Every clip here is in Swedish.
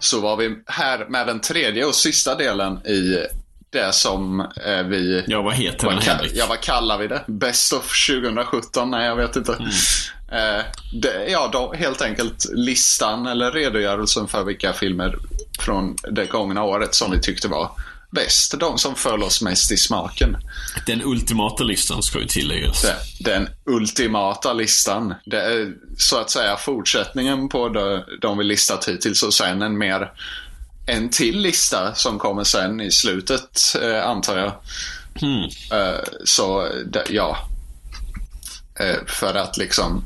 så var vi här med den tredje och sista delen i det som eh, vi... Ja, vad heter den vad, Henrik? ja, vad kallar vi det? Best of 2017? Nej, jag vet inte. Mm. Eh, det, ja, då, helt enkelt listan eller redogörelsen för vilka filmer från det gångna året som vi tyckte var bäst. De som föll oss mest i smaken. Den ultimata listan ska ju tilläggas. Det, den ultimata listan. Det är så att säga fortsättningen på de, de vi listat hittills och sen en mer en till lista som kommer sen i slutet eh, antar jag. Hmm. Eh, så ja. Eh, för att liksom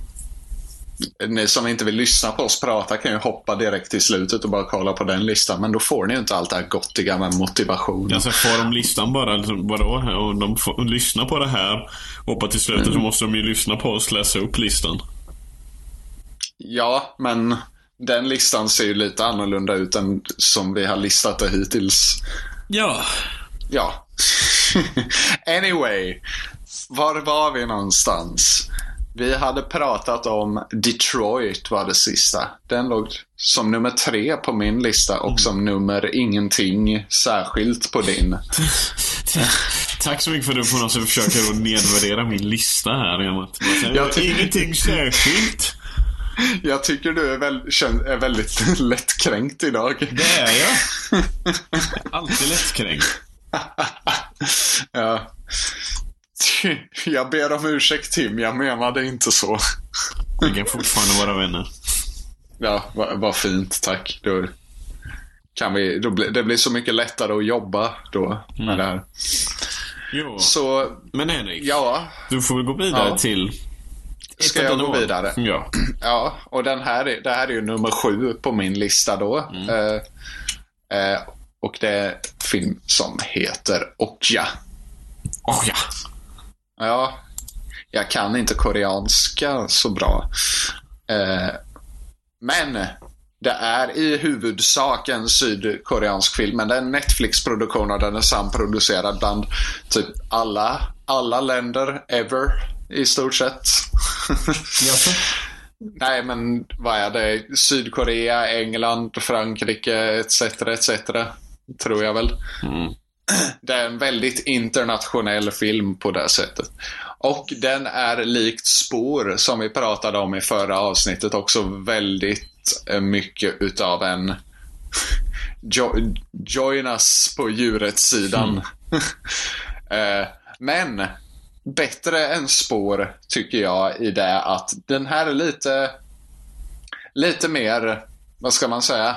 ni som inte vill lyssna på oss prata kan ju hoppa direkt till slutet och bara kolla på den listan. Men då får ni ju inte allt det här gottiga med motivation. Alltså får de listan bara, alltså, vadå? Och de får lyssna på det här, hoppa till slutet så måste de ju lyssna på oss läsa upp listan. Ja, men den listan ser ju lite annorlunda ut än som vi har listat det hittills. Ja. Ja. anyway. Var var vi någonstans? Vi hade pratat om Detroit var det sista. Den låg som nummer tre på min lista och som nummer ingenting särskilt på din. Tack så mycket för att du på något sätt försöker att nedvärdera min lista här genom att säga, ingenting särskilt. Jag tycker du är, väl, är väldigt lättkränkt idag. Det är jag. Alltid lättkränkt. ja. Jag ber om ursäkt Tim, jag menade inte så. Vi kan fortfarande vara vänner. Ja, vad fint, tack. Då kan vi, då blir, det blir så mycket lättare att jobba då med det här. Jo. Så, Men Henrik, ja. du får väl gå vidare Ja. till... Ska jag gå vidare? Ja. Ja, och den här, är- det här är ju nummer sju på min lista då. Eh, eh, och det är en film som heter Okja. Åh ja. Ja, jag kan inte koreanska så bra. Eh, men det är i huvudsak en sydkoreansk film. Men det är en Netflix-produktion och den är samproducerad bland typ alla, alla länder ever i stort sett. Jaså? Nej, men vad är det? Sydkorea, England, Frankrike etc. etc. Tror jag väl. Mm. Det är en väldigt internationell film på det sättet. Och den är likt Spår, som vi pratade om i förra avsnittet, också väldigt eh, mycket utav en jo- join us på djurets-sidan. Eh, Men bättre än Spår tycker jag i det att den här är lite lite mer, vad ska man säga?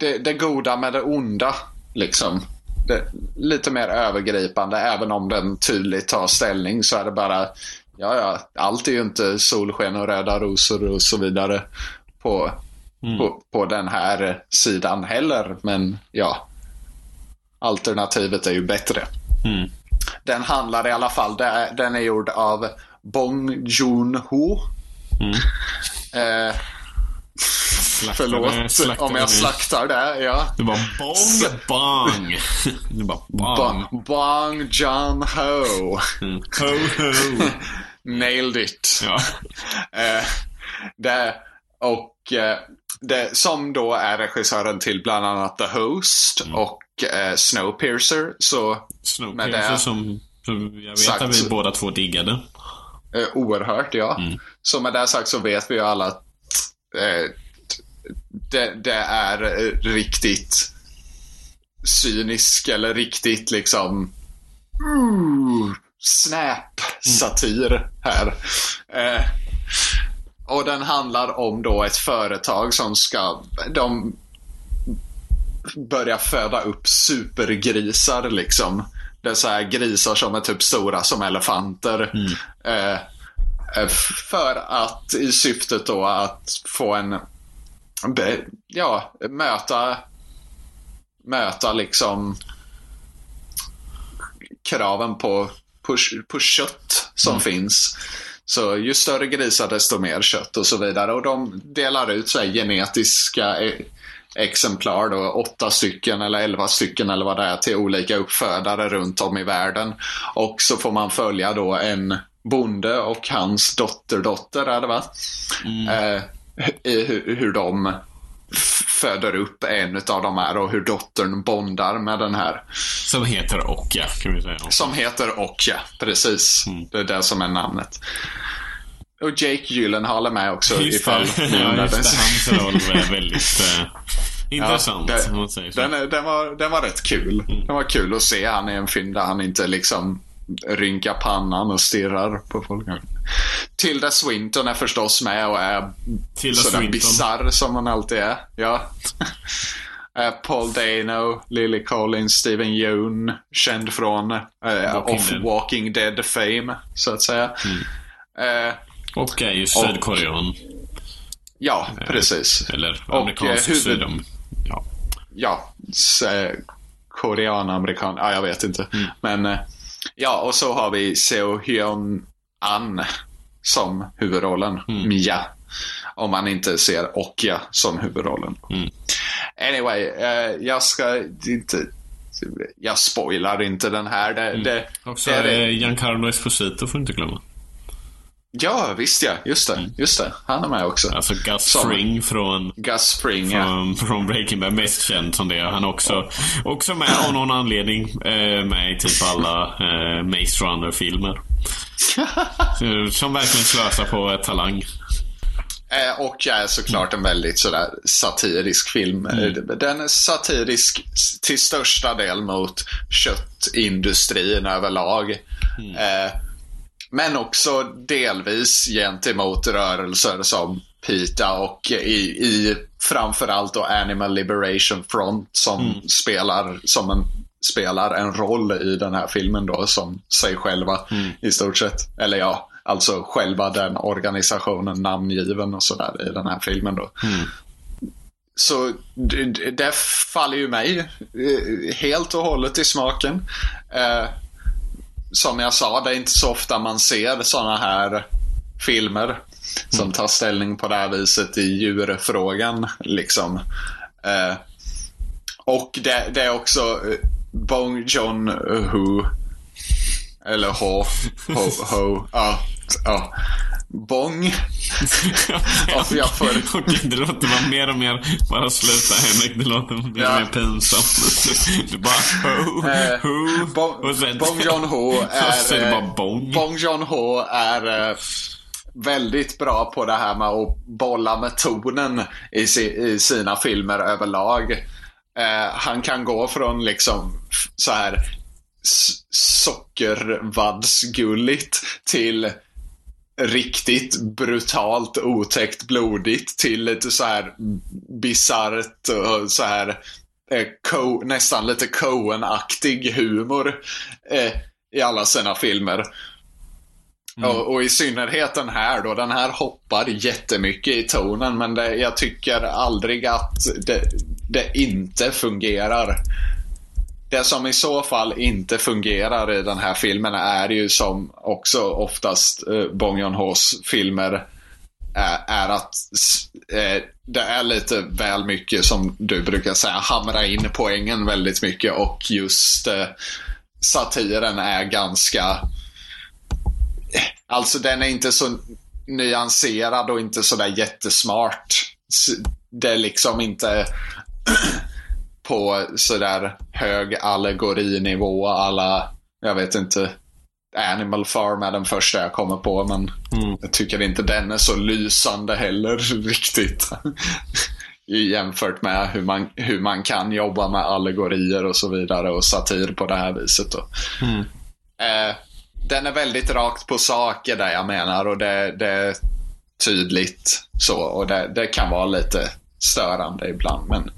Det, det goda med det onda, liksom. Det, lite mer övergripande, även om den tydligt tar ställning så är det bara, ja ja, allt är ju inte solsken och röda rosor och så vidare på, på, på den här sidan heller. Men ja, alternativet är ju bättre. Mm. Den handlar i alla fall, den är gjord av Bong Joon-ho. Mm. Eh, Slaktade- förlåt slaktade om jag slaktar det, ja. Det var bong, bang. Det var bang. Bong, Bong Joon-ho. Mm. Ho, ho. Nailed it. Ja. Eh, det, och eh, det, som då är regissören till bland annat The Host Mm. och eh, Snowpiercer. Så Snowpiercer det- som, som jag vet Sagt. att vi båda två diggade. Eh, oerhört, ja. Mm. Så med det sagt så vet vi ju alla att eh, det, det är eh, riktigt cynisk eller riktigt liksom uh, snap satir här. Eh, och den handlar om då ett företag som ska, de börja föda upp supergrisar liksom. Det är så här grisar som är typ stora som elefanter. Eh, eh, för att i syftet då att få en, be- ja, möta, möta liksom kraven på, på, på kött som finns. Så ju större grisar desto mer kött och så vidare. Och de delar ut så genetiska e- exemplar då, åtta stycken eller elva stycken eller vad det är till olika uppfödare runt om i världen. Och så får man följa då en bonde och hans dotterdotter är det va? Eh, i hur, hur de föder upp en av de här och hur dottern bondar med den här. Som heter Okja, kan vi säga. Som heter Okja, precis. Mm. Det är det som är namnet. Och Jake Gyllenhaal är med också. Just ifall det. ja, just det. Hans roll är väldigt uh, intressant. Ja, det, säger så. Den, den, var, den var rätt kul. Mm. Den var kul att se han i en film där han inte liksom rynkar pannan och stirrar på folk. Tilda Swinton är förstås med och är Tilda sådär bisarr som hon alltid är. Ja. Eh, Paul Dano, Lily Collins, Steven Yeun, känd från uh, Walking Off Dead. Walking Dead Fame, så att säga. Mm. Uh, och är ju sydkorean. Ja, precis. Eller amerikansk och, huvud... sydam. Ja, ja korean-amerikan. Ja, jag vet inte. Mm. Men ja, och så har vi Seo Hyun An som huvudrollen. Mm. Mia. Om man inte ser Okja som huvudrollen. Mm. Anyway, eh, jag ska inte... Jag spoilar inte den här. Det, mm. det, Också det, det, Giancarlo Esposito får inte glömma. Ja, visst ja. Just det. Mm. Just det. Han är med också. Alltså Gus som, Fring från... Gus Fring, från, ja. från Breaking Bad. Mest känd som det. Han är också, också med av någon anledning eh, med i typ alla eh, Maze Runner-filmer. som verkligen slösar på talang. Eh, och är såklart en väldigt sådär satirisk film. Mm. Den är satirisk till största del mot köttindustrin överlag. Mm. Eh, men också delvis gentemot rörelser som PITA och i, i framförallt då Animal Liberation Front som mm. spelar som en spelar en roll i den här filmen då som sig själva mm. i stort sett. Eller ja, alltså själva den organisationen namngiven och sådär i den här filmen då. Mm. Så det, det, faller ju mig eh, helt och hållet i smaken. Eh, som jag sa, det är inte så ofta man ser sådana här filmer som mm. tar ställning på det här viset i djurfrågan. Liksom. Eh, och det, det, är också eh, Bong John Hu. Eller Ho. Ho. Ho. Ja. ja. Bong. alltså jag får... Okej, det låter bara mer och mer... Bara sluta Henrik, det låter mer och mer pinsamt. Du bara ho, eh, ho. Bong, sen, bong John Ho är... är bara bong. Bong John Ho är... Eh, väldigt bra på det här med att bolla med tonen i, i sina filmer överlag. Eh, han kan gå från liksom så här sockervaddsgulligt till riktigt brutalt, otäckt, blodigt till lite så här bisarrt och så här eh, co- nästan lite Coen-aktig humor eh, i alla sina filmer. Mm. Och, och, i synnerhet den här då. Den här hoppar jättemycket i tonen men det, jag tycker aldrig att det, det inte fungerar. Det som i så fall inte fungerar i den här filmen är ju som också oftast eh, Bong Joon-Hos filmer är, är att eh, det är lite väl mycket som du brukar säga, hamra in poängen väldigt mycket och just eh, satiren är ganska eh, Alltså den är inte så nyanserad och inte sådär jättesmart. Det är liksom inte på sådär hög allegorinivå alla, jag vet inte, Animal Farm är den första jag kommer på men mm. jag tycker inte den är så lysande heller riktigt. Jämfört med hur man, hur man kan jobba med allegorier och så vidare och satir på det här viset. Mm. Eh, den är väldigt rakt på saker där jag menar och det, det är tydligt så och det, det kan vara lite störande ibland. Men,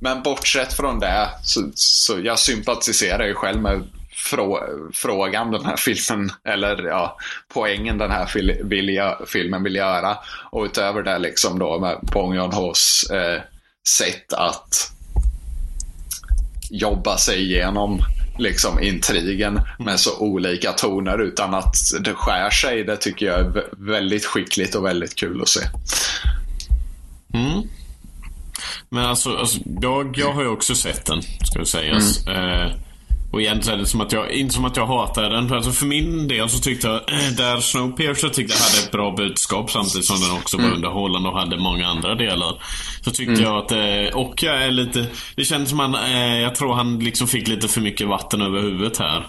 men bortsett från det så, så jag sympatiserar ju själv med frå, frågan den här filmen, eller ja, poängen den här fil, vill jag, filmen vill göra. Och utöver det liksom då med Bong Joon-Hos eh, sätt att jobba sig igenom liksom intrigen med så olika toner utan att det skär sig. Det tycker jag är väldigt skickligt och väldigt kul att se. Mm. Men alltså, alltså jag, jag har ju också sett den, ska det sägas. Mm. Eh, Och egentligen är det som att jag, inte som att jag hatar den. Alltså för min del så tyckte jag, äh, där Snowpiercer tyckte jag hade ett bra budskap samtidigt som den också var mm. underhållande och hade många andra delar. Så tyckte mm. jag att, eh, och jag är lite, det känns som han, eh, jag tror han liksom fick lite för mycket vatten över huvudet här.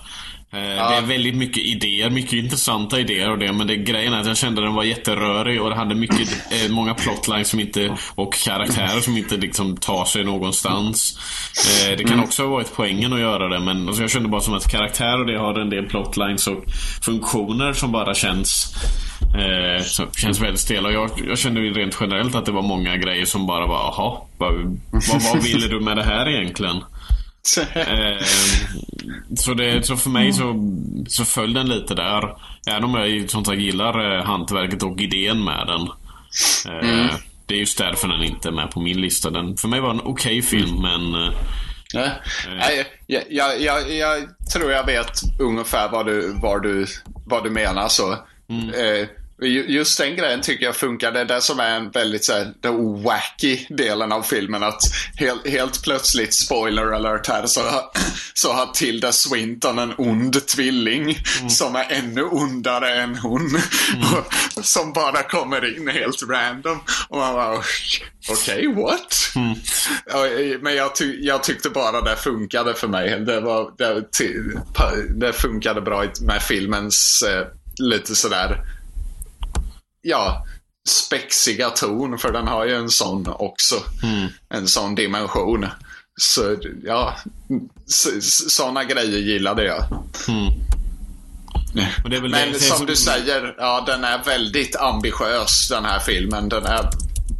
Eh, ja. Det är väldigt mycket idéer, mycket intressanta idéer och det. Men det grejen är att jag kände att den var jätterörig och det hade mycket, eh, många plotlines som inte, och karaktärer som inte liksom tar sig någonstans. Eh, det kan mm. också ha varit poängen att göra det men alltså, jag kände bara som att karaktär och det har en del plotlines och funktioner som bara känns Eh, känns väldigt stela. Jag, jag kände rent generellt att det var många grejer som bara var, jaha, vad, vad, vad ville du med det här egentligen? eh, så, det, så för mig så, så föll den lite där. Även om jag som sagt gillar eh, hantverket och idén med den. Eh, mm. Det är just därför den inte är med på min lista. Den, för mig var en okej okay film mm. men... Eh, Nej, jag, jag, jag, jag, tror jag vet ungefär vad du, vad du, vad du menar. så. Mm. Eh, Just den grejen tycker jag funkar. Det är det som är en väldigt så här, den wacky delen av filmen. Att helt, helt plötsligt, spoiler alert här, så, så har Tilda Swinton en ond tvilling mm. som är ännu ondare än hon. Mm. Och, som bara kommer in helt random. Och man bara, okej, okay, what? Mm. Men jag, ty jag, tyckte bara det funkade för mig. Det, var, det, det funkade bra med filmens eh, lite sådär ja, spexiga ton. För den har ju en sån också. Mm. En sån dimension. Så ja, sådana grejer gillade jag. Mm. Men det, som du säger, ja den är väldigt ambitiös den här filmen. Den är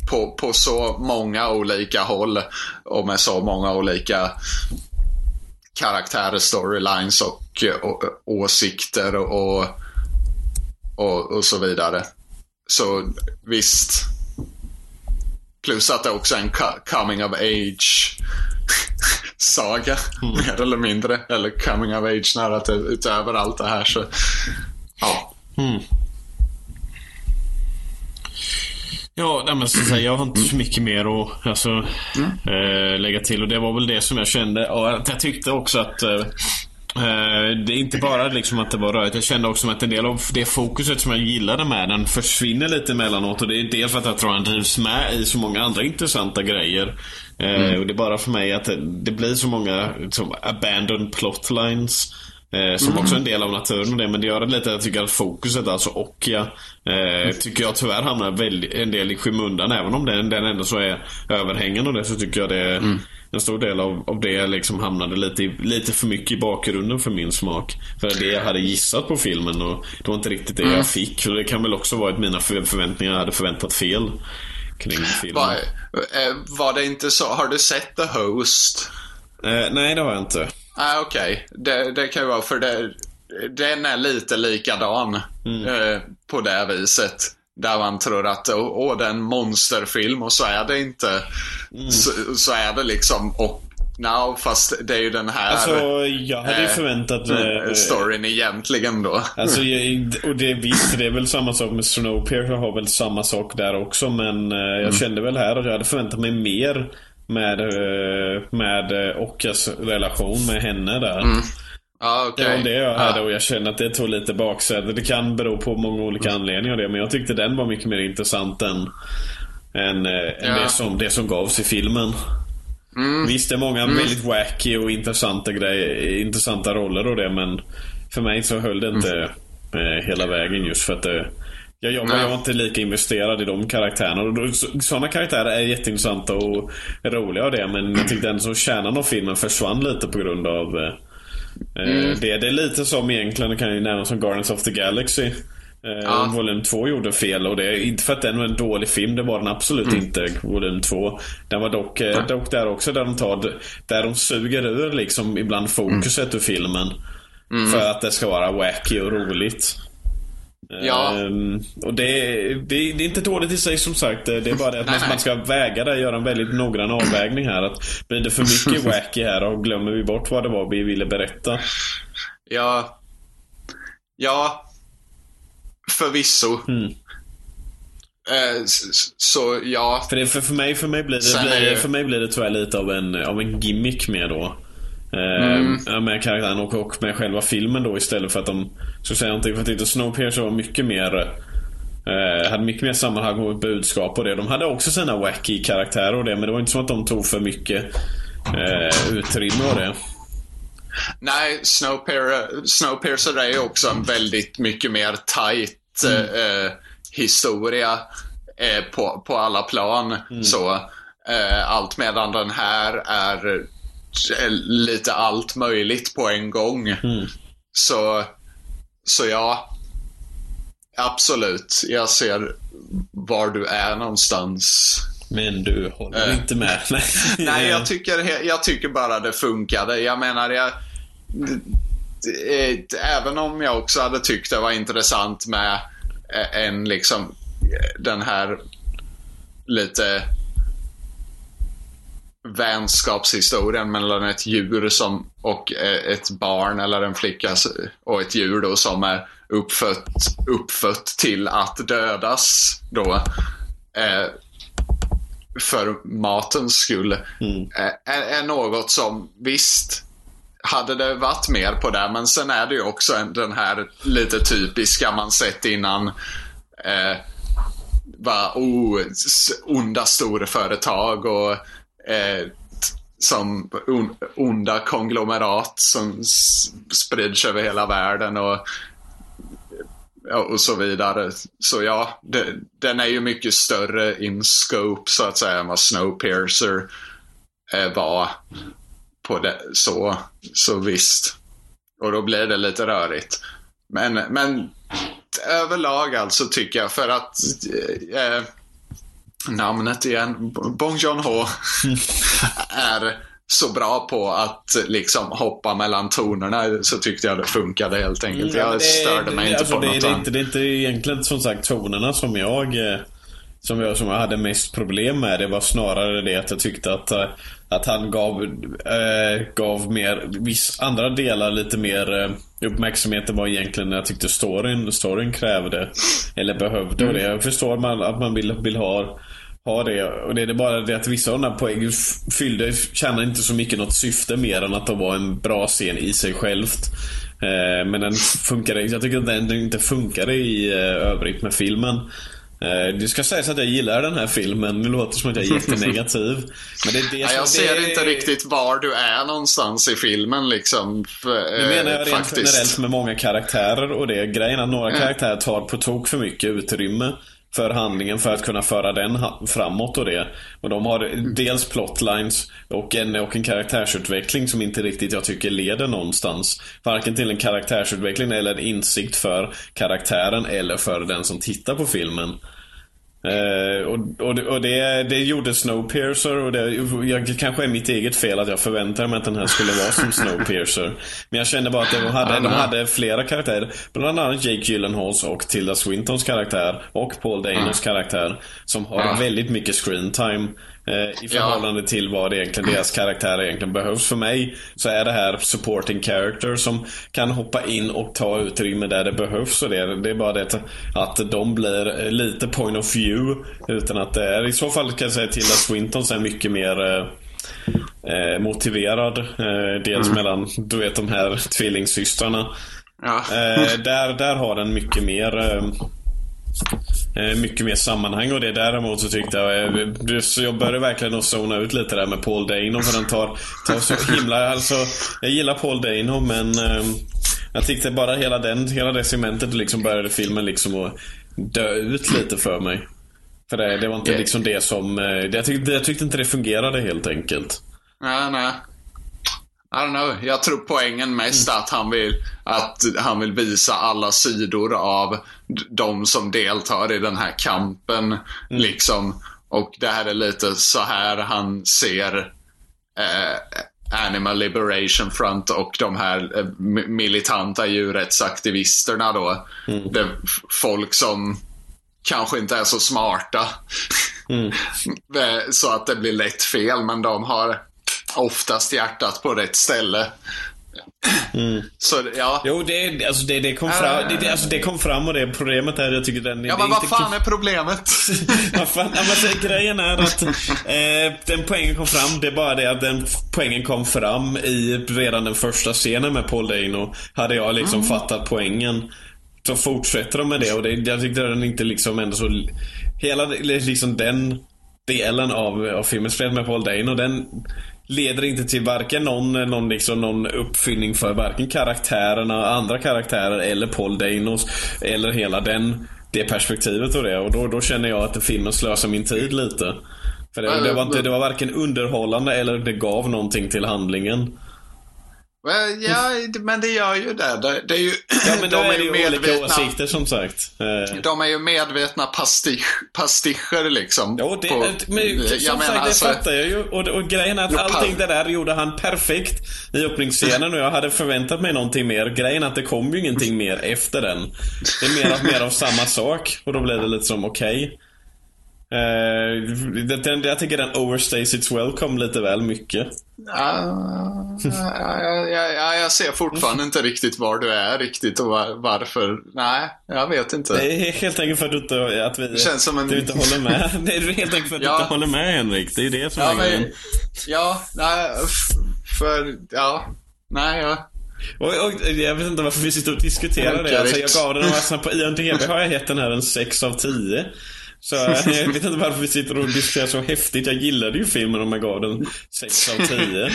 på, på så många olika håll och med så många olika karaktärer, storylines och, och, och åsikter och, och, och så vidare. Så visst. Plus att det också är en coming of age saga. Mm. Mer eller mindre. Eller coming of age narrativ utöver allt det här. Så ja. Mm. Ja, men så säga, jag har inte så mycket mer att alltså, mm. äh, lägga till. Och det var väl det som jag kände. Och jag tyckte också att äh, det är inte bara liksom att det var rörigt. Jag kände också att en del av det fokuset som jag gillade med den försvinner lite emellanåt. Och det är dels för att jag tror att han drivs med i så många andra intressanta grejer. Eh, mm. Och det är bara för mig att det, det blir så många liksom, abandoned plotlines. Eh, som mm. också är en del av naturen och det. Men det gör det lite, jag tycker att fokuset, alltså Okja, eh, tycker jag tyvärr hamnar väldigt, en del i skymundan. Även om den, den ändå så är överhängande och det så tycker jag det mm en stor del av, av det liksom hamnade lite, lite för mycket i bakgrunden för min smak. För det jag hade gissat på filmen och det var inte riktigt det mm. jag fick. Och det kan väl också vara att mina förväntningar hade förväntat fel kring filmen. Var, eh, var det inte så? Har du sett The Host? Eh, nej, det har jag inte. Ah, Okej, okay. det, det kan ju vara för det, den är lite likadan mm. eh, på det viset. Där man tror att åh, det är en monsterfilm och så är det inte. Mm. Så, så, är det liksom. Och No, fast det är ju den här alltså, jag hade ju förväntat äh, storyn egentligen då. Alltså, och det visst, det är väl samma sak med Snowpiercer har väl samma sak där också. Men eh, jag mm. kände väl här att jag hade förväntat mig mer med, med Okas relation med henne där. Mm. Ah, okay. Det var det jag hade och jag känner att det tog lite baksäte. Det kan bero på många olika anledningar det. Men jag tyckte den var mycket mer intressant än, än, äh, ja. det, som, det som gavs i filmen. Mm. Visst, det är många mm. väldigt wacky och intressanta grejer, intressanta roller och det. Men för mig så höll det inte mm. eh, hela vägen just för att det, jag, jag, jag var inte lika investerad i de karaktärerna. Sådana karaktärer är jätteintressanta och roliga och det. Men jag tyckte ändå så kärnan av filmen försvann lite på grund av eh, Eh, mm. Det, det är lite som egentligen, det kan ju nämnas som Guardians of the Galaxy. Eh, ja. Volym 2 gjorde fel och det är inte för att den var en dålig film, det var den absolut mm. inte, volym 2. Den var dock, ja. Eh, dock där också där de tar, där de suger ur liksom ibland fokuset mm. ur filmen. Mm. För att det ska vara wacky och roligt. Ja. Um, och det, det, det, är inte dåligt i sig som sagt. Det är bara det att nej, man, man, ska väga det, göra en väldigt noggrann avvägning här. Att blir det för mycket wacky här och glömmer vi bort vad det var vi ville berätta? Ja. Ja. Förvisso. Mm. Uh, så ja. För, det, för, för, mig, för, mig blir det, blir, för mig blir det tyvärr lite av en, av en gimmick med då. Mm. med karaktären och, och med själva filmen då istället för att de så säga någonting. För att inte Snowpiercer var mycket mer eh, hade mycket mer sammanhang och budskap och det. De hade också sina wacky karaktärer och det men det var inte som att de tog för mycket eh, utrymme och det. Nej, Snowpiercer, Snowpiercer är ju också en väldigt mycket mer tight mm. eh, historia eh, på, på alla plan. Mm. Så eh, Allt medan den här är lite allt möjligt på en gång. Mm. Så, så ja, absolut. Jag ser var du är någonstans. Men du håller äh, inte med? Nej, jag tycker, jag tycker bara det funkade. Jag menar, jag, även om jag också hade tyckt det var intressant med en liksom den här lite vänskapshistorien mellan ett djur som, och ett barn eller en flicka och ett djur då som är uppfött, uppfött till att dödas då. Eh, för matens skull. Mm. Eh, är, är, något som visst hade det varit mer på det men sen är det ju också den här lite typiska man sett innan eh, bara, oh, onda storföretag och eh, som on, onda konglomerat som sprids över hela världen och, och så vidare. Så ja, det, den är ju mycket större in scope så att säga än vad Snowpiercer eh, var. På det, så, så visst. Och då blir det lite rörigt. Men, men överlag alltså tycker jag för att eh, namnet igen, Bong Joon-Ho är så bra på att liksom hoppa mellan tonerna så tyckte jag det funkade helt enkelt. Mm, jag störde mig inte alltså, på det, något det, annat. Det är inte egentligen som sagt tonerna som jag eh, som jag, som jag hade mest problem med. Det var snarare det att jag tyckte att, eh, att han gav, äh, gav mer, viss andra delar lite mer äh, uppmärksamhet än vad egentligen jag tyckte storyn, storyn krävde. Eller behövde. Mm. Och det. Jag förstår man, att man vill, vill ha ha det. Och det är bara det att vissa av de här poängen fyllde, tjänar inte så mycket något syfte mer än att de var en bra scen i sig självt. Eh, men den funkade, jag tycker att den inte funkade i eh, övrigt med filmen. Eh, det ska sägas att jag gillar den här filmen. Det låter som att jag är jättenegativ. Men det det ja, jag ser det... inte riktigt var du är någonstans i filmen liksom. Nu menar jag rent faktiskt. generellt med många karaktärer och det. Grejen att några mm. karaktärer tar på tok för mycket utrymme för handlingen för att kunna föra den framåt och det. Och de har dels plotlines och en, och en karaktärsutveckling som inte riktigt jag tycker leder någonstans. Varken till en karaktärsutveckling eller en insikt för karaktären eller för den som tittar på filmen. Eh, och, och, och det, det gjorde Snowpiercer och det jag, kanske är mitt eget fel att jag förväntade mig att den här skulle vara som Snowpiercer. Men jag kände bara att de hade, de hade flera karaktärer. Bland annat Jake Gyllenhaals och Tilda Swintons karaktär och Paul Danos karaktär. Som har väldigt mycket screen time. Eh, I förhållande ja. till vad egentligen deras karaktär egentligen behövs. För mig så är det här supporting character som kan hoppa in och ta utrymme där det behövs. Och det, det är bara det att de blir lite point of view. Utan att det är, i så fall kan jag säga till att Swinton är mycket mer eh, eh, motiverad. Eh, dels mm. mellan, du vet de här tvillingsystrarna. Ja. eh, där, där har den mycket mer eh, mycket mer sammanhang och det däremot så tyckte jag eh, så jag började verkligen att zona ut lite där med Paul Dano för den tar, tar så himla alltså Jag gillar Paul Dano men eh, Jag tyckte bara hela den, hela det cementet liksom började filmen liksom att dö ut lite för mig. För det, det var inte liksom det som jag tyckte, jag tyckte inte det fungerade helt enkelt. Nej, nej i don't know. Jag tror poängen mest är att han vill, att han vill visa alla sidor av de som deltar i den här kampen. Mm. Liksom. Och det här är lite så här han ser eh, Animal Liberation Front och de här eh, militanta djurrättsaktivisterna då. Mm. Det folk som kanske inte är så smarta. Mm. så att det blir lätt fel, men de har oftast hjärtat på rätt ställe. Mm. Så, ja. Jo, det, alltså, det, det, kom fram, det, det, alltså, det kom fram och det problemet är, jag tycker den... Ja, men vad fan är problemet? vad fan, alltså, grejen är att eh, den poängen kom fram, det är bara det att den poängen kom fram i redan den första scenen med Paul Dano. Hade jag liksom mm. fattat poängen. Så fortsätter de med det och det, jag tyckte den inte liksom ändå så... Hela liksom den delen av, av filmen med Paul Dano, den leder inte till varken någon, någon, liksom, någon uppfyllning för varken karaktärerna, andra karaktärer eller Paul Danos. Eller hela den, det perspektivet och det. Och då, då känner jag att filmen slösar min tid lite. För det, det, var inte, det var varken underhållande eller det gav någonting till handlingen. Ja, men det gör ju det. Det, det är ju, ja, men de är, är ju medvetna, olika åsikter som sagt. Eh. De är ju medvetna pastisch, pastischer liksom. Jo, det, på, men, som sagt, menar, det alltså, fattar jag ju. Och, och grejen är att allting det där gjorde han perfekt i öppningsscenen och jag hade förväntat mig någonting mer. Grejen är att det kom ju ingenting mer efter den. Det är mer, mer av samma sak. Och då blev det lite som okej. Okay. Uh, den, jag tycker den overstays its welcome lite väl mycket. Ja, ja, ja, jag ser fortfarande inte riktigt var du är riktigt och var, varför. Nej, jag vet inte. Det är helt enkelt för att du inte, att vi, Känns som en... du inte håller med. Det är helt enkelt för att ja. du inte håller med Henrik. Det är det som ja, är grejen. Ja, nej, för, ja, nej, ja. Och, och, jag vet inte varför vi sitter och diskuterar det. Alltså, jag gav den, alltså, på IMDB har jag gett den här en 6 av 10. Så jag vet inte varför vi sitter och diskuterar så häftigt. Jag gillade ju filmen om jag gav den 6 av 10.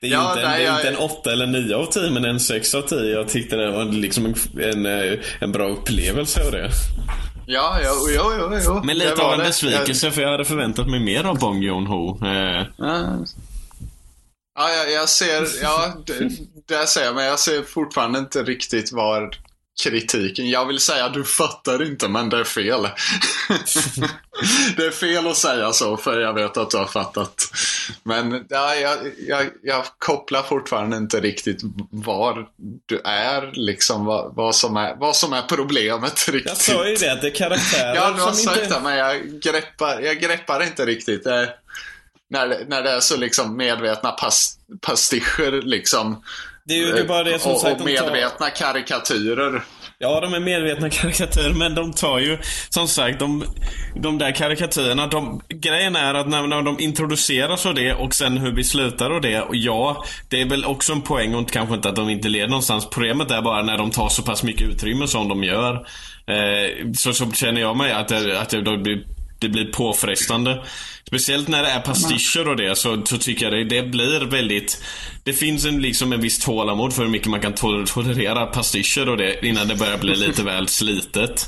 Det är, ja, inte, en, nej, det är inte en 8 eller 9 av 10 men en 6 av 10. Jag tyckte det var liksom en, en, eh, en bra upplevelse av det. Ja, jo, jo, jo, jo. Men lite av en besvikelse jag... för jag hade förväntat mig mer av Bong Joon-Ho. Eh. Ja, jag, jag ser, ja, det, det ser jag, men jag ser fortfarande inte riktigt var kritiken. Jag vill säga du fattar inte, men det är fel. det är fel att säga så, för jag vet att du har fattat. Men ja, jag, jag, jag kopplar fortfarande inte riktigt var du är, liksom vad, vad, som, är, vad som är problemet riktigt. Jag sa ju det, att det är karaktärer Ja, du har sagt inte... det, men jag greppar, jag greppar inte riktigt. Det, när, när det är så liksom medvetna pas, pastischer liksom. Det är ju det är bara det som och, sagt, och medvetna tar... karikatyrer. Ja, de är medvetna karikatyrer, men de tar ju, som sagt, de, de där karikatyrerna, de, grejen är att när, när de introduceras av det och sen hur vi slutar och det, och ja, det är väl också en poäng och kanske inte att de inte leder någonstans. Problemet är bara när de tar så pass mycket utrymme som de gör. Eh, så, så känner jag mig att att det blir det blir påfrestande. Speciellt när det är pastischer och det så, så tycker jag det, det blir väldigt... Det finns en, liksom en viss tålamod för hur mycket man kan tolerera pastischer och det innan det börjar bli lite väl slitet.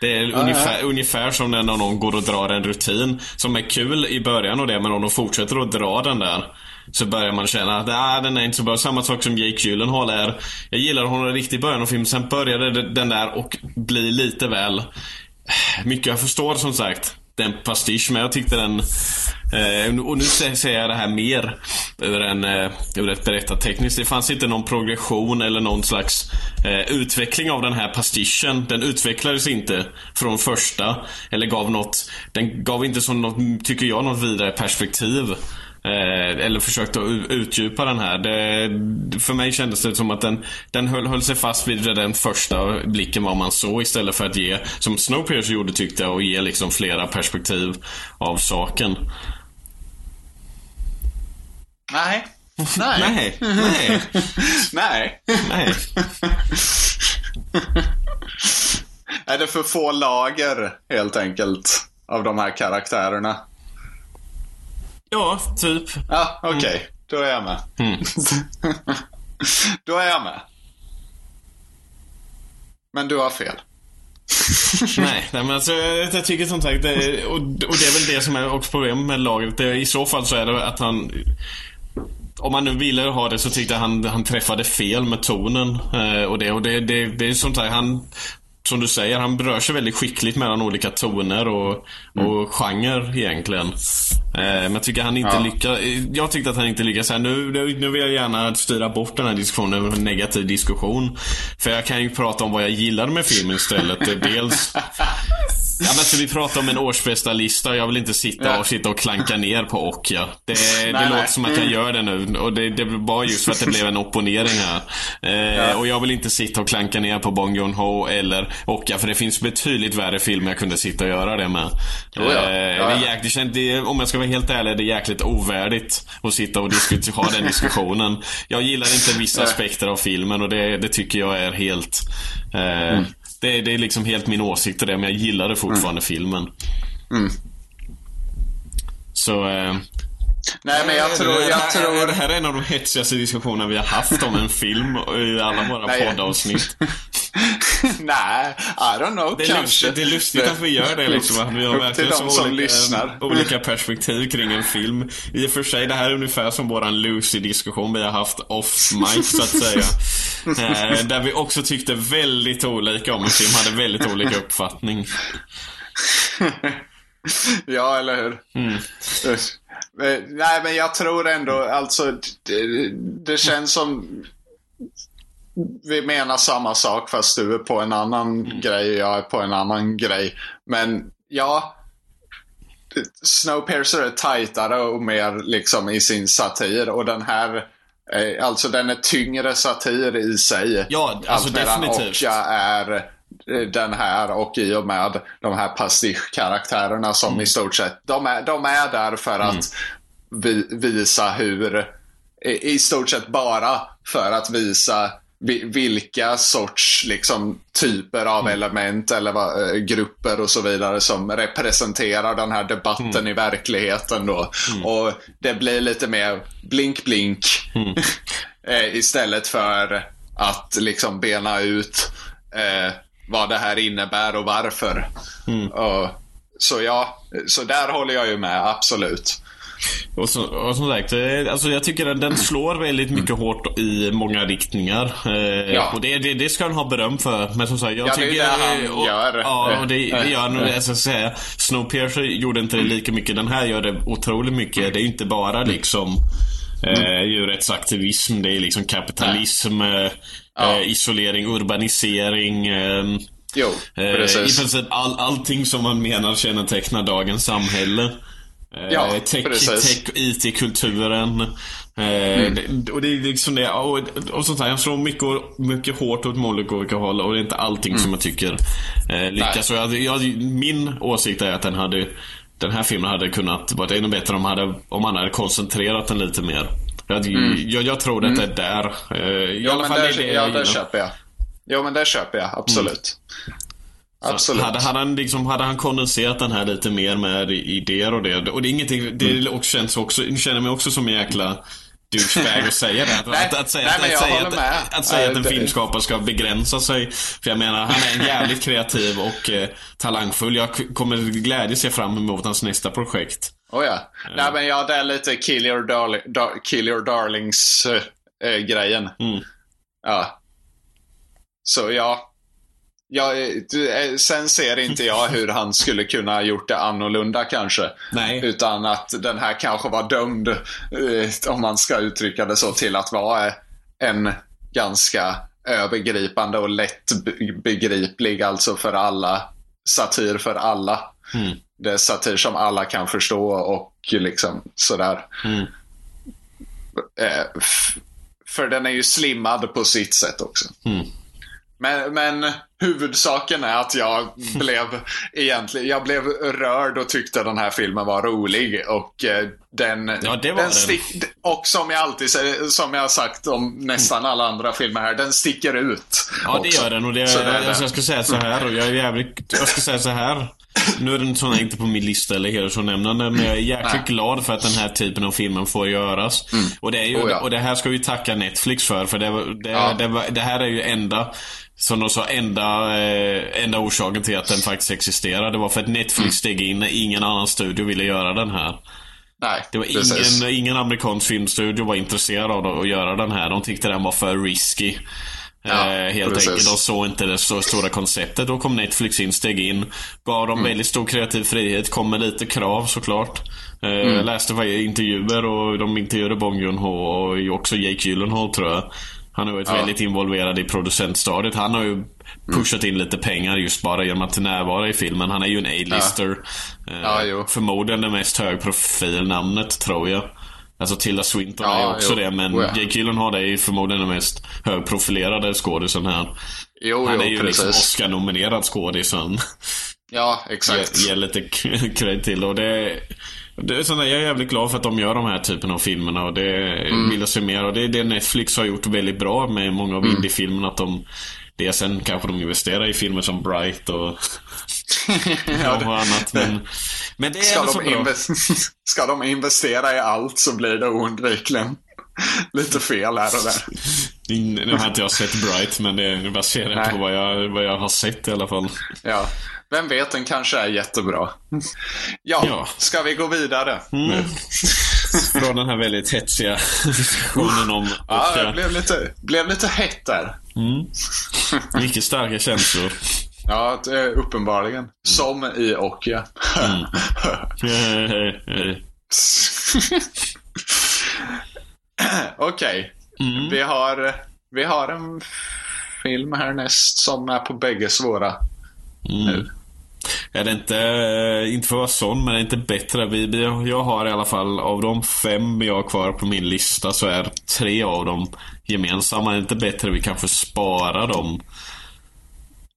Det är ungefär, ungefär som när någon går och drar en rutin som är kul i början och det men om de fortsätter att dra den där så börjar man känna att ah, den är inte så bra. Samma sak som Jake Gyllenhaal är. Jag gillar honom riktigt i början av filmen, sen började den där och bli lite väl mycket jag förstår som sagt den pastisch, men jag tyckte den... Eh, och nu säger jag det här mer ur, en, eh, ur ett berättartekniskt. Det fanns inte någon progression eller någon slags eh, utveckling av den här pastischen. Den utvecklades inte från första. Eller gav något... Den gav inte som något, tycker jag, något vidare perspektiv. Eh, eller försökte utdjupa den här. Det, för mig kändes det som att den, den höll, höll sig fast vid den första blicken vad man såg istället för att ge, som Snowpiercer gjorde tyckte jag, och ge liksom flera perspektiv av saken. Nej. Nej. Nej. Nej. Nej. Nej. Är det för få lager helt enkelt av de här karaktärerna? Ja, typ. Ja, okej. Okay. Mm. Då är jag med. Mm. Då är jag med. Men du har fel. nej, nej, men alltså, jag tycker som sagt, det, och, och det är väl det som är också problemet med laget. I så fall så är det att han om man nu ville ha det så tyckte jag han, han träffade fel med tonen. Eh, och det, och det, det, det är som sagt, han som du säger, han berör sig väldigt skickligt mellan olika toner och, mm. och genre egentligen. Eh, men jag tycker han inte ja. lyckas. Jag tyckte att han inte lyckas här. Nu, nu vill jag gärna styra bort den här diskussionen med en negativ diskussion. För jag kan ju prata om vad jag gillade med filmen istället. Dels Ja, men så vi pratar om en årsbästa lista jag vill inte sitta Ja. och sitta och klanka ner på Okja. Det, det nej. låter som att jag gör det nu och det, det var just för att det blev en opponering här. Eh, Och jag vill inte sitta och klanka ner på Bong Joon-Ho eller Okja för det finns betydligt värre filmer jag kunde sitta och göra det med. Jo, ja. Eh, Ja, Det ja. är jäk, det om jag ska vara helt ärlig, det är jäkligt ovärdigt att sitta och ha den diskussionen. Jag gillar inte vissa aspekter av filmen och det, det tycker jag är helt... Eh, Mm. det, det är liksom helt min åsikt och det, men jag gillade fortfarande filmen. Mm. Så... Eh, Nej, men jag tror... det, Jag tror... det här är en av de hetsigaste diskussionerna vi har haft om en film i alla våra poddavsnitt. Nej, I don't know, Det är, kanske. lustigt, det är lustigt att vi gör det liksom. Att vi har verkligen så som olika, lyssnar. olika perspektiv kring en film. I och för sig, det här är ungefär som våran Lucy-diskussion vi har haft off mic så att säga. eh, där vi också tyckte väldigt olika om en film, hade väldigt olika uppfattning. ja, eller hur? Mm. Men, Nej, men jag tror ändå, alltså, det, det känns som vi menar samma sak fast du är på en annan grej och jag är på en annan grej. Men ja, Snowpiercer är tajtare och mer liksom i sin satir och den här eh, Alltså den är tyngre satir i sig. Ja, alltså definitivt. Okja är eh, den här och i och med de här pastischkaraktärerna som Mm. i stort sett, de är, de är där för att vi, visa hur, i, i stort sett bara för att visa vi- vilka sorts liksom, typer av element eller vad, eh, grupper och så vidare som representerar den här debatten i verkligheten då. Och det blir lite mer blink-blink eh, istället för att liksom bena ut eh, vad det här innebär och varför. Och, så ja, så där håller jag ju med, absolut. Och, så, och som sagt, eh, alltså jag tycker att den slår väldigt mycket hårt i många riktningar. Eh, Ja. Och det, det, det ska den ha beröm för. Men som sagt, jag Ja, det är tycker... det han och, gör. Ja, och det, det gör han. Jag ska säga, Snowpiercer gjorde inte det lika mycket. Den här gör det otroligt mycket. Det är inte bara liksom eh, djurrättsaktivism. Det är liksom kapitalism, eh, Ja. eh, isolering, urbanisering. Eh, Jo, eh, I precis. princip all, allting som man menar kännetecknar dagens samhälle. Eh, Ja, tech, precis. Mm. tech, IT-kulturen. Eh, det, och det är liksom det. Och, och sånt här. Jag slår mycket, mycket hårt åt målet olika håll och det är inte allting som jag tycker eh, lyckas. Jag, jag, min åsikt är att den hade den här filmen hade kunnat varit ännu bättre om, man hade, om man hade koncentrerat den lite mer. Jag, jag, jag tror att det är där. Eh, I Jo, alla fall där, det ja, där köper jag. Jo, men det köper jag. Absolut. Absolut. Hade, hade, han liksom, hade han kondenserat den här lite mer med idéer och det. Och det är ingenting, det Mm. också känns också, känner mig också som en jäkla douchebag att säga det. Att, Nej, att, att säga, nej, att, att, säga att, med. att, säga att en filmskapare ska begränsa sig. För jag menar, han är en jävligt kreativ och eh, talangfull. Jag kommer glädje se fram emot hans nästa projekt. Oh, ja. Nej, men ja, det är lite kill your, darling, dar, kill your darlings äh, grejen. Mm. Ja. Så ja. Ja eh, eh, sen ser inte jag hur han skulle kunna ha gjort det annorlunda kanske. Nej. Utan att den här kanske var dömd, eh, om man ska uttrycka det så, till att vara en ganska övergripande och lättbegriplig, alltså för alla, satir för alla. Mm. Det är satir som alla kan förstå och liksom sådär. Mm. För den är ju slimmad på sitt sätt också. Mm. Men, men huvudsaken är att jag blev egentligen, jag blev rörd och tyckte den här filmen var rolig och eh, den, Ja, det den den. stick, och som jag alltid som jag har sagt om nästan alla andra filmer här, den sticker ut. Ja, det också. gör den. Och det, det är alltså, det. jag ska säga så här och jag är jävligt... Jag ska säga så här. Nu är den sån inte på min lista eller hedersomnämnande, men jag är jäkligt Nej. glad för att den här typen av filmer får göras. Och, det är ju, Oh, ja. och det här ska vi tacka Netflix för, för det, det, Ja. det, det här är ju enda som de sa, enda, eh, enda orsaken till att den faktiskt existerar. Det var för att Netflix Mm. steg in när ingen annan studio ville göra den här. Nej, Det var precis. ingen, ingen amerikansk filmstudio var intresserad av att göra den här. De tyckte den var för risky. Ja, eh, helt precis. enkelt. De såg inte det så stora konceptet. Då kom Netflix in, steg in. Gav dem väldigt stor kreativ frihet. Kom med lite krav såklart. Eh, Jag läste intervjuer och de intervjuade Bong Joon-Ho och också Jake Gyllenhaal tror jag. Han har varit Ja. väldigt involverad i producentstadiet. Han har ju pushat in lite pengar just bara genom att närvara i filmen. Han är ju en A-lister. Eh, Ja, förmodligen det mest högprofilnamnet, tror jag. Alltså Tilda Swinton Ja, är också jo. det, men Oh, ja. Jake Gyllenhaal är ju förmodligen den mest högprofilerade skådisen här. Jo, Han jo, är ju liksom precis. Oscar-nominerad skådis. han Ja, exakt. Ge, ge lite cred till. Och det, det är sånt där, jag är jävligt glad för att de gör de här typen av filmerna och det Mm. vill jag se mer. Och det är det Netflix har gjort väldigt bra med många av Mm. indiefilmerna. Att de, det sen kanske de investerar i filmer som Bright och, Ja, och annat. Men, men det är Ska de, bra. ska de investera i allt så blir det oundvikligen lite fel här och där. Nu har inte jag sett Bright men det Nej. på vad jag, vad jag har sett i alla fall. Ja, vem vet, den kanske är jättebra. Ja, Ja. ska vi gå vidare? Mm. Från den här väldigt hetsiga diskussionen om Ja, det blev lite, blev lite hett där. Mycket starka känslor. Ja, är uppenbarligen. Som i Okja. Okej. Vi, har, vi har en film härnäst som är på bägge våra nu. Är det inte, eh, inte för att vara sån, men är det inte bättre? Vi, jag har i alla fall, av de fem jag har kvar på min lista så är tre av dem gemensamma. Är det inte bättre vi kanske sparar dem?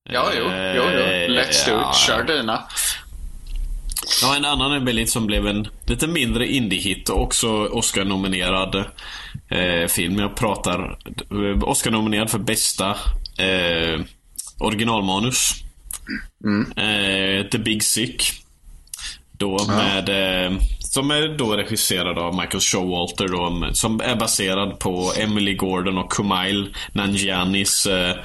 Ja, jo, jo, jo. Let's do it. Kör dina. Ja, en annan är väl som blev en lite mindre indie-hit och också Oscar-nominerad eh, film. Jag pratar eh, Oscar-nominerad för bästa eh, originalmanus. Eh, The Big Sick. Då med, eh, som är då regisserad av Michael Showalter då, som är baserad på Emily Gordon och Kumail Nanjianis eh,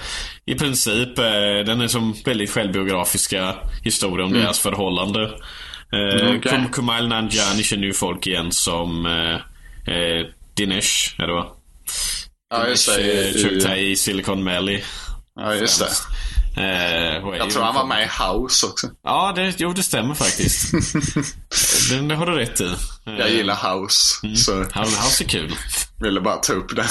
i princip, eh, den är som väldigt självbiografiska historia om deras förhållande. Eh, Mm. Kum- Kumail Nanjiani känner ju folk igen som eh, eh, Dinesh, är det va? Ja, just det. Dinesh, I, eh, i, Choktai i Silicon Valley. ja, just det. Eh, Jag tror han var med i House också. Ja, det, jo, det stämmer faktiskt. det, det har du rätt i. Eh, Jag gillar House, så House är kul. ville bara ta upp det.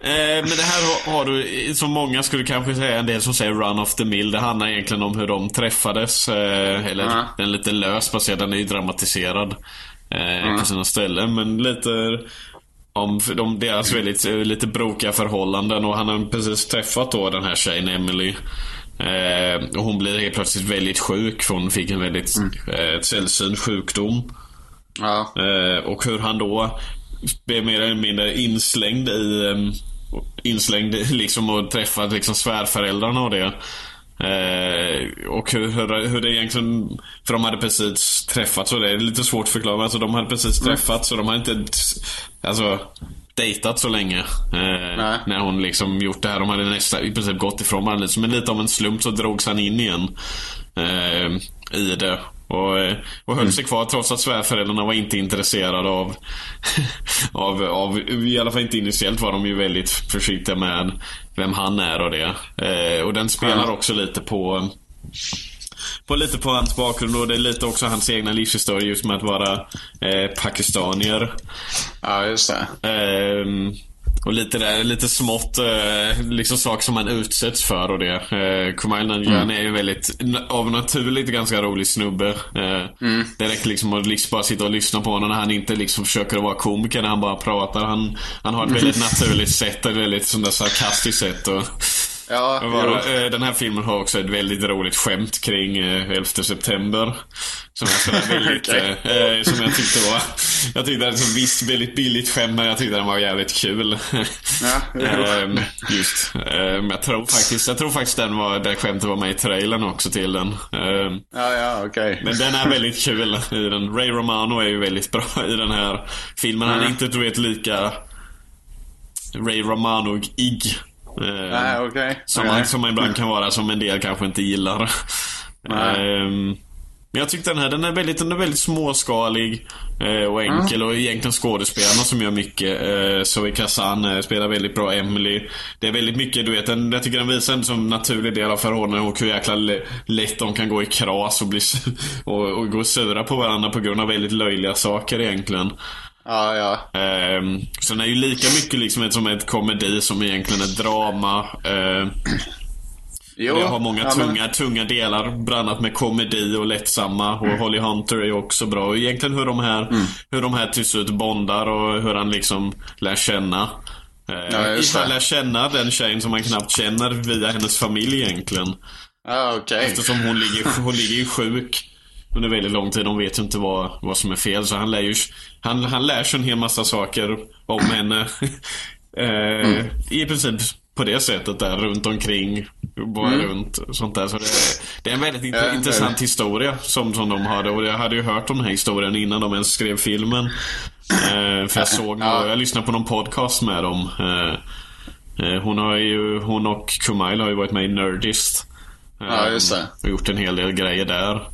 Eh, men det här har, har du, som många skulle kanske säga, en del som säger run of the mill. Det handlar egentligen om hur de träffades. Eh, eller Ja. den är lite lös baserad, den är ju dramatiserad eh, på sina ställen. Men lite om de, deras väldigt, eh, lite brokiga förhållanden. Och han har precis träffat då den här tjejen Emily. Eh, och hon blir helt plötsligt väldigt sjuk för hon fick en väldigt eh, sällsynt sjukdom. Ja, Eh, och hur han då blev mer eller mindre inslängd i um, Inslängd liksom och träffat liksom svärföräldrarna och det. Eh, och hur, hur, hur det egentligen... För de hade precis träffats och det är lite svårt att förklara. Men alltså de hade precis träffats och de hade inte alltså, dejtat så länge. Eh, när hon liksom gjort det här. De hade nästan i princip gått ifrån varandra. Men lite av en slump så drogs han in igen. Eh, I det. Och, eh, och höll sig kvar trots att svärföräldrarna var inte intresserade av, av, av... I alla fall inte initiellt var de ju väldigt försiktiga med vem han är och det. Eh, och den spelar också lite på på lite på hans bakgrund och det är lite också hans egna livshistoria just med att vara eh, pakistanier. ja just det. Ehm, och lite där, lite smått eh, liksom saker som man utsätts för och det. Eh, Kumail Nanjiani är ju väldigt, av naturligt ganska rolig snubbe. Eh, Det räcker liksom att liksom bara sitta och lyssna på honom när han inte liksom försöker att vara komiker när han bara pratar. Han, han har ett väldigt naturligt sätt, ett väldigt sånt där sarkastiskt sätt. Och, Ja, bara, eh, den här filmen har också ett väldigt roligt skämt kring eh, 11 september. Som jag, sådär väldigt, Okej. eh, eh, som jag tyckte var... Jag tyckte det var visst väldigt billigt skämt men jag tyckte den var jävligt kul. Ja, just. Men jag tror faktiskt, jag tror faktiskt den var, det skämtet var med i trailern också till den. Ja, ja okej. Men den är väldigt kul i den. Ray Romano är ju väldigt bra i den här filmen. Han är inte, du vet, lika Ray Romano-ig. Ehm, Nej, okej. som, Okej. man, som man ibland kan vara, som en del kanske inte gillar. Ehm, men jag tyckte den här, den är väldigt, den är väldigt småskalig eh, och enkel och egentligen skådespelarna som gör mycket. Eh, Zoe Kazan eh, spelar väldigt bra Emily. Det är väldigt mycket, du vet, den, jag tycker den visar en som naturlig del av förhållandet och hur jäkla lätt de kan gå i kras och, bli, och, och gå sura på varandra på grund av väldigt löjliga saker egentligen. Ja, ja. Um, så den är ju lika mycket liksom ett, som ett komedi som egentligen ett drama. Uh, Jo, det har många ja, tunga, men- tunga delar. Bland annat med komedi och lättsamma. Och Holly Hunter är ju också bra. Och egentligen hur de här, Mm. hur de här till slut bondar och hur han liksom lär känna. Uh, Ja, det. lär känna den tjejen som han knappt känner via hennes familj egentligen. Ja, okej. Eftersom hon ligger, hon ligger ju sjuk under väldigt lång tid. De vet ju inte vad, vad som är fel. Så han lär ju, han, han lär sig en hel massa saker om henne. eh, I princip på det sättet där runt omkring. Bara runt sånt där. Så det, det är en väldigt int- Ja, intressant det. historia som, som de hade. Och jag hade ju hört om den här historien innan de ens skrev filmen. Eh, för jag såg, Ja. jag lyssnade på någon podcast med dem. Eh, eh, hon, har ju, hon och Kumail har ju varit med i Nerdist. Ja, just det. Och gjort en hel del grejer där.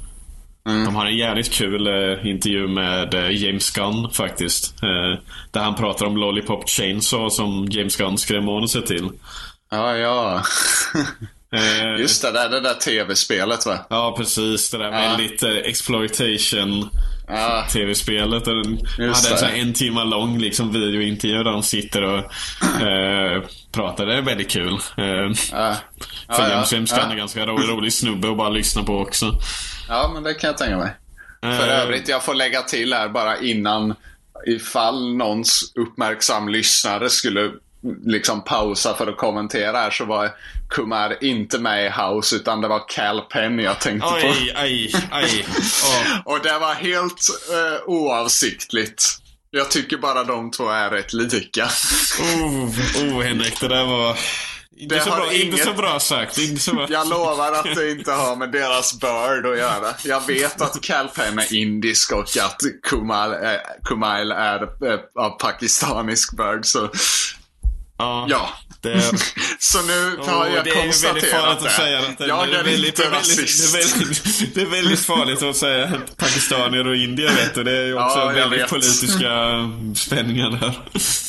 Mm. De har en jävligt kul eh, intervju med eh, James Gunn faktiskt. Eh, där han pratar om Lollipop Chainsaw som James Gunn skrev manuset till. Ja, ja. Eh, Just det, där, det där tv-spelet va? Ja, precis. Det där Ja. väldigt eh, exploitation Ja, tv-spelet. Den hade en Just sån här det. en timme lång liksom, videointervju där de sitter och eh, pratar. Det är väldigt kul. Eh, ja. för ja, James Gunn är ja. ganska rolig, rolig snubbe att bara lyssna på också. ja, men det kan jag tänka mig. För Eh, övrigt, jag får lägga till här bara innan ifall någons uppmärksam lyssnare skulle liksom pausa för att kommentera här så var Kumar inte med i House utan det var Cal Penn jag tänkte på. Aj, aj, aj. Åh. Och det var helt eh, oavsiktligt. Jag tycker bara de två är rätt lika. Oh, oh Henrik, det där var... Inte, Det så bra, inte inget- så bra sagt. Inte så bra. Jag lovar att det inte har med deras börd att göra. Jag vet att Cal Penn är indisk och att Kumail är, Kumail är eh, av pakistanisk börd. Så Ja. ja. Det Så nu oh, har jag det konstaterat det. att säga att jag är är väldigt, inte det är väldigt, rasist. det, är väldigt, det är väldigt farligt att säga att pakistanier och indier vet du. Det är ju också Ja, väldigt vet. politiska spänningar där.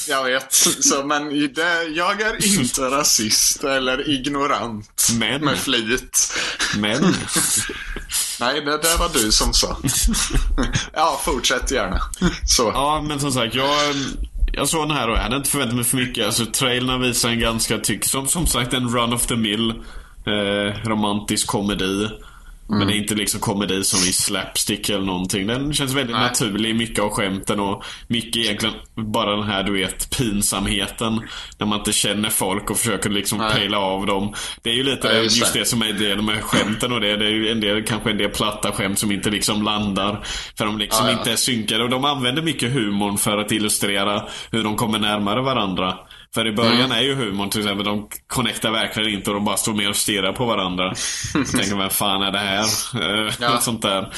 Jag vet. Så, men det, jag är inte rasist eller ignorant. Men. Med flit. Men. Nej, det där var du som sa. ja, fortsätt gärna. Så. Ja, men som sagt, jag, jag såg den här och jag hade inte förväntat mig för mycket. Alltså, trailerna visar en ganska, tyck, som, som sagt, en run of the mill eh, romantisk komedi. Men det är inte liksom komedi som i slapstick eller någonting. Den känns väldigt Nej. naturlig, mycket av skämten och mycket egentligen bara den här, du vet, pinsamheten. När man inte känner folk och försöker liksom Nej. pejla av dem. Det är ju lite Ja, just just, det. det som är delen med skämten och det. Det är ju en del, kanske en del platta skämt som inte liksom landar. För de liksom Ja, ja. inte är synkade. Och de använder mycket humorn för att illustrera hur de kommer närmare varandra. För i början Mm. är ju humorn till exempel, de connectar verkligen inte och de bara står med och stirrar på varandra. Tänker, vem fan är det här? Eh, Ja. Sånt där.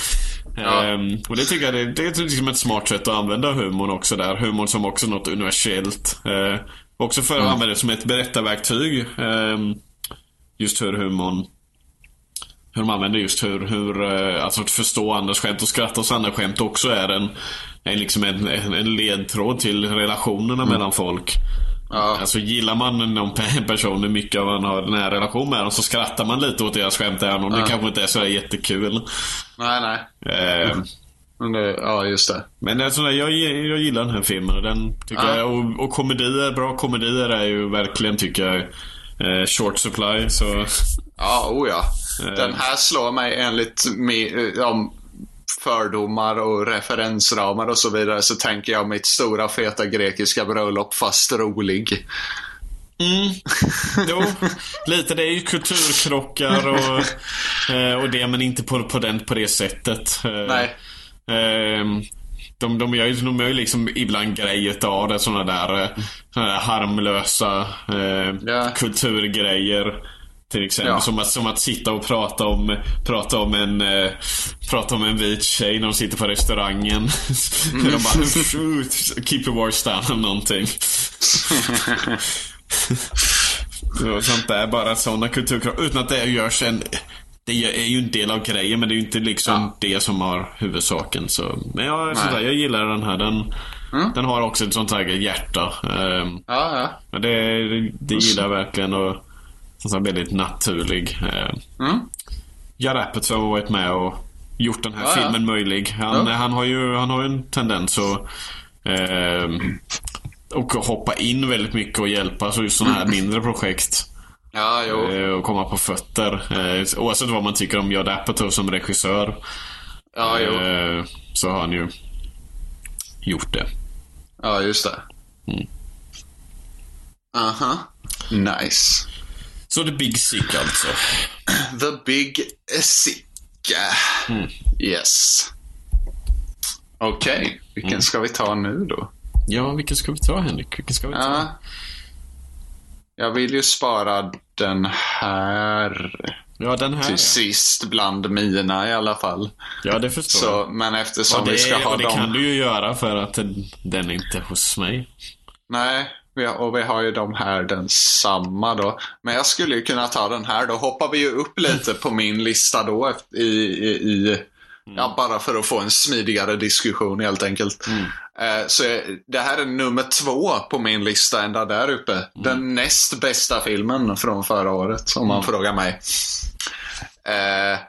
Ja. Ehm, och det tycker jag det, det är liksom ett smart sätt att använda humorn också där. Humorn som också något universellt. Eh, också för att Mm. använda det som ett berättarverktyg. Ehm, just hur humorn hur de använder just hur, hur eh, alltså att förstå andras skämt och skratta åt andra skämt också är en, en, liksom en, en en ledtråd till relationerna mellan folk. Ja. Alltså gillar man någon pe- person mycket och man har den här relation med dem så skrattar man lite åt deras skämt även om det kanske inte är så där jättekul. Nej, nej. Eh, Men det, ja, just det. men sådär, jag, jag gillar den här filmen och den tycker Ja. jag, och, och komedier, bra komedier är ju verkligen tycker jag eh, short supply så Ja, oh ja. Eh. Den här slår mig enligt mi, eh, om fördomar och referensramar och så vidare så tänker jag mitt stora feta grekiska bröllop fast rolig. Mm. Jo, lite. Det är ju kulturkrockar och, eh, och det, men inte på, på, den, på det sättet. Eh, Nej. ehm, de, de, gör ju, de gör ju liksom ibland grejer av det. Såna där, eh, såna där harmlösa eh, kulturgrejer. Till exempel Ja. som, att, som att sitta och prata om, prata om en eh, Prata om en vit tjej när de sitter på restaurangen. de bara Keep your voice down eller någonting. Sånt där, bara sådana kulturkrav. Utan att det görs en... Det är ju en del av grejen men det är ju inte liksom Ja. det som har huvudsaken. Så. Men jag, sagt, jag gillar den här. Den, den har också ett sånt här hjärta. Ehm, Ja, ja. det, det, det gillar jag verkligen och sagt väldigt naturlig. Ehm, Mm. Apatow har varit med och gjort den här Ja, ja. filmen möjlig. Han, Ja. han, har ju, han har ju en tendens att Ehm, och hoppa in väldigt mycket och hjälpa så just sådana här mindre projekt. Ja, jo. eh, Och komma på fötter. Eh, Oavsett vad man tycker om Judd Apatow som regissör. Ja, eh, Så har han ju gjort det. Ja, just det. Mm. Aha. Nice. Så The Big Sick alltså. The Big Sick. Yes. Okej, vilken ska vi ta nu då? Ja, vilken ska vi ta Henrik? Vilken ska vi ta? Ja. Jag vill ju spara den här Ja, den här. till sist bland mina i alla fall. Ja, det förstår jag. Så, men eftersom Och det, vi ska ha och det dem... kan du ju göra för att den, den är inte hos mig. Nej, och vi har ju de här den samma då. Men jag skulle ju kunna ta den här. Då hoppar vi ju upp lite på min lista då i, i, i Ja, bara för att få en smidigare diskussion helt enkelt. Eh, Så det här är nummer två på min lista ända där uppe. Den näst bästa filmen från förra året, om man frågar mig. Eh,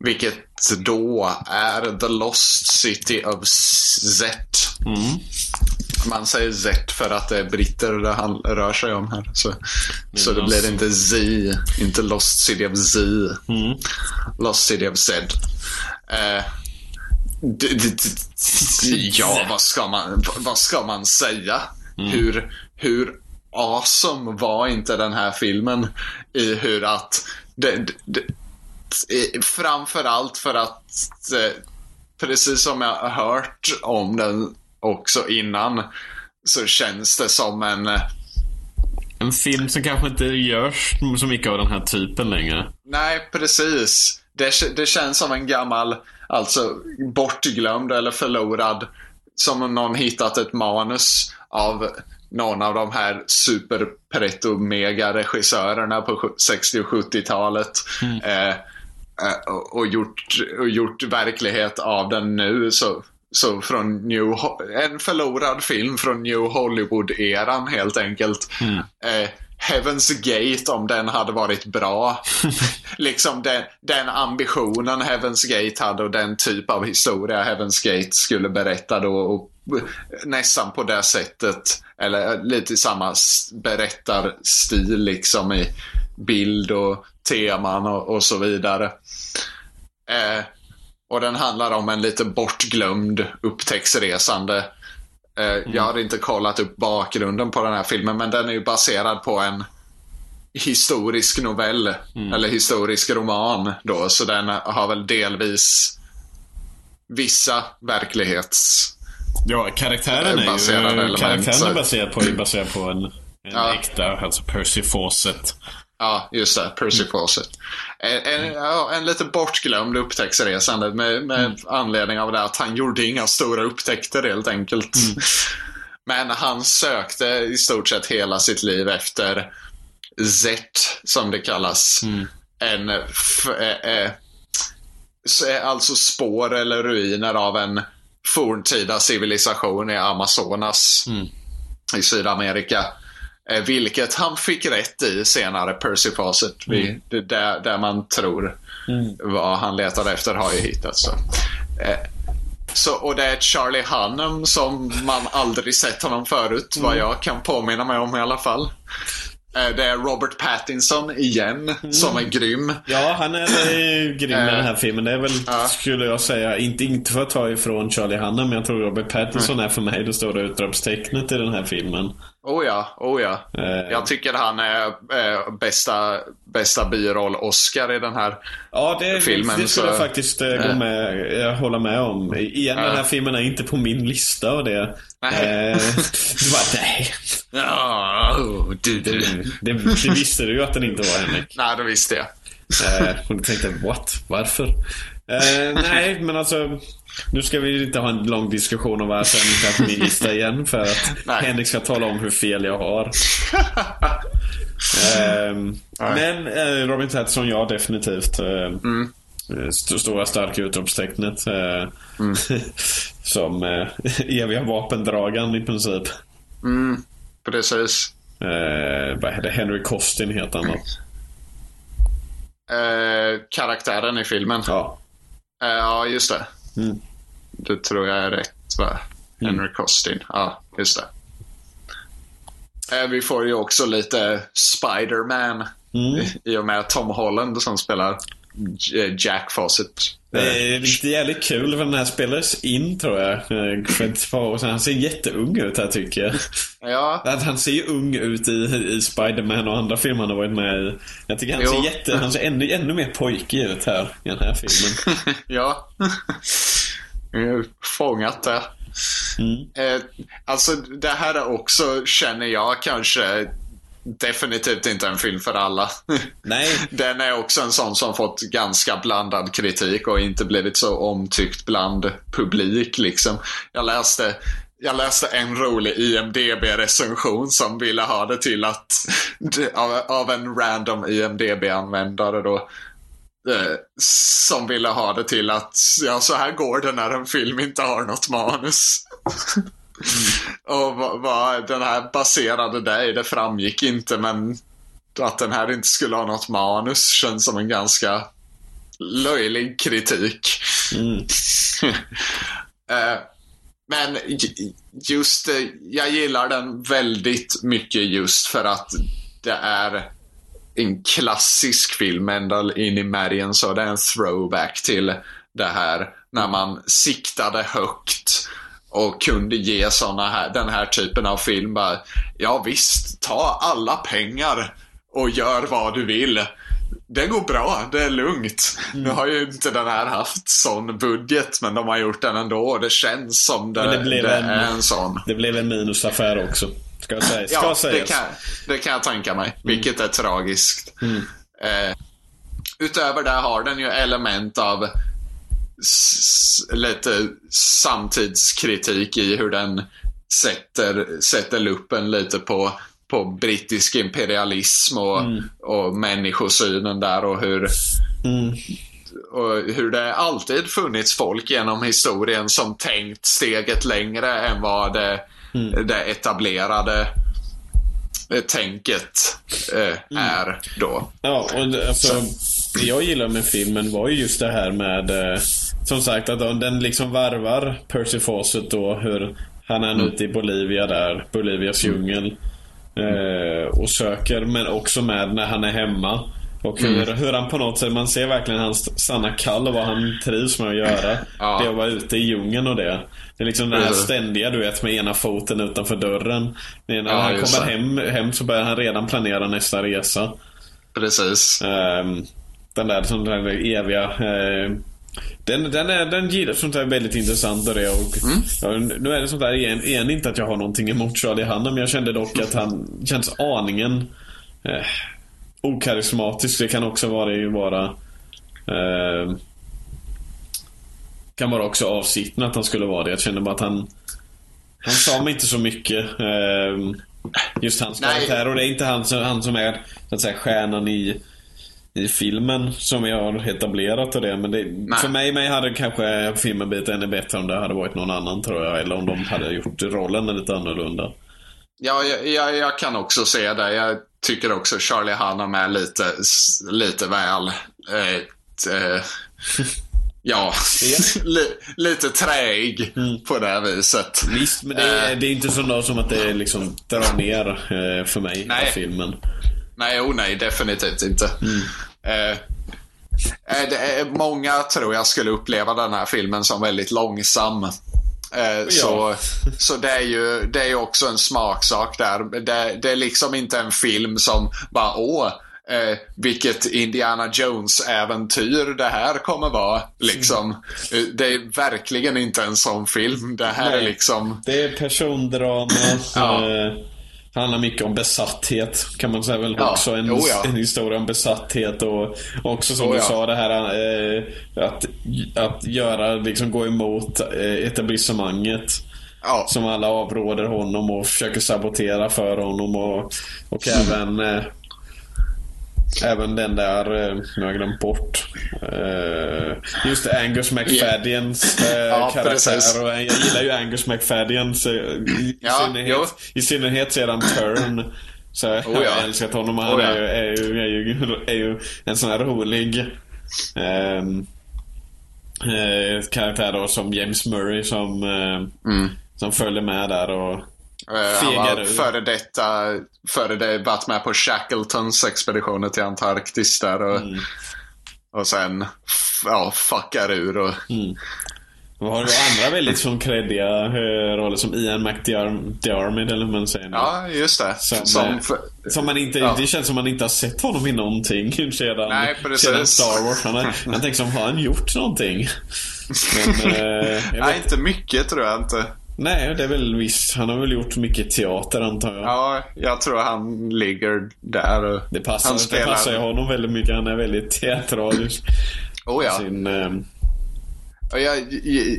vilket då är The Lost City of Z. Man säger Z för att det är britter det han rör sig om här. Så, så det blir inte Z, inte Lost City of Z. Lost City of Z. Eh, ja, vad ska man, vad ska man säga? Hur, hur awesome var inte den här filmen i hur att det, det, framförallt för att eh, precis som jag har hört om den också innan så känns det som en eh, En film som kanske inte görs så mycket av den här typen längre. Nej, precis. Det, det känns som en gammal, alltså bortglömd eller förlorad, som om någon hittat ett manus av någon av de här super mega regissörerna på sju- 60 och 70-talet. Eh, eh, och, och, gjort, och gjort verklighet av den nu. Så, så från New, en förlorad film från New Hollywood-eran helt enkelt. Eh, Heaven's Gate om den hade varit bra. liksom den, den ambitionen Heaven's Gate hade och den typ av historia Heaven's Gate skulle berätta då. Och nästan på det sättet. Eller lite i samma berättarstil liksom i bild och teman och, och så vidare. Eh, och den handlar om en lite bortglömd upptäcktsresande. Eh, Jag hade inte kollat upp bakgrunden på den här filmen men den är ju baserad på en historisk novell. Eller historisk roman då. Så den har väl delvis vissa verklighets... Ja, karaktären är ju... Karaktären är baserad på, är baserad på en, en Ja. äkta, alltså Percy Fawcett. Ja, just det. Percy Fawcett. En, en, ja, en lite bortglömd upptäcktsresande med, med anledning av det att han gjorde inga stora upptäckter helt enkelt. Men han sökte i stort sett hela sitt liv efter Z, som det kallas. En, f, eh, eh, eh, alltså spår eller ruiner av en forntida civilisation i Amazonas i Sydamerika. Eh, vilket han fick rätt i senare, Percy Fawcett. Det där, där man tror vad han letade efter har ju hittats. Så. Eh, så, och det är Charlie Hunnam som man aldrig sett honom förut, vad jag kan påminna mig om i alla fall. Eh, det är Robert Pattinson igen, som är grym. Ja, han är eh, grym med den här filmen. Det är väl, Ja. skulle jag säga, inte, inte för att ta ifrån Charlie Hunnam, men jag tror Robert Pattinson är för mig det stora utropstecknet i den här filmen. Oh ja, oh ja. Eh. Jag tycker han är eh, bästa, bästa biroll-Oscar i den här. Ja, det, filmen, det skulle jag faktiskt eh, gå med, eh, hålla med om. Igen, den här filmen är inte på min lista och det. Nej. Eh, du bara, nej. Oh, du, du. Det, det visste du ju att den inte var, Henrik. Nej, det visste jag. Eh, och du tänkte, what? Varför? Nej, men alltså. Nu ska vi inte ha en lång diskussion om varför jag inte på min lista igen. För att Nej. Henrik ska tala om hur fel jag har. Ehm, men eh, Robin Pattinson, ja definitivt. Eh, eh, st- Stora starka utropstecknet. Eh, som eh, eviga vapendragaren i princip. Precis. Eh, vad heter? Henry Costin heter han? Eh, karaktären i filmen. Ja. Eh, ja, just det. Mm. Det tror jag är rätt, va? Henry Costin. Ja, just det. Eh, Vi får ju också lite Spider-Man Mm. i och med Tom Holland som spelar Jack Fawcett. Det är lite jävligt kul för den här spelades in tror jag. eh, För ett par år sedan. Han ser jätteung ut här tycker jag. Ja, Att han ser ju ung ut i, i Spider-Man och andra filmer han har varit med i. Jag tycker han Jo. ser, jätte, han ser ännu, ännu mer pojkig ut här i den här filmen. ja. Eh, Fångat det. Mm. Eh, alltså det här är också, känner jag, kanske definitivt inte en film för alla. Nej, Den är också en sån som fått ganska blandad kritik och inte blivit så omtyckt bland publik liksom. Jag läste jag läste en rolig IMDB-recension som ville ha det till att, av, av en random IMDB-användare då, eh, som ville ha det till att, ja så här går det när en film inte har något manus. Och vad, vad den här baserade det det framgick inte men att den här inte skulle ha något manus känns som en ganska löjlig kritik. Mm. Eh, Men just, eh, jag gillar den väldigt mycket just för att det är en klassisk film ända in i märgen så det är en throwback till det här när man siktade högt och kunde ge såna här, den här typen av film bara, ja visst, ta alla pengar och gör vad du vill. Det går bra, det är lugnt. Nu har ju inte den här haft sån budget, men de har gjort den ändå och det känns som det, Men det det, blev en- är en sån. det blev en minusaffär också. Ska jag säga. Ska Ja, det sägas. kan, det kan jag tänka mig. Vilket är tragiskt. Eh, utöver det har den ju element av lite samtidskritik i hur den sätter, sätter luppen lite på, på brittisk imperialism och, och människosynen där och hur Mm. och hur det alltid funnits folk genom historien som tänkt steget längre än vad det, det etablerade eh, tänket eh, är då. Ja, och det, alltså, jag gillar med filmen var ju just det här med eh, Som sagt att den liksom varvar Percy Fawcett då hur Han är ute i Bolivia där, Bolivias djungel eh, Och söker men också med när han är hemma och hur, hur han på något sätt, man ser verkligen hans sanna kall och vad han trivs med att göra. Ja. Det att vara ute i djungeln och det. Det är liksom det här ständiga du vet med ena foten utanför dörren. Men när Ja, han kommer hem, hem så börjar han redan planera nästa resa. Precis. Ehm, den där, sån där eviga... eh, den, den, är, den gillar sånt där väldigt intressant och det. Och, ja, nu är det sånt där igen, igen inte att jag har någonting emot Charlie Hunnam. Jag kände dock att han känns aningen eh, okarismatisk. Det kan också vara ju vara... Eh, kan vara också avsikten att han skulle vara det. Jag kände bara att han... Han sa mig inte så mycket. Eh, just hans Nej. karaktär. Och det är inte han som, han som är så att säga, stjärnan i, i filmen som jag har etablerat och det. Men det, för mig, mig hade kanske filmen blivit ännu bättre om det hade varit någon annan tror jag. Eller om de hade gjort rollen lite annorlunda. Ja, jag, jag, jag kan också se det. Jag tycker också Charlie Hunnam är lite, lite väl... Eh, eh, ja, li, lite träig på det här viset. Visst, men det är, Eh. det är inte så som att det liksom drar ner eh, för mig, Nej. av filmen. Nej, oh nej, definitivt inte. Eh, eh, det är, många tror jag skulle uppleva den här filmen som väldigt långsam. Eh, så, så det är ju det är också en smaksak där. Det, det är liksom inte en film som bara åh, eh, vilket Indiana Jones-äventyr det här kommer vara. Liksom. Eh, Det är verkligen inte en sån film. Det här är Nej. liksom... Det är persondrama. Ja. eh, handlar mycket om besatthet. Kan man säga väl Ja. också. En, Jo, ja. en historia om besatthet och också som Jo, du ja. sa det här eh, att, att göra, liksom gå emot eh, etablissemanget. Ja, Som alla avråder honom och försöker sabotera för honom och, och även eh, Även den där, eh, nu har jag glömt bort. Eh, just Angus McFaddians Ja, precis. karaktär. Och jag gillar ju Angus McFaddians eh, i, Ja, jo. synnerhet, i synnerhet sedan Turn. Så jag Oh, har ja. älskat honom. Han Oh, ja. är, ju, är, ju, är, ju, är ju en sån här rolig eh, karaktär då som James Murray som, eh, Som följer med där och Han Fegar var före detta, före det varit med på Shackletons expeditioner till Antarktis där och, Mm. och sen ja, fuckar ur och Vi har andra väldigt som kreddiga eh, roller som Ian McDiarmid eller hur man säger nu. ja, just det. Som, Som, eh, för- Som man inte, Ja. Det känns som man inte har sett honom i någonting sedan, Nej, sedan Star Wars. Han har, jag tänker som, har han gjort någonting? Men, eh, nej, inte mycket tror jag inte. Nej, det är väl visst. Han har väl gjort mycket teater antar jag. Ja, jag tror han ligger där. Och Det passar, han det passar honom väldigt mycket. Han är väldigt teatralisk. Oh ja. Sin, eh, Och jag, jag,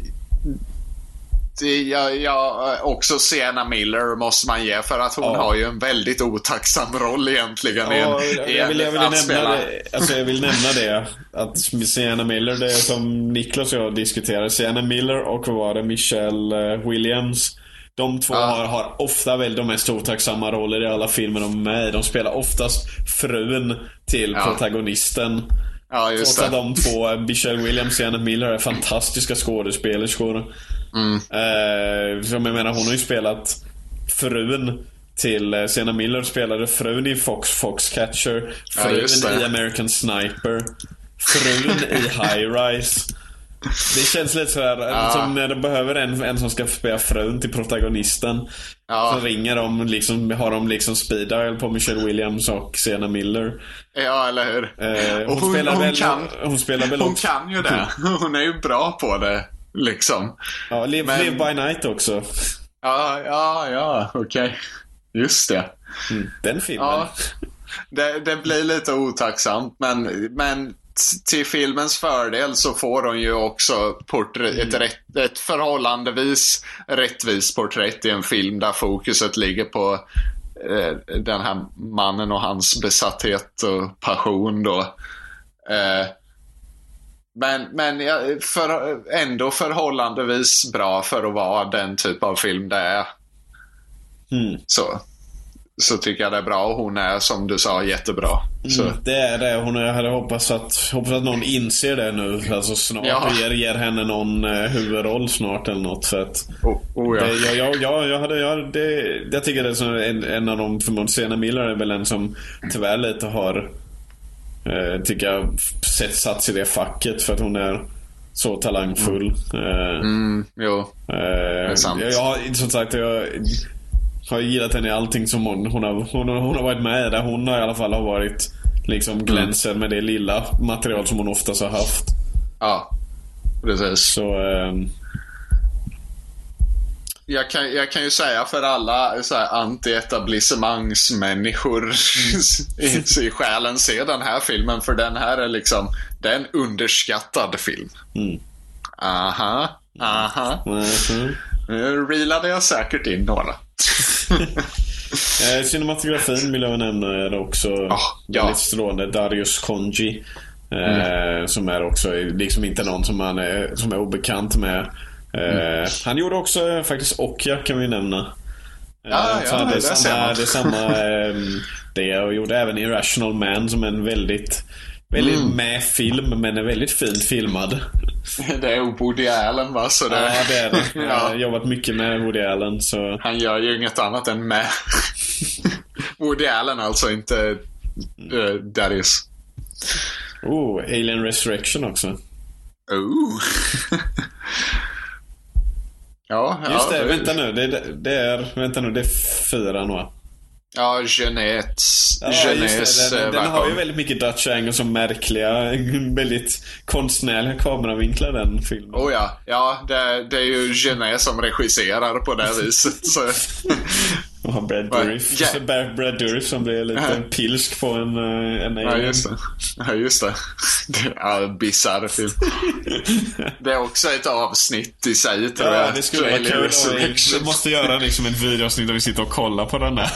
jag, jag, också Sienna Miller måste man ge för att hon Ja. har ju en väldigt otacksam roll egentligen. i en, Ja, i jag en- vill, jag, vill nämna det, alltså jag vill nämna det. Att Sienna Miller, det är som Niklas och jag diskuterade. Sienna Miller och vad var det, Michelle eh, Williams. De två Ja. har, har ofta väl de mest otacksamma roller i alla filmer de är med. De spelar oftast frun till protagonisten. Ja, just Trots att de två, Michelle Williams och Sienna Miller, är fantastiska skådespelerskor. Mm. Eh, som jag menar, hon har ju spelat frun till eh, Sienna Miller spelade frun i Fox Foxcatcher, Ja, frun det. i American Sniper, frun i High Rise. Det känns lite sådär, Ja. som när de behöver en, en som ska spela frun till protagonisten. Ja. Så ringer de, liksom, har de liksom speed dial på Michelle Williams och Sienna Miller. Ja, eller hur? Eh, Och hon, spelar väl, kan, hon spelar väl hon kan ju det. Hon är ju bra på det. Liksom. Ja, Live, Men- Live by Night också. Ja, ja, ja, okej. Just det. Mm, Den filmen. Ja, det, det blir lite otacksamt men, men till filmens fördel så får hon ju också porträ- ett, rätt, ett förhållandevis rättvist porträtt i en film där fokuset ligger på eh, den här mannen och hans besatthet och passion då. Eh, men men för, ändå förhållandevis bra för att vara den typ av film det är. Mm. Så, så tycker jag det är bra och hon är som du sa jättebra. Så, Mm, det är det. Hon, jag hade hoppats att, hoppas att någon inser det nu. Alltså snart. Ja. Ger, ger henne någon eh, huvudroll snart eller något. För att oh, oh ja. det, jag, jag, jag, hade, jag, det, jag tycker det är som en, en av de, för Sienna Miller är väl en som tyvärr lite har, eh, tycker jag, sett, satts i det facket. För att hon är så talangfull. Eh, Mm, jo. Eh, är sant. Jag, jag som sagt, jag har gillat henne i allting som hon, hon, har, hon, hon har varit med. Där hon har i alla fall har varit liksom glänser med det lilla material som hon oftast har haft. Ja, precis. Så, ehm, Jag kan, jag kan ju säga för alla så här anti-etablissemangsmänniskor i, i själen, se den här filmen. För den här är liksom, det är en underskattad film. Mm. Aha, aha. mhm. Nu reelade jag säkert in några. Eh, cinematografin vill jag nämna är också Ah, ja. väldigt strålande. Darius Konji. Eh, Som är också liksom inte någon som, man är, som är obekant med. Eh, Han gjorde också faktiskt Okja kan vi nämna. Eh, Ja, han- det det, samma, det är samma ehm, det och gjorde även Irrational Man som är en väldigt Väldigt Mm. med film men är väldigt fint filmad. Det är Woody Allen va? Så det, Ja det är det. Jag har ja, jobbat mycket med Woody Allen så han gör ju inget annat än med. Woody Allen alltså, inte uh, Darius. Oh, Alien Resurrection också. Oh. ja, Just ja, det, vänta nu. Det, det, det är, vänta nu, det är fyran va? Ja, Genets. Ja, Genets det. Den, eh, den har ju väldigt mycket Dutch angles och märkliga, väldigt konstnärliga kameravinklar den filmen. Oh ja, ja det, det är ju Genet som regisserar på det viset. Så. Och har Brad? Dourif. Ja. Brad Dourif som blir lite Ja. pilsk på en, eh, en Ja, alien. just det. Ja, just det. Det- Ja, bisarr film. Det är också ett avsnitt i sig, tror Ja, jag. det skulle vara kul. Vi måste göra liksom ett videoavsnitt där vi sitter och kollar på den där.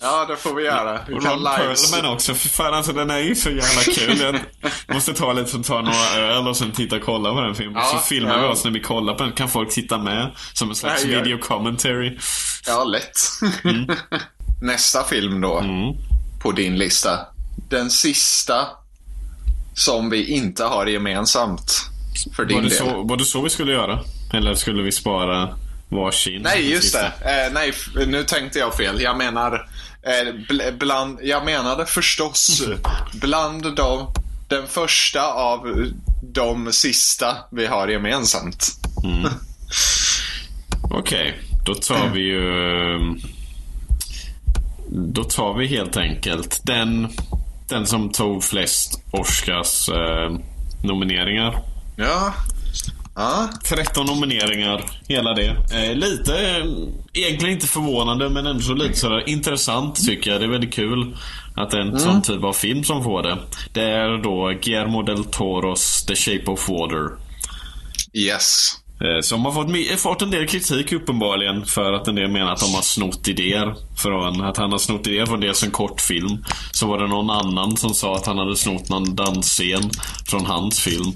Ja, det får vi göra. Vi Och kan Ron. Perlman också. För fan alltså den är ju så jävla kul. Jag måste ta lite som ta några öl och sen titta och kolla på den filmen. Ja, så filmar vi ja. oss när vi kollar på den. Kan folk titta med som en slags gör- video commentary. Ja, lätt. Nästa film då, Mm. på din lista. Den sista som vi inte har gemensamt. För din Var det, del. så, var det så vi skulle göra? Eller skulle vi spara varsin. Nej, just det. Eh, nej, nu tänkte jag fel. Jag menar... Eh, bl- bland, jag menade förstås bland de, den första av de sista vi har gemensamt. Okej, då tar vi ju... ehm, Då tar vi helt enkelt den, den som tog flest Oscars eh, nomineringar. Ja. Ja. 13 nomineringar, hela det. Eh, lite, eh, egentligen inte förvånande men ändå så lite sådär intressant tycker jag. Det är väldigt kul att det är en sån typ av film som får det. Det är då Guillermo del Toros The Shape of Water. Yes. Eh, Som har fått, my- fått en del kritik uppenbarligen för att en del menar att de har snott idéer från, att han har snott idéer från dels en kortfilm. Så var det någon annan som sa att han hade snott någon dansscen från hans film.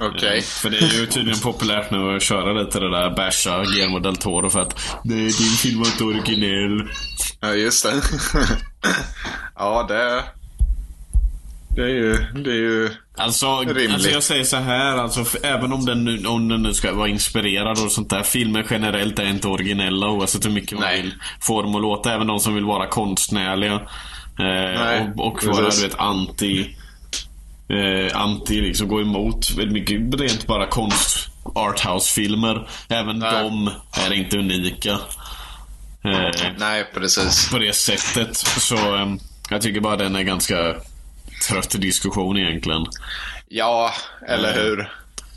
Okej. Eh, För det är ju tydligen populärt nu att köra lite det där basha Guillermo del Toro för att Nej, din film var inte originell. Ja, just det. ja, det... Det är ju... Det är ju... Alltså, Rimligt. alltså jag säger så här, alltså, även om den, nu, om den nu ska vara inspirerad och sånt där. Filmer generellt är inte originella oavsett hur mycket man Nej. vill få dem att låta. Även de som vill vara konstnärliga. Eh, Nej, och och vara du vet, anti... Eh, anti, liksom gå emot väldigt mycket rent bara konst arthouse-filmer. Även Nej. de är inte unika. Eh, Nej, precis. på det sättet. Så eh, jag tycker bara den är ganska trött diskussion egentligen. Ja, eller hur?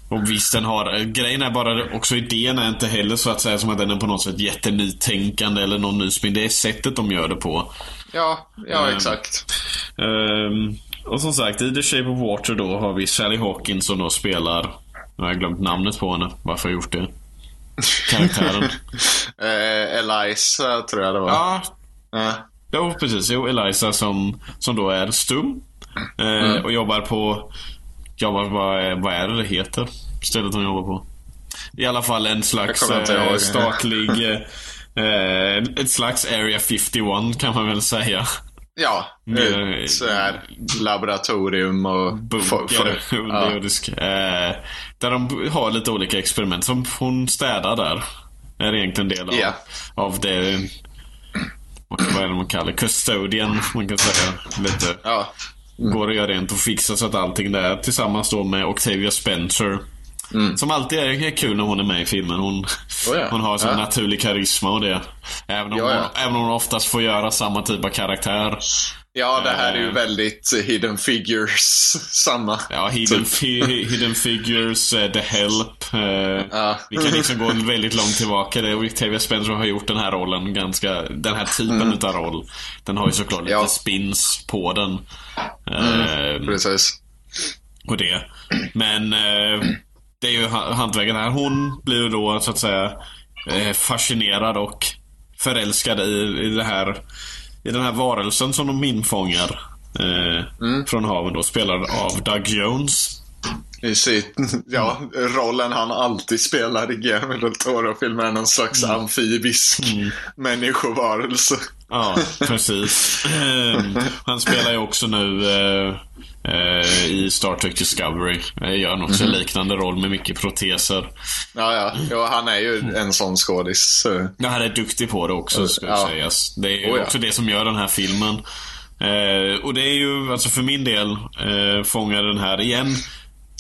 Och visst den har, eh, grejen är bara också idén är inte heller så att säga som att den är på något sätt jättenytänkande eller någon ny spin. Det är sättet de gör det på. Ja, ja Mm. exakt. Ehm, och som sagt, i The Shape of Water då har vi Sally Hawkins som då spelar, jag har glömt namnet på henne. Varför har jag gjort det? Karaktären. Eh, Eliza tror jag det var. ja, Ja. Jo, precis. Jo, Eliza som, som då är stum. Eh, Och jobbar på... Jobbar, vad, är- vad är det det heter? Stället hon jobbar på. I alla fall en slags Jag eh, statlig... Eh, ett slags Area 51 kan man väl säga. Ja, ett så här laboratorium och... Bunker. få- ja. underjordisk. Eh, där de har lite olika experiment. Som hon städar där. Är egentligen del av, Ja. av det... Vad är det man kallar? Custodian, man kan säga. Lite. Ja. Går och gör rent och fixar så att allting där tillsammans då med Octavia Spencer. Som alltid är, kul när hon är med i filmen. Hon, Mm. Oh ja. hon har sån Ja. naturlig karisma och det. Även om, Ja. Hon, även om hon oftast får göra samma typ av karaktär. ja, det här är ju Eh. väldigt hidden figures. Samma. Ja, Hidden, Typ. fi, hidden Figures, eh, The Help. eh, Ja. Vi kan liksom gå väldigt långt tillbaka. Det Octavia Spencer har gjort den här rollen ganska... Den här typen utav roll. Den har ju såklart lite Mm. Ja. spins på den. Eh, Precis. och det. Men eh, det är ju ha- hantverket här. Hon blir då så att säga eh, fascinerad och förälskad i, i det här i den här varelsen som de infångar eh, från haven då, spelad av Doug Jones. I sitt, ja, rollen han alltid spelar i Guillermo del Toro-filmer någon slags amfibisk människovarelse. Ja, precis. Ehm, Han spelar ju också nu eh, eh, i Star Trek Discovery. Eh, Gör en också liknande roll med mycket proteser. Ja, ja. ja han är ju en sån skådis. eh. Ja, han är duktig på det också, ska Ja. sägas. Det är ju Oh, ja. också det som gör den här filmen. Eh, och det är ju, alltså för min del, eh, fångar den här igen,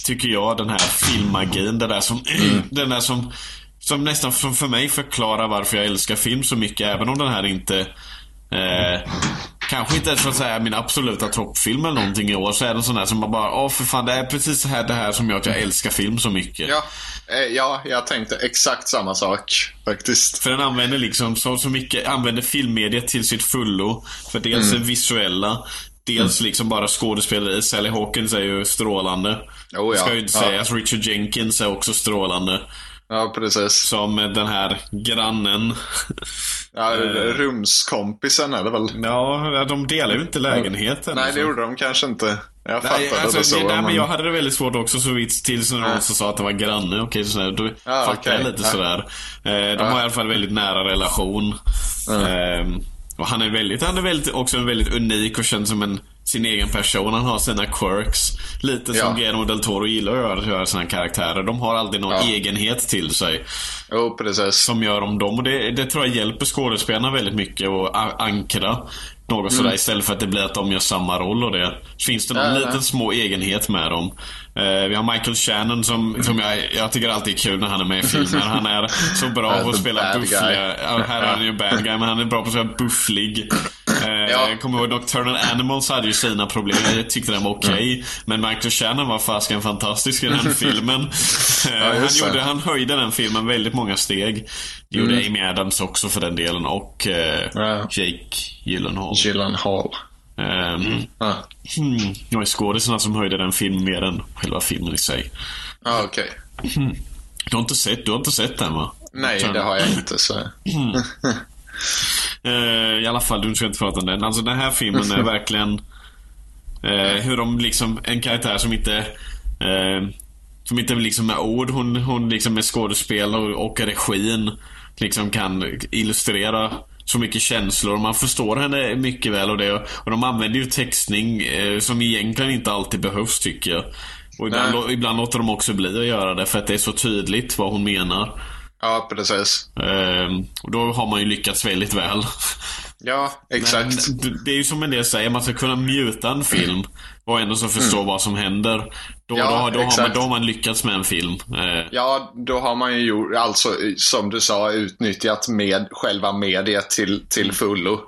tycker jag, den här filmmagin. Det där som, den där som, som nästan för, för mig förklarar varför jag älskar film så mycket, även om den här inte eh, Kanske inte så att säga min absoluta toppfilm eller någonting i år, så är den sån där som man bara, åh för fan, det är precis så här, det här som gör att jag älskar film så mycket. Ja, eh, ja, jag tänkte exakt samma sak faktiskt. För den använder liksom så, så mycket, använder filmmediet till sitt fullo. För dels Mm. det visuella, dels liksom bara skådespeleri. Sally Hawkins är ju strålande. Oh, ja. Ska ju inte Ja. sägas. Richard Jenkins är också strålande. Ja, precis. Som den här grannen. Ja, Eh. rumskompisen är det väl? Ja, de delar ju inte lägenheten. Nej, det så. gjorde de kanske inte. Jag fattade Nej, det alltså, så. nej, men men- jag hade det väldigt svårt också så vitt tills någon Ja. som sa att det var granne. Okej, så då Ja, fattade jag okej. lite Ja. sådär. Eh, de har i alla fall väldigt nära relation. Ehm, och han är väldigt, han är väldigt, också en väldigt unik och känns som en sin egen person. Han har sina quirks. Lite som Ja. Guillermo del Toro gillar att göra, göra sina karaktärer. De har alltid någon Ja. egenhet till sig. Jo, precis. Som gör om dem. Och det, det tror jag hjälper skådespelarna väldigt mycket att ankra något sådär istället för att det blir att de gör samma roll och det. Finns det någon Mm. Ja. liten små egenhet med dem. Eh, vi har Michael Shannon som, som jag, jag tycker alltid är kul när han är med i filmer. Han är så bra på att spela buffliga. Ja, här är han ju bad guy men han är bra på att spela bufflig. Eh, Ja. Jag kommer ihåg Nocturnal Animals hade ju sina problem. Jag tyckte den var okej. Mm. Men Michael Shannon var fasken fantastisk i den filmen. Eh, Ja, han, gjorde, han höjde den filmen väldigt många steg. Det gjorde Amy Adams också för den delen och eh, Mm. Ja. Jake Gyllenhaal. Gyllenhaal. Um, Ja, hmm, det var skådisarna som höjde den filmen mer än själva filmen i sig. ah, okej. Du har inte sett, du har inte sett den va? Nej, det har jag inte. Så. Eh, I alla fall, du ska inte prata om den. Alltså den här filmen är verkligen eh, hur de liksom, en karaktär som inte eh, som inte liksom med ord, hon, hon liksom med skådespel och, och regin liksom kan illustrera så mycket känslor. Man förstår henne mycket väl och det. Och de använder ju textning eh, som egentligen inte alltid behövs tycker jag. Och ibland, Nej. ibland låter de också bli att göra det för att det är så tydligt vad hon menar. Ja, precis. Ehm, och då har man ju lyckats väldigt väl. Ja, exakt. Men det- är ju som en del säger, man ska kunna muta en film och ändå så förstå vad som händer. Då, Ja, då, har- då, har man, då har man lyckats med en film. Eh, Ja, då har man ju gjort, alltså som du sa, utnyttjat med själva mediet till, till fullo.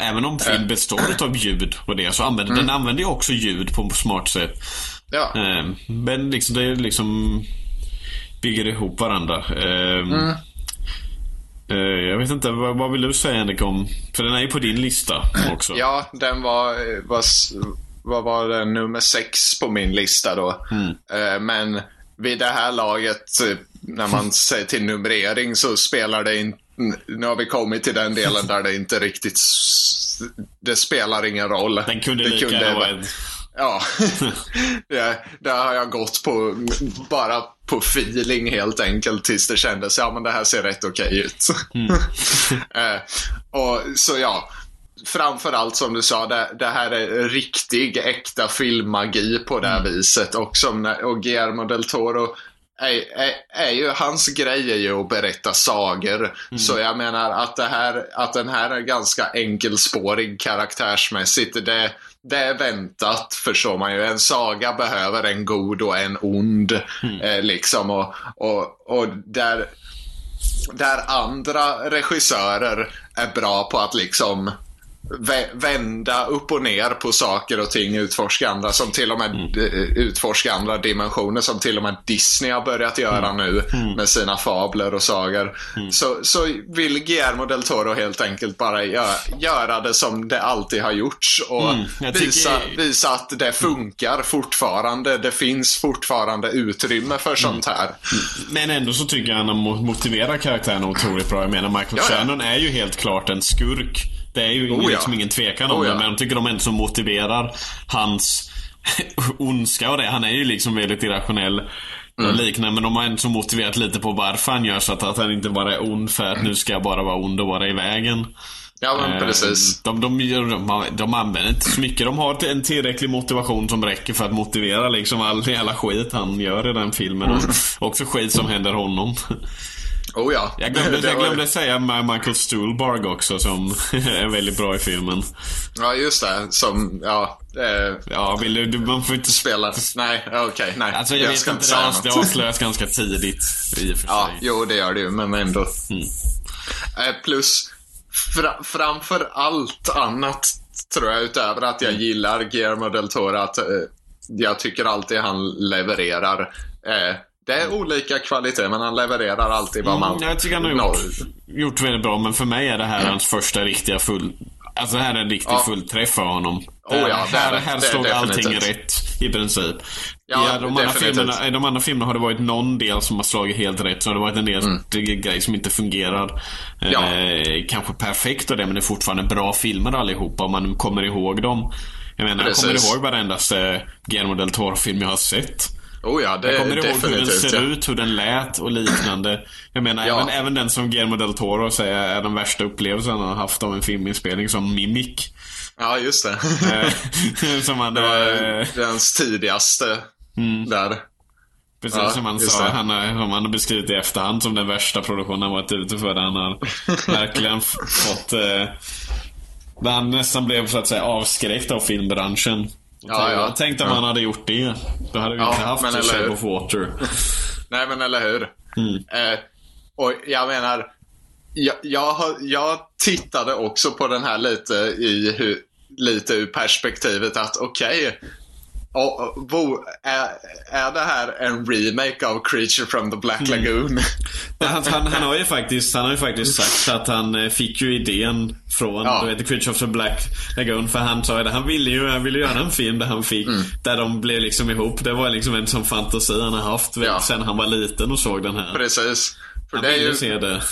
Även om Eh. film består av ljud och det, så använder Mm. den använder ju också ljud på ett smart sätt. Ja, Eh, men liksom, det är liksom bygger ihop varandra. Eh, Mm. eh, jag vet inte, vad, vill du säga Henrik om... För den är ju på din lista också. ja den var, var, vad var det, nummer sex på min lista då. Eh, Men vid det här laget, eh, när man säger till numrering så spelar det inte nu har vi kommit till den delen där det inte riktigt... Det spelar ingen roll. Den kunde det lika gärna vara ett... Ja, det, där har jag gått på bara på feeling helt enkelt tills det kändes, ja men det här ser rätt okej ut. eh, och så ja, framförallt som du sa, det, det här är riktig äkta filmmagi på det här viset. Och, som, och Guillermo del Toro är, är, är ju, hans grej är ju att berätta sagor. Så jag menar att, det här, att den här är ganska enkelspårig karaktärsmässigt. Det, det är väntat, förstår man ju. En saga behöver en god och en ond. Eh, liksom. Och, och, och där, där andra regissörer är bra på att liksom vända upp och ner på saker och ting, utforska andra, som till och med eh, utforska andra dimensioner som till och med Disney har börjat göra nu med sina fabler och sagor. Så, så vill Guillermo del Toro helt enkelt bara göra, göra det som det alltid har gjorts och Mm, jag tycker- visa, visa att det funkar fortfarande. Det finns fortfarande utrymme för sånt här. Men ändå så tycker jag han mo- motiverar karaktären otroligt bra. Jag menar, Michael Ja, ja. Shannon är ju helt klart en skurk. Det är ju Oh, ja. liksom ingen tvekan om Oh, det. ja. Men jag tycker de ändå som motiverar hans ondska och det. Han är ju liksom väldigt irrationell. Mm. Liknande, men de har ändå motiverat lite på varför han gör så att, att han inte bara är ond för att nu ska jag bara vara ond och vara i vägen. Ja, men Eh, precis. De, de, de, de använder inte så mycket. De har en tillräcklig motivation som räcker för att motivera liksom all jävla skit han gör i den filmen. Och också skit som händer honom. Oh ja. Jag glömde, jag glömde säga med Michael Stuhlbarg också som är väldigt bra i filmen. Ja, just det. Som, ja, eh, Ja, vill du, man får inte... spelar. Nej, okej, nej. Alltså jag, vet ska inte, det, det avslöjas ganska tidigt i och för sig. Ja, jo, det gör det ju, men ändå. Mm. Eh, plus, fra, framför allt annat tror jag, utöver att Mm. jag gillar Guillermo del Toro, att eh, jag tycker alltid han levererar. Eh, det är olika kvalitet, men han levererar alltid vad man... Mm, jag tycker han har gjort, gjort väldigt bra, men för mig är det här hans första riktiga full... Alltså det här är en riktig Ja. fullträff för honom. Oh ja, här här Det är slog allting rätt i princip. Ja, I, de andra filmerna, de andra filmerna har det varit någon del som har slagit helt rätt. Så har det varit en del Mm. grejer som inte fungerar Ja. eh, kanske perfekt och det, men det är fortfarande bra filmer allihopa om man kommer ihåg dem. Jag menar, jag kommer Precis. ihåg varendaste Guillermo del Toro-film jag har sett. Oh ja, det Jag kommer ihåg hur den ser Ja. ut, hur den lät och liknande. Jag menar, Ja. även, även den som Guillermo del Toro säger är den värsta upplevelsen han har haft av en filminspelning som Mimic. ja, just det. Eh, som han... det var eh, dens tidigaste där. Precis Ja, som han sa, det. han, har- som han har beskrivit i efterhand som den värsta produktionen han varit ute för. Där han har verkligen fått... Eh, där han nästan blev så att säga avskräckt av filmbranschen. Ja, ja. Tänk om Ja. han hade gjort det. Då hade vi Ja, inte haft Shape of Water. Nej, men eller hur? Mm. Eh, och jag menar, jag, jag, jag tittade också på den här lite i hur, lite ur perspektivet att okej, och- och bo- är, är det här en remake av Creature from the Black Mm. Lagoon? Han, han, han, har ju faktiskt, han har ju faktiskt sagt att han eh, fick ju idén från Ja. The Creature of the Black Lagoon. För han sa ju det, han ville ju han ville göra en film där han fick, Mm. där de blev liksom ihop. Det var liksom en sån fantasi han har haft Ja. sen han var liten och såg den här. Precis. För Han det ville ju, se det.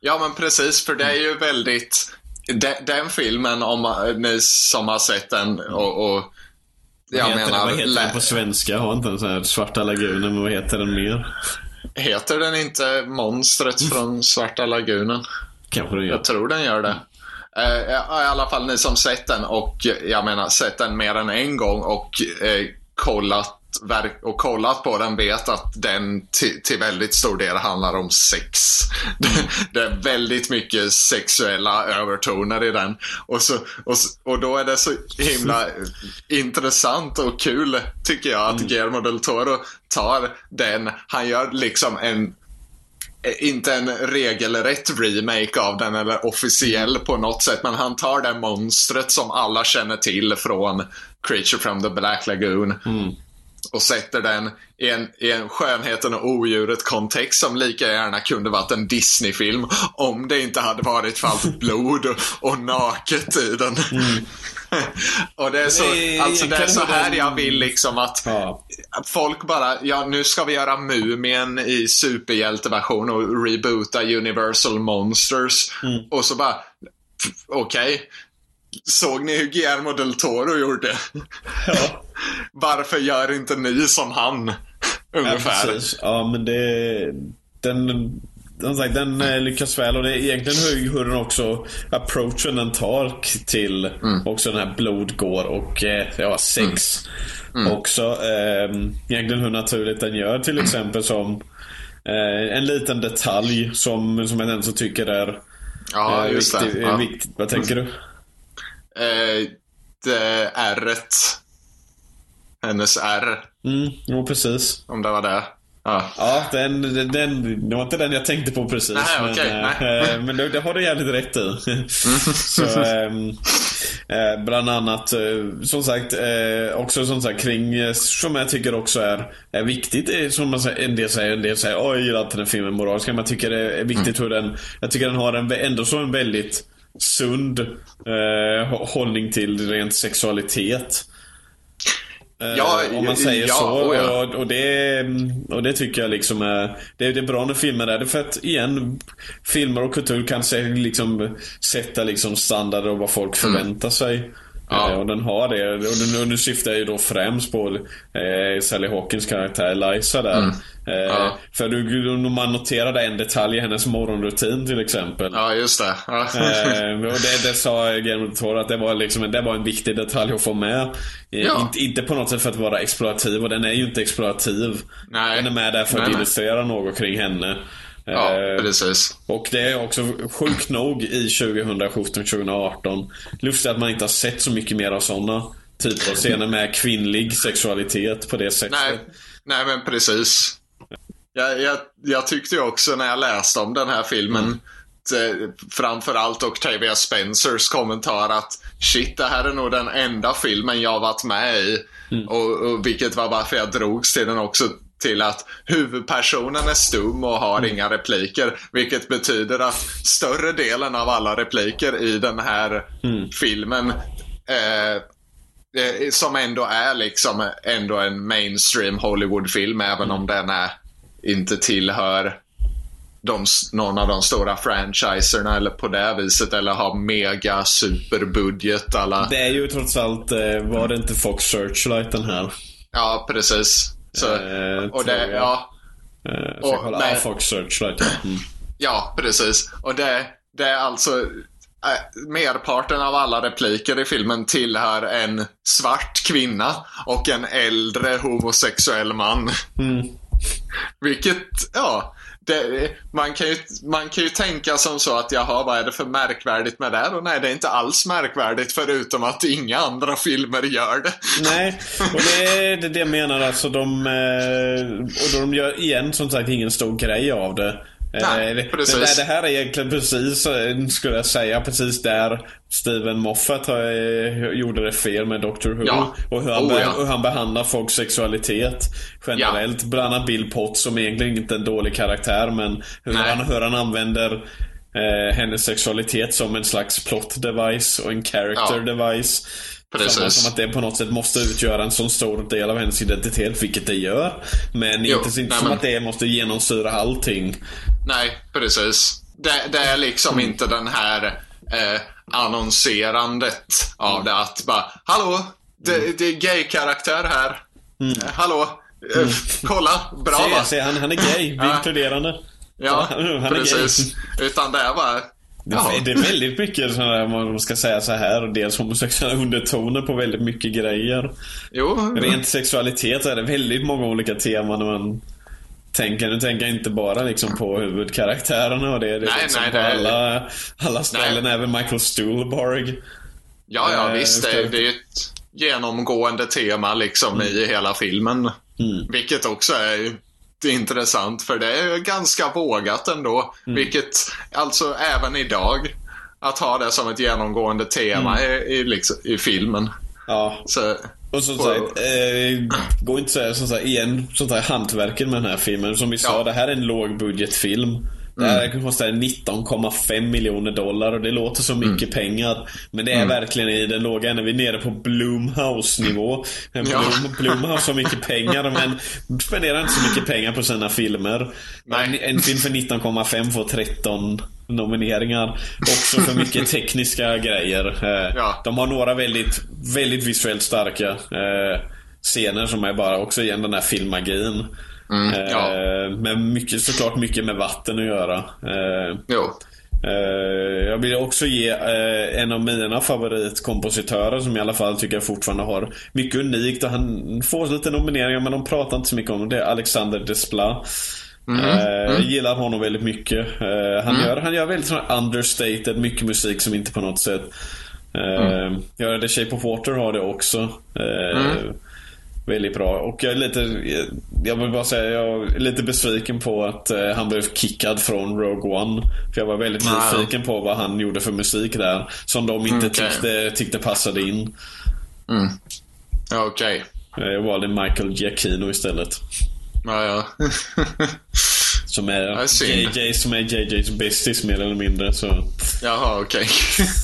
ja, men precis. För det är ju väldigt... De, den filmen, om ni som har sett den och... och jag heter, menar, den, vad heter den på svenska? Jag har inte en sån här Svarta Lagunen, men vad heter den mer? heter den inte Monstret från Svarta Lagunen? Kanske den gör. Jag tror den gör det. Ja, I alla fall ni som sett den och jag menar sett den mer än en gång och eh, kollat, verk- och kollat på den vet att den till, väldigt stor del handlar om sex. det är väldigt mycket sexuella övertoner i den. Och, så, och, och då är det så himla intressant och kul tycker jag att Guillermo del Toro tar den. Han gör liksom en inte en regelrätt remake av den eller officiell på något sätt men han tar det monstret som alla känner till från Creature from the Black Lagoon och sätter den i en, i en skönheten och odjuret kontext som lika gärna kunde varit en Disney-film om det inte hade varit för allt blod och, och naket i den. och det är så, Nej, alltså det är så här den- jag vill liksom att Ja. att folk bara, ja nu ska vi göra Mumien i superhjälteversion och reboota Universal Monsters. Och så bara, okej. Såg ni hur Guillermo del Toro gjorde? Varför gör inte ni som han? Ja, Ungefär. precis. Ja, men det... Den... Som sagt, den eh, lyckas väl och det är egentligen hur, hur den också approachen den tar till också den här blod, går och eh, ja, sex. Också eh, egentligen hur naturligt den gör till exempel som eh, en liten detalj som, som jag ändå tycker är Ja, eh, just viktig, det. Ja. viktigt. Vad tänker du? Eh, det ärret. Hennes R, Mm, jo, precis. om det var det. Ja. Ja, den, den, den, det var inte den jag tänkte på precis. Nej, men okej, eh, nej. eh, men det, det har du jävligt rätt i. så, ehm, eh, bland annat, som sagt, eh, också som sagt kring, som jag tycker också är, är viktigt. är Som man säger, en del säger, en del säger, oj, jag gillar inte den filmen moraliska. Men jag tycker det är viktigt hur den, jag tycker den har en, ändå så en väldigt sund eh, hå- hållning till rent sexualitet. Eh, Ja, om man säger ja, så. oh ja. Och, och, det, och det tycker jag liksom är, det, det är bra när filmer är det. För att igen, filmer och kultur kan se, liksom, sätta liksom standarder och vad folk förväntar sig. Ja. Eh, och den har det. Och nu, nu syftar jag ju då främst på eh, Sally Hawkins karaktär Eliza där. Eh, Mm. Ja. För du, om man noterade en detalj i hennes morgonrutin till exempel. ja, just det. Ja. Eh, och det, det sa Guillermo del Toro att det var, liksom, det var en viktig detalj att få med. Eh, Ja. Inte, inte på något sätt för att vara exploativ och den är ju inte exploativ. Nej. Den är med där för att nej. illustrera något kring henne. Ja, Eh, precis. och det är också sjukt nog i 2017-2018 lustigt att man inte har sett så mycket mer av sådana typer av scener med kvinnlig sexualitet på det sättet. Nej, nej men precis. Jag, jag, jag tyckte ju också när jag läste om den här filmen mm. framförallt Octavia Spencers kommentar att shit, det här är nog den enda filmen jag varit med i. Och, och vilket var varför jag drogs till den också till att huvudpersonen är stum och har inga repliker. Vilket betyder att större delen av alla repliker i den här filmen eh, eh, som ändå är liksom ändå en mainstream Hollywoodfilm även om den är inte tillhör de, någon av de stora franchiserna eller på det viset eller har mega superbudget alla. Det är ju trots allt, eh, var det inte Fox Searchlight den här? Ja, precis. Så, Eh, och det, ja. Eh, Och- kolla. men- Fox Searchlight. ja. Mm. Ja, precis. Och det, det är alltså äh, merparten av alla repliker i filmen tillhör en svart kvinna och en äldre homosexuell man. Mm. Vilket, ja. Det, man, kan ju, man kan ju tänka som så att jaha, vad är det för märkvärdigt med det? Och nej, det är inte alls märkvärdigt förutom att inga andra filmer gör det. Nej, och det är det, det jag menar alltså. De, eh, och då de gör igen som sagt ingen stor grej av det. Nej, Eh, det, precis. det, det här är egentligen precis, eh, skulle jag säga, precis där Steven Moffat har, eh, gjorde det fel med Doctor Who. Ja. Och hur han, Oh, ja. hur han behandlar folks sexualitet generellt. Bland annat Bill Potts som egentligen inte är en dålig karaktär men hur, Nej. han, hur han använder eh, hennes sexualitet som en slags plot device och en character Ja. device. Precis. Som, som att det på något sätt måste utgöra en så stor del av hennes identitet, vilket det gör. Men Jo, inte, inte som men- att det måste genomsyra allting. Nej, precis. Det, det är liksom inte den här eh, annonserandet av det att bara Hallå, det, det är gay-karaktär här. Eh, hallå, eh, kolla, bra Se, va? se han, han är gay, vi är Ja. inkluderande. Ja, han är precis. Utan det är bara Ja. det är väldigt mycket sådana om man ska säga så här, dels homosexuella undertoner på väldigt mycket grejer. Jo, Rent sexualitet så är det väldigt många olika teman när man tänker. Nu tänker jag inte bara liksom på huvudkaraktärerna och det. Det är Nej, liksom nej, på det är- alla, alla ställen, Nej. även Michael Stuhlbarg. ja, ja eh, visst. Det, det är ju ett genomgående tema liksom i hela filmen. Mm. Vilket också är intressant för det är ganska vågat ändå. Mm. Vilket, alltså även idag, att ha det som ett genomgående tema Mm. i, i, liksom, i filmen. Ja, Så, Och som sagt, eh, går inte att säga som sagt, igen, sånt här hantverket med den här filmen. Som vi sa, Ja. Det här är en lågbudgetfilm. Det här kostar 19,5 miljoner dollar och det låter som mycket pengar. Men det är Mm. verkligen i den låga änden. Vi är nere på Blumhouse-nivå. Blum, Ja. Blumhouse har mycket pengar men spenderar inte så mycket pengar på sina filmer. En, en film för 19,5 får 13 nomineringar. Också för mycket tekniska grejer. Eh, Ja. De har några väldigt, väldigt visuellt starka eh, scener som är bara också igen den här filmmagin. Mm, eh, ja. Men mycket, såklart mycket med vatten att göra. Eh, jo. Eh, jag vill också ge en av mina favoritkompositörer som i alla fall tycker jag fortfarande har mycket unikt och han får lite nomineringar men de pratar inte så mycket om det. Det Alexander Desplat. Eh, Jag gillar honom väldigt mycket. Han, gör, han gör väldigt understated, mycket musik som inte på något sätt uh, gör The Shape of Water har det också. Eh, Väldigt bra. Och jag är lite, jag vill bara säga, jag är lite besviken på att eh, han blev kickad från Rogue One. För jag var väldigt Ah. nyfiken på vad han gjorde för musik där. Som de inte Okej. tyckte, tyckte passade in. Mm. Okej. Eh, Jag valde Michael Giacchino istället. Ja, ja. Som är. JJ, som är JJs bästis mer eller mindre. Så. Jaha, okej.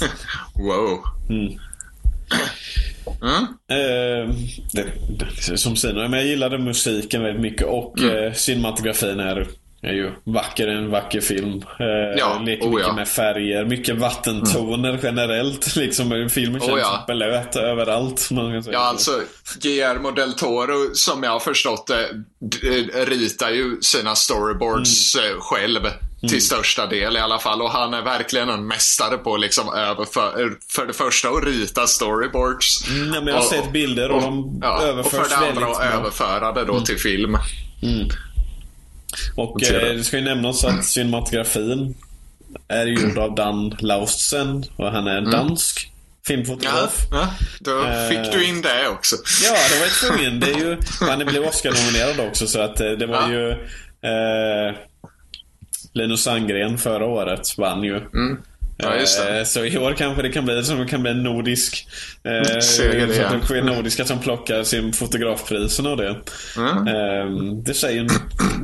wow. Mm. Mm. Eh, det, det, som Sina, men jag gillade musiken väldigt mycket och Mm. eh, cinematografin är, är ju vacker, en vacker film. Eh, Ja, leker oh mycket ja. med färger, mycket vattentoner generellt. Liksom, filmen känns Oh ja. blöt överallt. Man. Ja, alltså Guillermo del Toro, som jag har förstått det, d- ritar ju sina storyboards Mm. eh, Till största del i alla fall. Och han är verkligen en mästare på liksom överför, för det första att rita storyboards. Mm, ja, men jag har Och- sett bilder och, de ja, och överförs för det andra att överföra det då till film. Och Ser eh, det. ska ju nämnas att cinematografin är gjord av Dan Laustsen och han är en dansk Ja, filmfotograf. ja, då Eh. fick du in det också. Ja, det var jag tvungen. Det är ju, han blev Oscar-nominerad också så att eh, det var Ja. ju eh, Linus Sandgren förra året vann ju. Mm. Ja. Eh, Så i år kanske det kan bli som det kan bli en nordisk eh, Seger så att nordiska som plockar sin fotografprisen och det. Mm. Eh, Det säger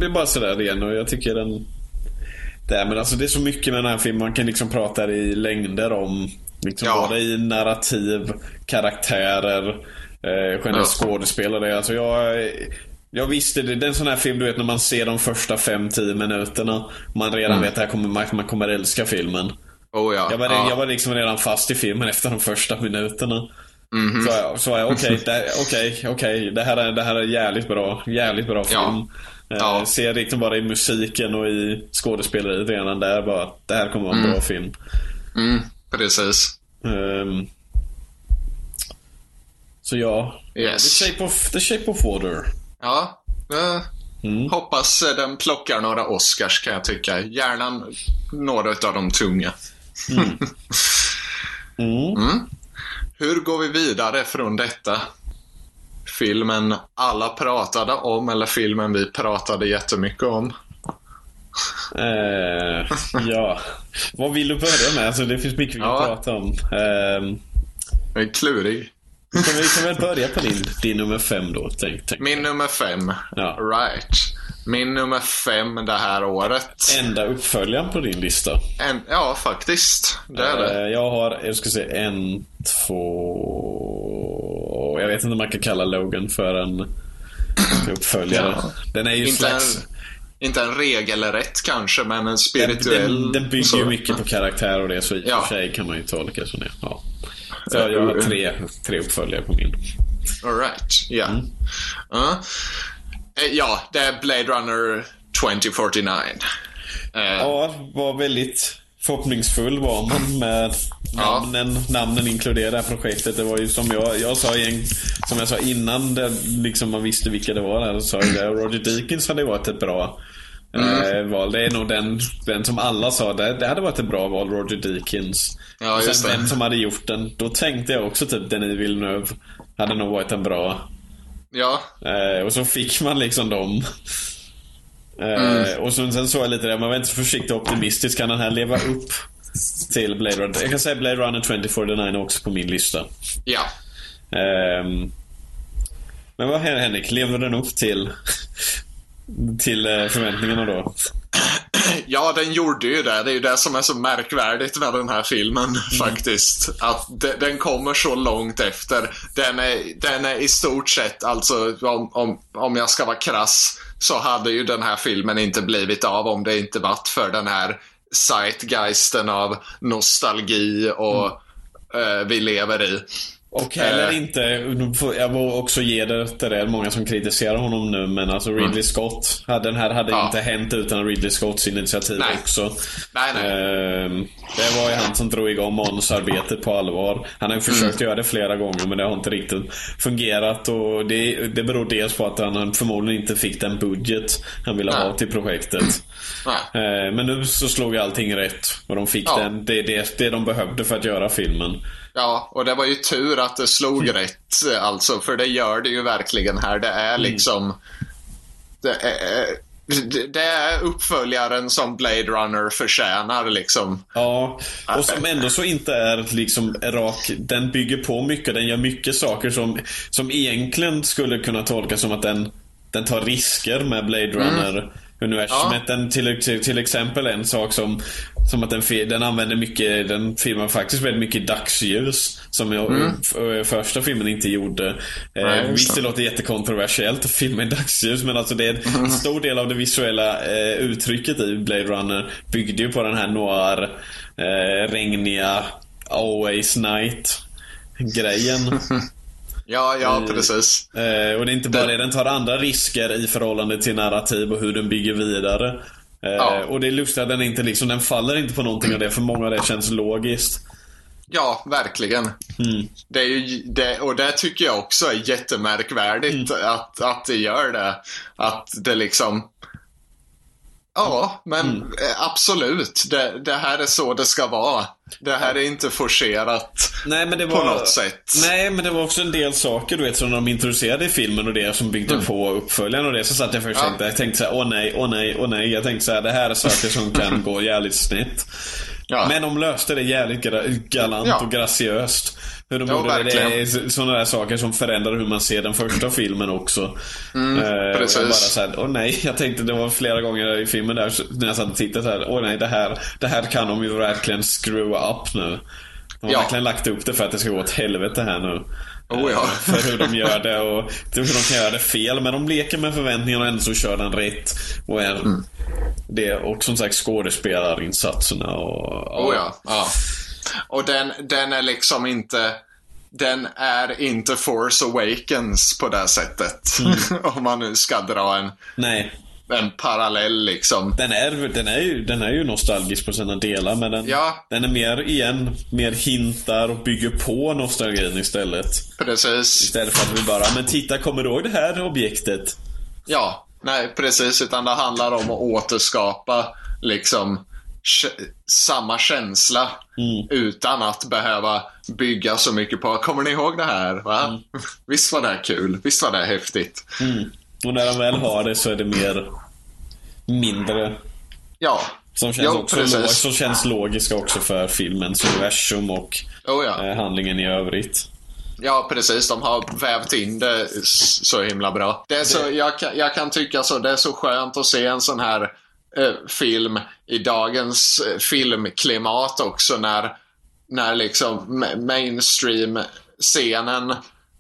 Det är bara sådär igen och jag tycker den det, är, men alltså det är så mycket med den här filmen. Man kan liksom prata i längder om. Liksom Ja. Både i narrativ, karaktärer, eh, skådespelare. Alltså jag, jag visste det. Det är en sån här film du vet när man ser de första 5-10 minuterna. Man redan vet att kommer, man, kommer älska filmen. Oh ja. Jag var, ja. jag var liksom redan fast i filmen efter de första minuterna. Mhm. Så, jag- så jag, okej, det- okej, okej, det här är, det här är jävligt bra, jävligt bra film. Ja. Eh, Ja. Ser liksom bara i musiken och i skådespeleriet redan där bara det här kommer vara en bra film. Mm, precis. Ehm, så ja, Yes. The, Shape of, The Shape of Water. Ja. eh, Mm. Hoppas den plockar några Oscars kan jag tycka. Gärna några av de tunga. Mm. Hur går vi vidare från detta? Filmen alla pratade om eller filmen vi pratade jättemycket om? Eh, ja, vad vill du börja med? Alltså, det finns mycket vi kan Ja. prata om. Um, Jag är klurig. Kan, vi kan väl börja på din, din nummer fem då. Tänk, tänk. Min nummer fem. Ja. Right. Min nummer fem det här året. Enda uppföljaren på din lista. En, ja, faktiskt. Det är det. Eh, jag har, jag ska se, en, två... Jag vet inte om man kan kalla Logan för en uppföljare. Ja. Den är ju Inte en, slags... inte en regelrätt kanske, men en Den, spirituell... den, den bygger så. ju mycket på karaktär och det, så i och Ja. för sig kan man ju tolka som det. Ja. Så jag har tre, tre uppföljare på min. Alright, ja. Mm. Ja. Eh, Ja, det är Blade Runner 2049. Eh, Ja, var väldigt förhoppningsfull var man med Ja. namnen, namnen inkluderade det här projektet. Det var ju som jag, jag sa igen, som jag sa innan det, liksom man visste vilka det var. Där, så sa jag det. Roger Deakins hade varit ett bra Mm. eh, val. Det är nog den, den som alla sa, det, det hade varit ett bra val, Roger Deakins. Ja, Och sen det. vem som hade gjort den. Då tänkte jag också typ Denis Villeneuve hade nog varit en bra ja, Eh, och så fick man liksom dem. Eh, Mm. Och sen, sen såg jag lite där, man var inte så försiktig och optimistisk. Kan den här leva upp till Blade Runner? Jag kan säga Blade Runner 2049 också på min lista. ja. Ehm, men vad händer Henrik? Lever den upp till, till eh, förväntningarna då? Ja, den gjorde ju det. Det är ju det som är så märkvärdigt med den här filmen faktiskt. Att de, den kommer så långt efter. Den är, den är i stort sett, alltså om, om, om jag ska vara krass, så hade ju den här filmen inte blivit av om det inte varit för den här zeitgeisten av nostalgi och eh, vi lever i. Och heller Eh. inte, jag vill också ge det till det, många som kritiserar honom nu, men alltså Ridley Scott, hade, den här hade Mm. Ja. inte hänt utan Ridley Scotts initiativ Nej. också. Nej, nej. Ehm, det var ju han som drog igång manusarbetet på allvar. Han har ju försökt Mm. göra det flera gånger men det har inte riktigt fungerat och det, det beror dels på att han förmodligen inte fick den budget han ville ha Nej. till projektet. Ehm, men nu så slog allting rätt och de fick Ja. den, det, det, det de behövde för att göra filmen. Ja, och det var ju tur att det slog rätt alltså, för det gör det ju verkligen här. Det är liksom... Det är, det- är uppföljaren som Blade Runner förtjänar liksom. Ja, och som ändå så inte är liksom rak. Den bygger på mycket. Den gör mycket saker som, som egentligen skulle kunna tolkas som att den, den tar risker med Blade Runner. Universumet. Ja. Den till, till, till exempel en sak som, som att den, den använder mycket, den filmar faktiskt väldigt mycket dagsljus. Som jag, f- första filmen inte gjorde. Nej, eh, visst, det. låter jättekontroversiellt att filma i dagsljus men alltså det är en stor del av det visuella eh, uttrycket i Blade Runner byggde ju på den här noir, eh, regniga, always night grejen. Ja, ja, precis. Eh, och det är inte bara Det- den tar andra risker i förhållande till narrativ och hur den bygger vidare. Eh, Ja. Och det är lustigt att den inte liksom, den faller inte på någonting av det för många av det känns logiskt. Ja, verkligen. Det är ju, det, och det tycker jag också är jättemärkvärdigt att, att det gör det. Att det liksom... Ja, men eh, absolut. Det, det här är så det ska vara. Det här är inte forcerat Nej, men det på var, något sätt. Nej, men det var också en del saker du vet som de introducerade i filmen och det som byggde på uppföljaren och det. Så satt jag först och Ja. tänkte, jag tänkte så här, åh nej, åh nej, åh nej. Jag tänkte så här, det här är saker som kan gå jävligt snett. Ja. Men de löste det jävligt galant Ja. och graciöst. Hur de Ja, gjorde det, det verkligen. är sådana där saker som förändrar hur man ser den första filmen också. Eh, och Mm, precis. jag bara så här, åh nej, jag tänkte det var flera gånger i filmen där när jag satt och tittade så här, åh nej, det här, det här kan de ju verkligen screw up nu. De har Ja. verkligen lagt upp det för att det ska gå åt helvete här nu. Oh, ja. Eh, För hur de gör det och hur de kan göra det fel. Men de leker med förväntningarna och ändå så kör den rätt. Och, är, Mm. det, och som sagt skådespelarinsatserna och... Oh ja, ja. Och den, den är liksom inte... den är inte Force Awakens på det sättet. Om man nu ska dra en, Nej. en parallell liksom. Den är, den, är ju, den är ju nostalgisk på sina delar men den, Ja. den är mer igen, mer hintar och bygger på nostalgin istället. Precis. Istället för att vi bara, men titta kommer du ihåg det här objektet? Ja, nej precis. Utan det handlar om att återskapa liksom samma känsla utan att behöva bygga så mycket på Kommer ni ihåg det här? Va? Visst var det här kul? Visst var det här häftigt? Och när de väl har det så är det mer mindre Ja. som känns, Jo, också log, som känns logiska också för filmens universum och Oh, ja. eh, handlingen i övrigt. Ja, precis. De har vävt in det så himla bra. Det är så, jag, kan, jag kan tycka så. Det är så skönt att se en sån här film i dagens eh, filmklimat också när, när liksom ma- mainstream-scenen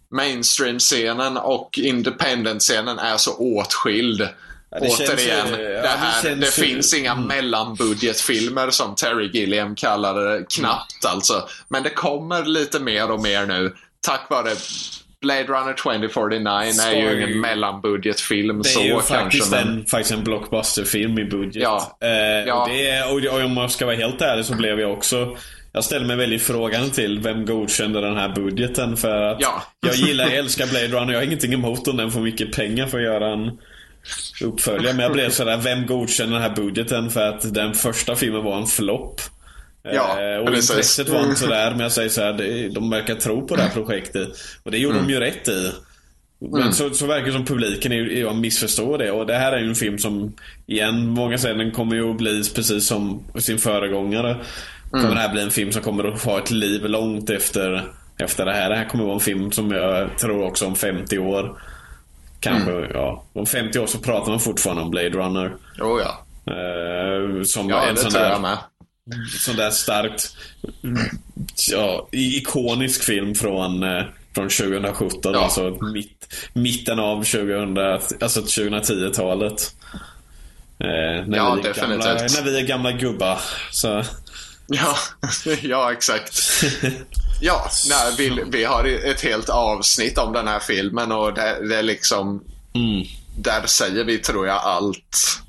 mainstream-scenen och independent-scenen är så åtskild. Ja, det känns Återigen, ja, det, här, det det, känns Mm. finns inga mellanbudgetfilmer som Terry Gilliam kallade det. Knappt alltså. Men det kommer lite mer och mer nu. Tack vare Blade Runner 2049 är ju ingen mellanbudgetfilm Det är så ju faktiskt, Men... en, faktiskt en blockbusterfilm i budget. Ja. Eh, Ja. Och, det och, och om jag ska vara helt ärlig så blev jag också jag ställer mig väldigt frågan till vem godkände den här budgeten för att Ja. jag gillar, jag älskar Blade Runner. Jag har ingenting emot om den får mycket pengar för att göra en uppföljare. Men jag blev sådär, vem godkände den här budgeten för att den första filmen var en flopp. Ja, Eh, och intresset var inte sådär, men jag säger såhär, det- de verkar tro på det här projektet. Och det gjorde de ju rätt i. Men så, så verkar det som publiken är, är, missförstår det. Och det här är ju en film som, igen, många säger den kommer ju att bli precis som sin föregångare. Kommer det här bli en film som kommer att ha ett liv långt efter, efter det här. Det här kommer att vara en film som jag tror också om 50 år. Kanske, ja. Om 50 år så pratar man fortfarande om Blade Runner. Oh, ja. Eh, som ja, en det sån tror där jag med. Sån där starkt ja, ikonisk film från, eh, från 2017. Ja. Alltså mitt, mitten av 2000, alltså 2010-talet. Eh, när, Ja, vi gamla, när vi är gamla gubbar. Så, Ja, ja exakt. Ja, nej, vi, vi har ett helt avsnitt om den här filmen och det, det är liksom... mm, Där säger vi, tror jag, allt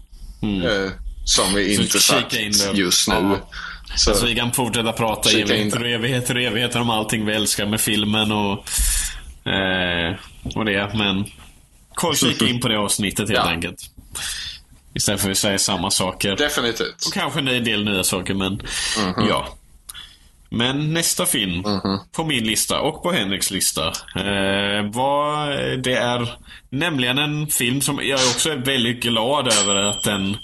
eh, som vi Så inte kika sagt in det. just nu. Ja. Så, så vi kan fortsätta prata i evigheter och evigheter och evigheter om allting vi älskar med filmen och, eh, och det. Men kika in på det avsnittet helt Ja. enkelt. Istället för att säga samma saker. definitivt. Och kanske en del nya saker, men ja. Men nästa film på min lista och på Henriks lista eh, var, det är nämligen en film som jag också är väldigt glad över att den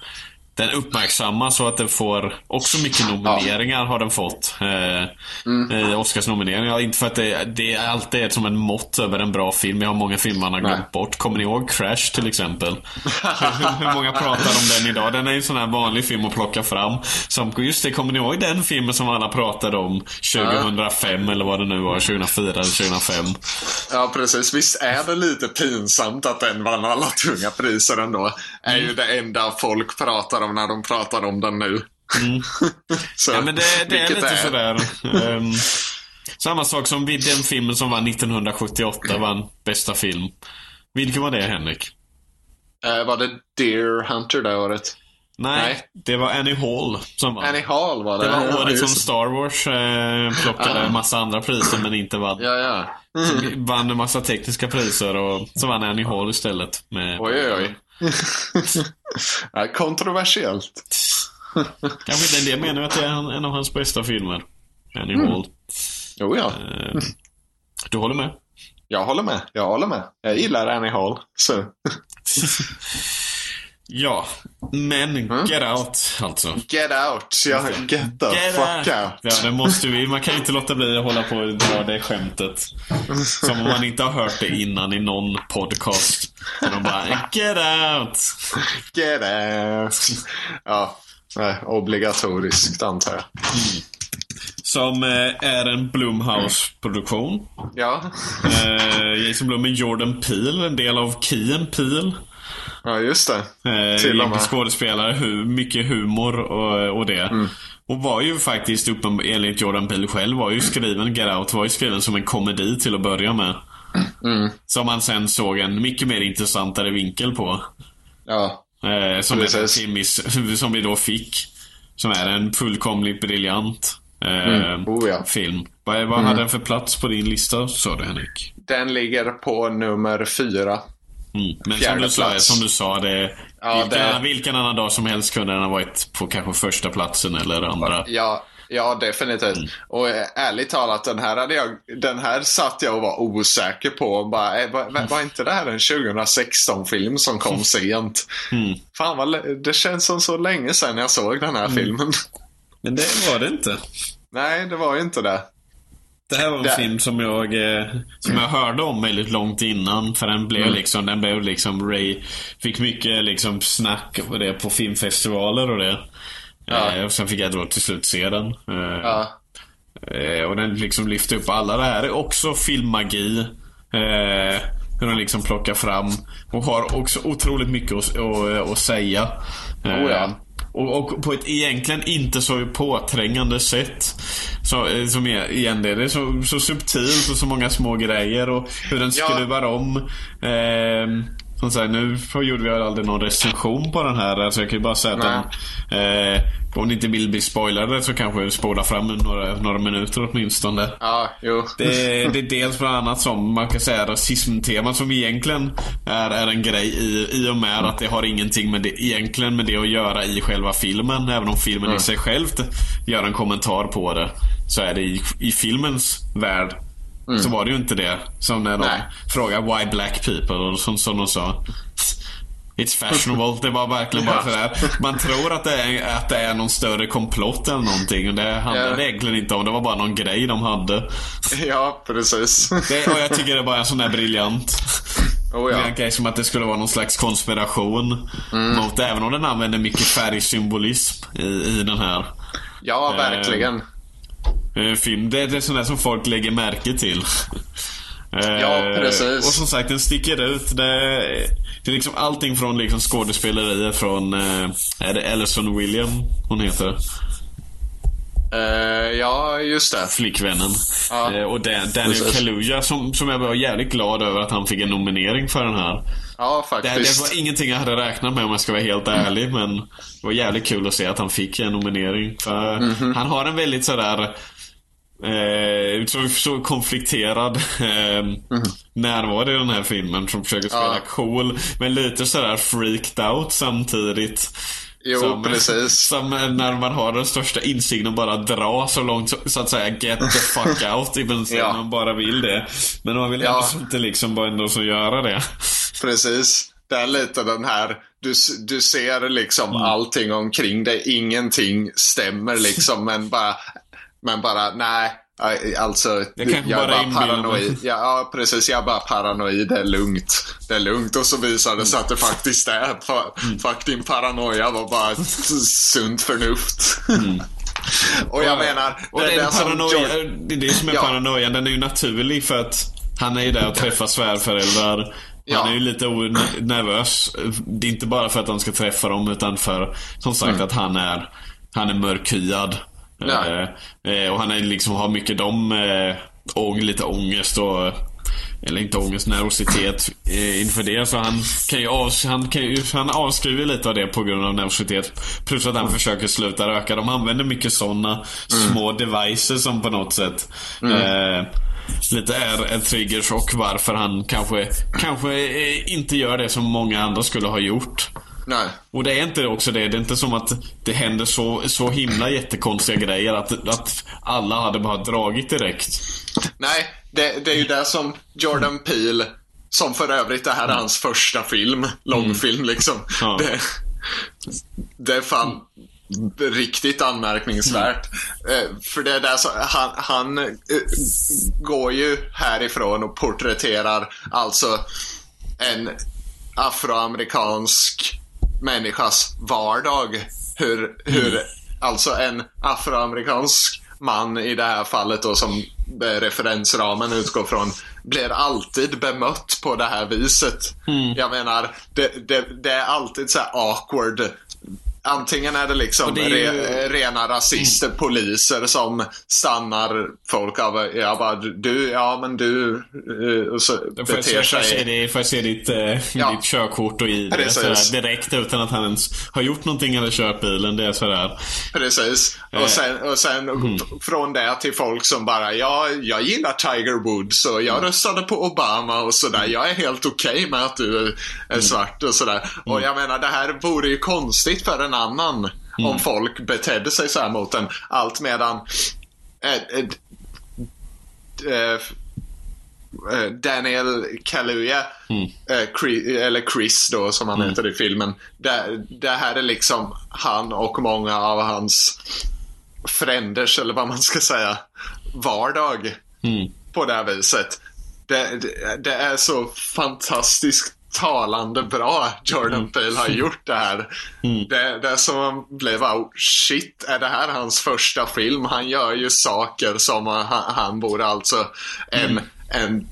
den uppmärksammas och att den får också mycket nomineringar har den fått. Eh, eh, Oscarsnomineringar. Inte för att det, det är alltid är som en mått över en bra film. Jag har många filmer man har glömt Nej. bort. Kommer ni ihåg Crash till exempel? hur, många pratar om den idag? Den är ju en sån här vanlig film att plocka fram. Som, just det, kommer ni ihåg den filmen som alla pratade om 2005 eller vad det nu var? 2004 eller 2005? Ja, precis. Visst är det lite pinsamt att den vann alla tunga priser ändå. Är ju det enda folk pratar om när de pratar om den nu. Så, Ja men det, det är lite sådär. ehm, samma sak som vid den filmen som vann 1978 vann bästa film. Vilken var det Henrik? Eh, var det Deer Hunter det året? Nej, Nej. det var Annie Hall som vann. Annie Hall var det. Det var Ja, året som Star Wars eh, plockade en massa andra priser men inte vann. Ja, ja. Vann en massa tekniska priser och så vann Annie Hall istället. Med, Oj, oj, oj. Ja, kontroversiellt. Kanske inte menar ju att det är en, en av hans bästa filmer. Annie Mm. Hall. Jo, ja. Eh, du håller med? Jag håller med. Jag håller med. Jag gillar Annie Hall. Så. Ja, men Mm. Get Out alltså. Get out. Ja, get the Get fuck out. out. Ja, det måste vi. Man kan inte låta bli att hålla på och dra det skämtet. Som om man inte har hört det innan i någon podcast. Så de bara Get out! Get out. Ja, nej, obligatoriskt antar jag. Som eh, är en Blumhouse-produktion. Ja, Eh, Jason Blum är Jordan Peele, en del av Key and Peele. Ja just det. Eh, Till och med. skådespelare, hu mycket humor och, och det. Och var ju faktiskt, uppen, enligt Jordan Peele själv, var ju skriven, Get Out var ju skriven som en komedi till att börja med. Mm. Som man sen såg en mycket mer intressantare vinkel på. Ja. Eh, som, är Precis. Timmys, som vi då fick. Som är en fullkomligt briljant eh, Mm. Oh, ja. film. Vad, vad hade den för plats på din lista, sa du Henrik? Den ligger på nummer fyra. Mm. Men som du, sa, som du sa, det, Ja, vilken, det- vilken annan dag som helst kunde den ha varit på kanske första platsen eller andra. Ja, ja definitivt. Mm. Och eh, ärligt talat, den här, hade jag, den här satt jag och var osäker på. Och bara, eh, var, var- var inte det här en 2016-film som kom sent? Mm. Fan, vad, det känns som så länge sedan jag såg den Mm. här filmen. Men det var det inte. Nej, det var ju inte det. Det här var en Det- film som jag, eh, som jag hörde om väldigt långt innan. För den blev Mm. liksom, den blev liksom Ray, fick mycket liksom snack på det på filmfestivaler och det. Ja. Eh, och sen fick jag då till slut se den. Eh, Ja, och den liksom lyfte upp alla det här. är också filmmagi. Hur den liksom plockar fram. Och har också otroligt mycket att, att, att säga. Oh ja. Och, och på ett egentligen inte så påträngande sätt. Så, eh, som är, igen det, är så, så subtilt och så många små grejer och hur den Ja. skruvar om. Eh, som sagt, nu gjorde vi aldrig någon recension på den här. Så jag kan ju bara säga att den, eh, om ni inte vill bli spoilade så kanske spola fram några, några minuter åtminstone. ja, jo. Det, det är dels bland annat som man kan säga rasismtema som egentligen är, är en grej i, i och med att det har ingenting med det, egentligen med det att göra i själva filmen. Även om filmen i sig självt gör en kommentar på det. Så är det i, i filmens värld så var det ju inte det. Som när de Nej. frågar why black people och som, som de sa. It's fashionable. Det var verkligen bara Ja. sådär. Man tror att det, är, att det är någon större komplott eller någonting. Och det handlade det egentligen inte om. Det var bara någon grej de hade. Ja, precis. Det, och jag tycker det är bara en sån där briljant. Oh, ja. Det är som att det skulle vara någon slags konspiration. Mot, även om den använder mycket färgsymbolism i, i den här ja, verkligen. eh, film. Det, det är sånt där som folk lägger märke till. Eh, Ja, precis. Och som sagt, den sticker ut. Det, det är liksom allting från liksom skådespelerier från, eh, är det Ellison William hon heter? Eh, ja, just det. Flickvännen. Eh, och Dan, Daniel. Kaluuya som, som jag var jävligt glad över att han fick en nominering för den här. Ja, Det, det faktiskt. var ingenting jag hade räknat med om jag ska vara helt ärlig men det var jävligt kul att se att han fick en nominering. För Mhm. Han har en väldigt sådär Eh, så, så konflikterad eh, närvaro i den här filmen som försöker spela. Ja. cool men lite sådär freaked out samtidigt. Jo, som, precis. Som när man har den största insikten bara dra så långt så, att säga get the fuck out i bensin Ja. man bara vill det. Men man vill Ja. inte liksom bara ändå så göra det. Precis. Det är lite den här, du, du ser liksom Mm. allting omkring dig, ingenting stämmer liksom, men bara, men bara, nej. Alltså, Jag jag är bara bara inbillar mig. paranoid. Ja, ja, precis. Jag är bara paranoid. Det är lugnt. Det är lugnt. Och så visar det sig att det faktiskt är. Fa- Fuck din paranoia var bara sunt förnuft. och jag menar, Och det är paranoia, George- det är det som är Ja. paranoian. Den är ju naturlig för att han är ju där och träffar svärföräldrar. Ja. Han är ju lite nervös. Det är inte bara för att han ska träffa dem utan för, som sagt, att han är, han är mörkhyad. Mm. Eh, eh, och han är liksom, har mycket de, eh, ång, lite ångest och eller inte ångest, nervositet eh, inför det. Så han kan ju, av, han kan ju han avskriver lite av det på grund av nervositet. Plus att han försöker sluta röka. De använder mycket sådana små devices som på något sätt eh, lite är en triggers och varför han kanske, kanske eh, inte gör det som många andra skulle ha gjort. Nej. Och det är inte också det. Det är inte som att det händer så, så himla jättekonstiga grejer att, att alla hade bara dragit direkt. Nej, det, det är ju det som Jordan Peele, som för övrigt det här är hans första film, långfilm liksom. Ja. Det, det är fan riktigt anmärkningsvärt. Eh, för det är där så, han, han eh, går ju härifrån och porträtterar alltså en afroamerikansk människas vardag. Hur, hur alltså en afroamerikansk man i det här fallet då som referensramen utgår från blir alltid bemött på det här viset. Jag menar, det, det, det är alltid så awkward antingen är det liksom det är ju- re, rena rasister, poliser som stannar folk av, jag bara, du, ja men du, eh, och så Får jag, beter får, jag se, sig. det, får jag se ditt, eh, Ja. ditt körkort och ID sådär, direkt utan att han ens har gjort någonting eller kört bilen. Det är sådär. Precis. Eh. Och sen, och sen Mm. från det till folk som bara, ja, jag gillar Tiger Woods och jag Mm. röstade på Obama och sådär. Jag är helt okej med att du är Mm. svart och sådär. Och jag menar, det här vore ju konstigt för en annan Mm. om folk betedde sig så här mot en. Allt medan eh, eh, eh, Daniel Kaluuya, eh, Chris, eller Chris då som han heter i filmen. Det, det här är liksom han och många av hans fränders, eller vad man ska säga, vardag på det här viset. Det, det, det är så fantastiskt talande bra Jordan Peele har gjort det här. Det, det är som man blir bara, shit, är det här hans första film? Han gör ju saker som han, han borde alltså en, en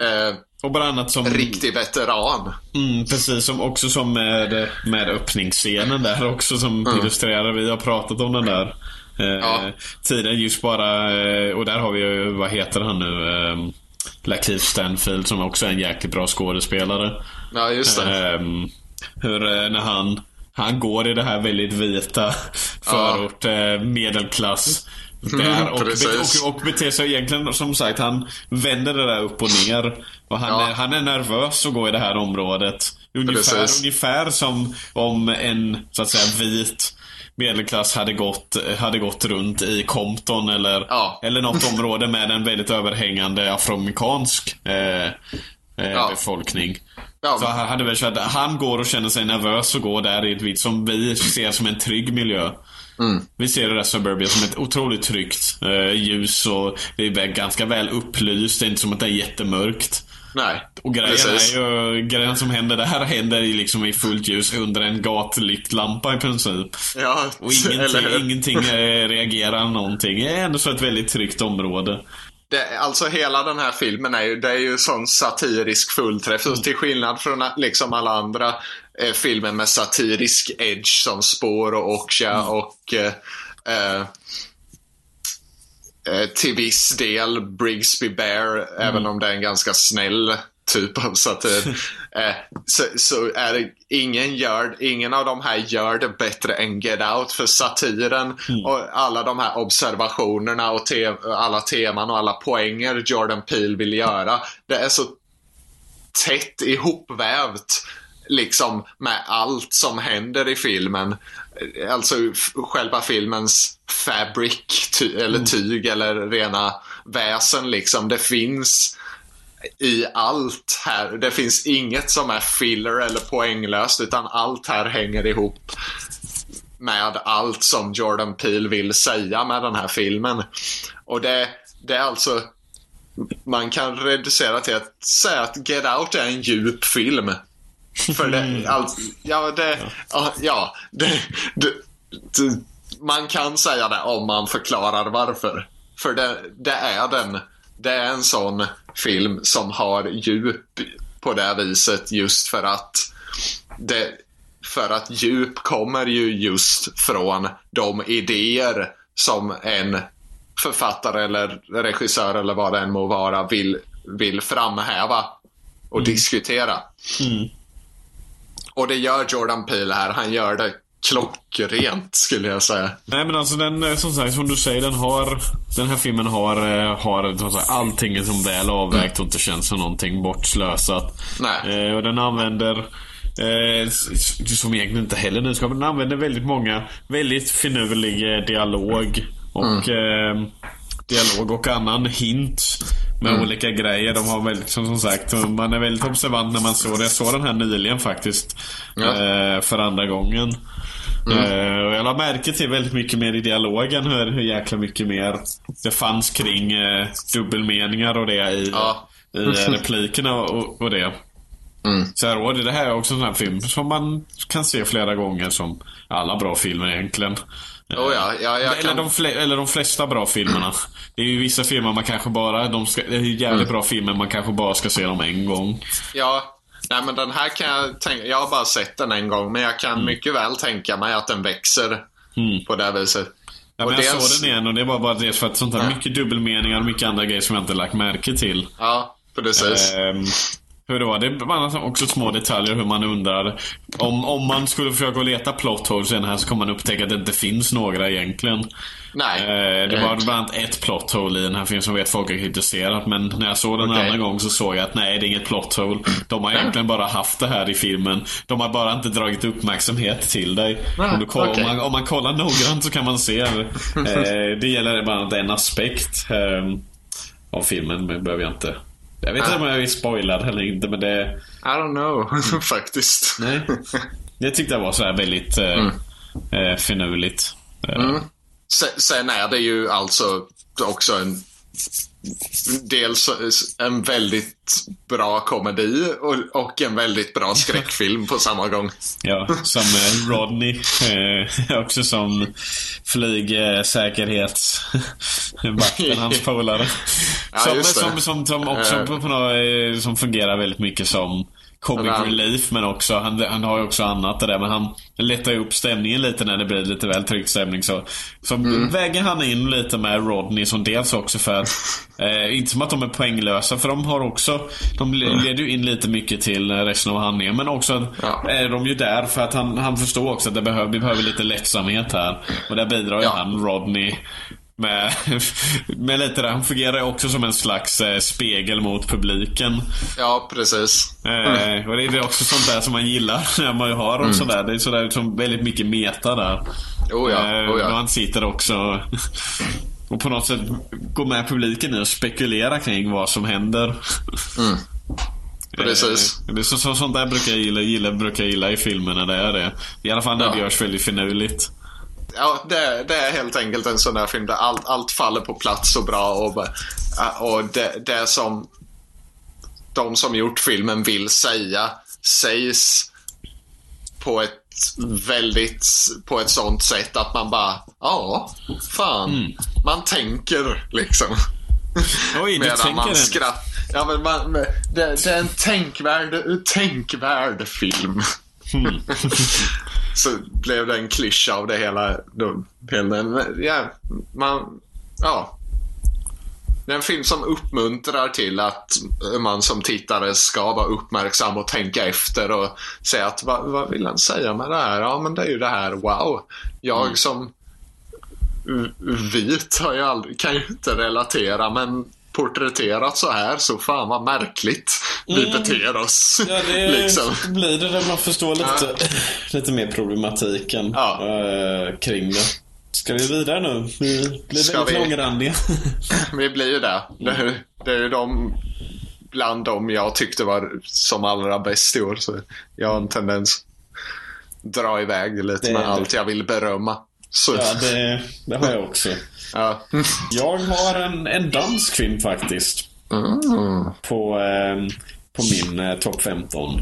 eh, Och bland annat som... riktig veteran. Mm, precis som också som med, med öppningsscenen där också som illustrerar. Vi har pratat om den där eh, Ja. tiden just bara. Eh, och där har vi ju, vad heter han nu? Eh, Lakeith Stanfield som också är en jäkligt bra skådespelare. Ja, just det. Ehm, hur eh, när han, han går i det här väldigt vita förort, eh, medelklass. Där och, Precis. och, och beter sig egentligen som sagt, han vänder det där upp och ner. Och han, Ja. är, han är nervös att gå i det här området. Ungefär, Precis. ungefär som om en, så att säga, vit medelklass hade gått, hade gått runt i Compton eller, Ja. eller något område med en väldigt överhängande afroamerikansk eh, eh, Ja. befolkning. Ja. Så han hade väl känt, han går och känner sig nervös och går där i ett vitt som vi ser som en trygg miljö. Mm. Vi ser det där Suburbia som ett otroligt tryggt eh, ljus och det är ganska väl upplyst. Det är inte som att det är jättemörkt. Nej, Och grejen precis. är ju, grejen som händer där händer i liksom i fullt ljus under en gatlyktlampa i princip. Ja, Och eller ingenting, ingenting eh, reagerar någonting. Det är ändå så ett väldigt tryggt område. Det, alltså hela den här filmen är ju, det är ju sån satirisk fullträff. Så till skillnad från liksom alla andra eh, filmer med satirisk edge som Spår och Okja och eh, eh, eh, till viss del Brigsby Bear, även om det är en ganska snäll typ av satir. eh, så, så är det, ingen, gör, ingen av de här gör det bättre än Get Out. För satiren och alla de här observationerna och te, alla teman och alla poänger Jordan Peele vill göra. Det är så tätt ihopvävt liksom med allt som händer i filmen. Alltså f- själva filmens fabric, ty- eller tyg eller rena väsen liksom. Det finns i allt här. Det finns inget som är filler eller poänglöst utan allt här hänger ihop med allt som Jordan Peele vill säga med den här filmen. Och det, det är alltså man kan reducera till att säga att Get Out är en djup film. För det, allt, ja, det, ja, ja det, det, det, man kan säga det om man förklarar varför. För det, det är den, det är en sån film som har djup på det viset just för att det, för att djup kommer ju just från de idéer som en författare eller regissör eller vad det än må vara vill, vill framhäva och diskutera. Och det gör Jordan Peele här. Han gör det klockrent skulle jag säga. Nej men alltså den, eh, som sagt, som du säger, den har Den här filmen har, eh, har som sagt, allting är som väl avvägt och inte känns som någonting bortslösat. Nej. Eh, och den använder eh, som egentligen inte heller nyskapar. Den använder väldigt många, väldigt finurlig eh, dialog. Och eh, dialog och annan hint med olika grejer. De har väldigt, som, som sagt, man är väldigt observant när man såg det. Jag såg den här nyligen faktiskt. Ja. Eh, för andra gången. Eh, och jag la märke till väldigt mycket mer i dialogen hur, hur jäkla mycket mer det fanns kring eh, dubbelmeningar och det i, Ja. i replikerna och, och det. Så här, och det här är också en sån här film som man kan se flera gånger som alla bra filmer egentligen. Oh ja, ja, jag eller, kan... de fle- eller de flesta bra filmerna. Det är ju vissa filmer man kanske bara, de ska, det är ju jävligt bra filmer man kanske bara ska se dem en gång. Ja, Nej men den här kan jag tänka, jag har bara sett den en gång men jag kan Mm. mycket väl tänka mig att den växer på det viset. Ja, Och men jag dels- såg den igen och det var bara det för att sånt här mycket dubbelmeningar och mycket andra grejer som jag inte lagt märke till. Ja, precis. Ehm, hur det var. Det var också små detaljer hur man undrar. Om, om man skulle försöka leta plot holes i den här så kommer man upptäcka att det inte finns några egentligen. Nej. Eh, det var bland annat ett plot hole i den här filmen som vet folk har kritiserat. Men när jag såg den en Okej. andra gång så såg jag att nej, det är inget plot hole. De har egentligen bara haft det här i filmen. De har bara inte dragit uppmärksamhet till dig. Ah, om, kollar, okej. om, man, om man kollar noggrant så kan man se. Eh, det gäller bland annat en aspekt eh, av filmen. Men behöver jag inte. Jag vet inte om jag är spoilad eller inte men det... I don't know, faktiskt. Nej. Det tyckte jag var så här väldigt eh, eh, finurligt. Eh, Sen, sen är det ju alltså också en Dels en väldigt bra komedi och, och en väldigt bra skräckfilm på samma gång. Ja, som eh, Rodney. Eh, också som flygsäkerhetsvakten, hans polare. Ja, som, som, som, som också Eh. på, på något, som fungerar väldigt mycket som comic han- relief men också, han, han har ju också annat det där men han lättar ju upp stämningen lite när det blir lite väl tryckt stämning så, så Mm. väger han in lite med Rodney som dels också för att eh, inte som att de är poänglösa för de har också de le- leder ju in lite mycket till resten av handlingen men också att Ja. är de ju där för att han, han förstår också att det behöver, vi behöver lite lättsamhet här och där bidrar ju Ja. han Rodney med, med lite där. Han fungerar också som en slags eh, spegel mot publiken. Ja, precis. Eh, och det är också sånt där som man gillar när man har mm. sådär. Det är sådär som väldigt mycket meta där. Oh ja, Eh, oh ja. han sitter också och på något sätt går med publiken i och spekulerar kring vad som händer. Precis. Eh, det är så, så, sånt där brukar jag gilla, gilla, brukar jag gilla i filmer när det är det. I alla fall när Ja. det görs väldigt finurligt. Ja, det, det är helt enkelt en sån där film där allt, allt faller på plats så bra och, och det, det som de som gjort filmen vill säga sägs på ett väldigt, på ett sånt sätt att man bara, ja, fan, Mm. man tänker liksom. Oj, du Medan tänker man skrattar. Ja, men man, det, det är en tänkvärd, tänkvärd film. Mm. Så blev det en klyscha av det hela. Då, men, ja, man, ja. Det är en film som uppmuntrar till att man som tittare ska vara uppmärksam och tänka efter och säga att vad, vad vill han säga med det här? Ja, men det är ju det här, wow. Jag Mm. som vit har ju aldrig, kan ju inte relatera men porträtterat så här så fan vad märkligt vi beter oss. Mm. Ja, det liksom. blir det när man förstår lite, lite mer problematiken Ja. eh, kring det. Ska vi vidare nu? Vi blir Ska väldigt vi? långrandiga. Vi blir ju det. Det är, det är ju de bland dem jag tyckte var som allra bäst i år. Så jag har en tendens att dra iväg lite Det- med allt jag vill berömma. Så, ja, det, det har jag också. ja. Jag har en, en dansk film faktiskt. Mm. På, eh, på min eh, topp 15.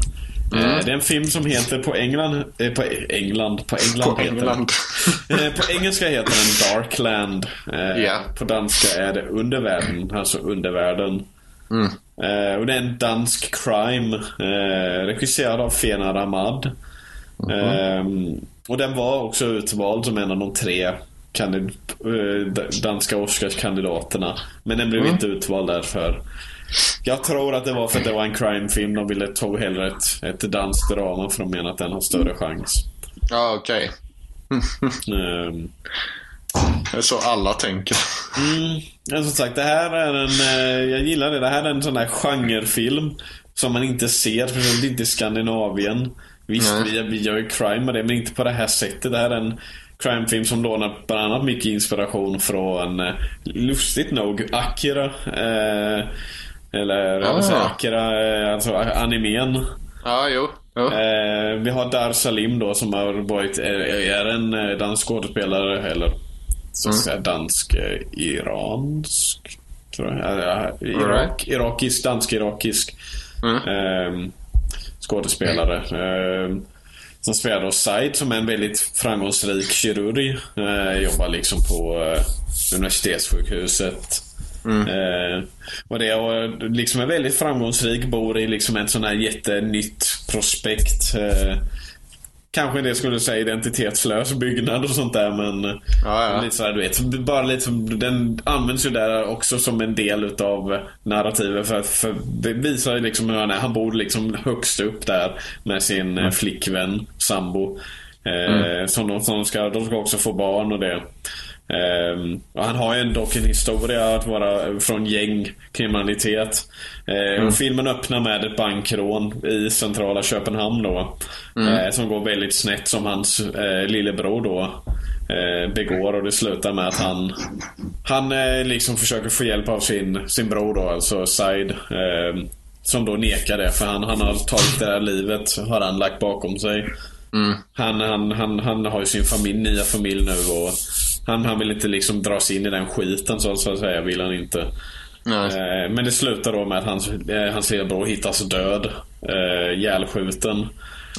Mm. Eh, det är en film som heter på England, eh, på England, på England På heter den. England. Eh, På engelska heter den Darkland. Eh, Ja. På danska är det Undervärlden, alltså Undervärlden. Mm. Eh, och det är en dansk crime. Eh, regisserad av Fena Ramad. Eh, och den var också utvald som en av de tre eh, danska Oscarskandidaterna. Men den blev Mm. inte utvald därför. Jag tror att det var för att det var en crime-film. De ville ta hellre ett, ett danskt drama för de menar att den har större chans. Ja, okej. Ehm, Det är så alla tänker. Mm, men som sagt, det här är en... eh, Jag gillar det. Det här är en sån där genrefilm som man inte ser, speciellt inte i Skandinavien. Visst, Nej. vi, vi gör ju crime med det, men inte på det här sättet. Det här är en crimefilm som lånar bland annat mycket inspiration från, eh, lustigt nog, Akira. Eh, eller, jag vill säga Ah. Akira, eh, alltså animen. Ja, jo. jo. Eh, vi har Dar Salim då som har varit, är, är en eh, dansk skådespelare eller så att Mm. säga dansk eh, iransk tror jag. Ja, ja, Irak, Alright. irakisk, dansk-irakisk Mm. eh, skådespelare. Eh, som spelar då Said som är en väldigt framgångsrik kirurg. Eh, jobbar liksom på eh, universitetssjukhuset. Eh, och det och liksom är väldigt framgångsrik, bor i liksom ett sån här jättenytt prospekt. Eh, kanske det skulle säga identitetslös byggnad och sånt där men Ja, ja. lite sådär du vet. Bara lite som, den används ju där också som en del utav narrativet för, för det visar ju liksom hur han är. Han bor liksom högst upp där med sin mm. flickvän, sambo. Eh, mm. som de, som ska, de ska också få barn och det. Um, han har ju dock en historia att vara från gängkriminalitet. Uh, mm. Filmen öppnar med ett bankrån i centrala Köpenhamn då. Mm. Uh, som går väldigt snett som hans uh, lillebror då begår och det slutar med att han Han liksom försöker få hjälp av sin, sin bror då, alltså Said. Ehm, som då nekar det för han, han har tagit det här livet, har han lagt bakom sig. Mm. Han, han, han, han har ju sin familj, nya familj nu och han, han vill inte liksom dras in i den skiten så, att säga, vill han inte. Eh, men det slutar då med att hans, eh, hans lillebror hittas död. Eh, ihjälskjuten.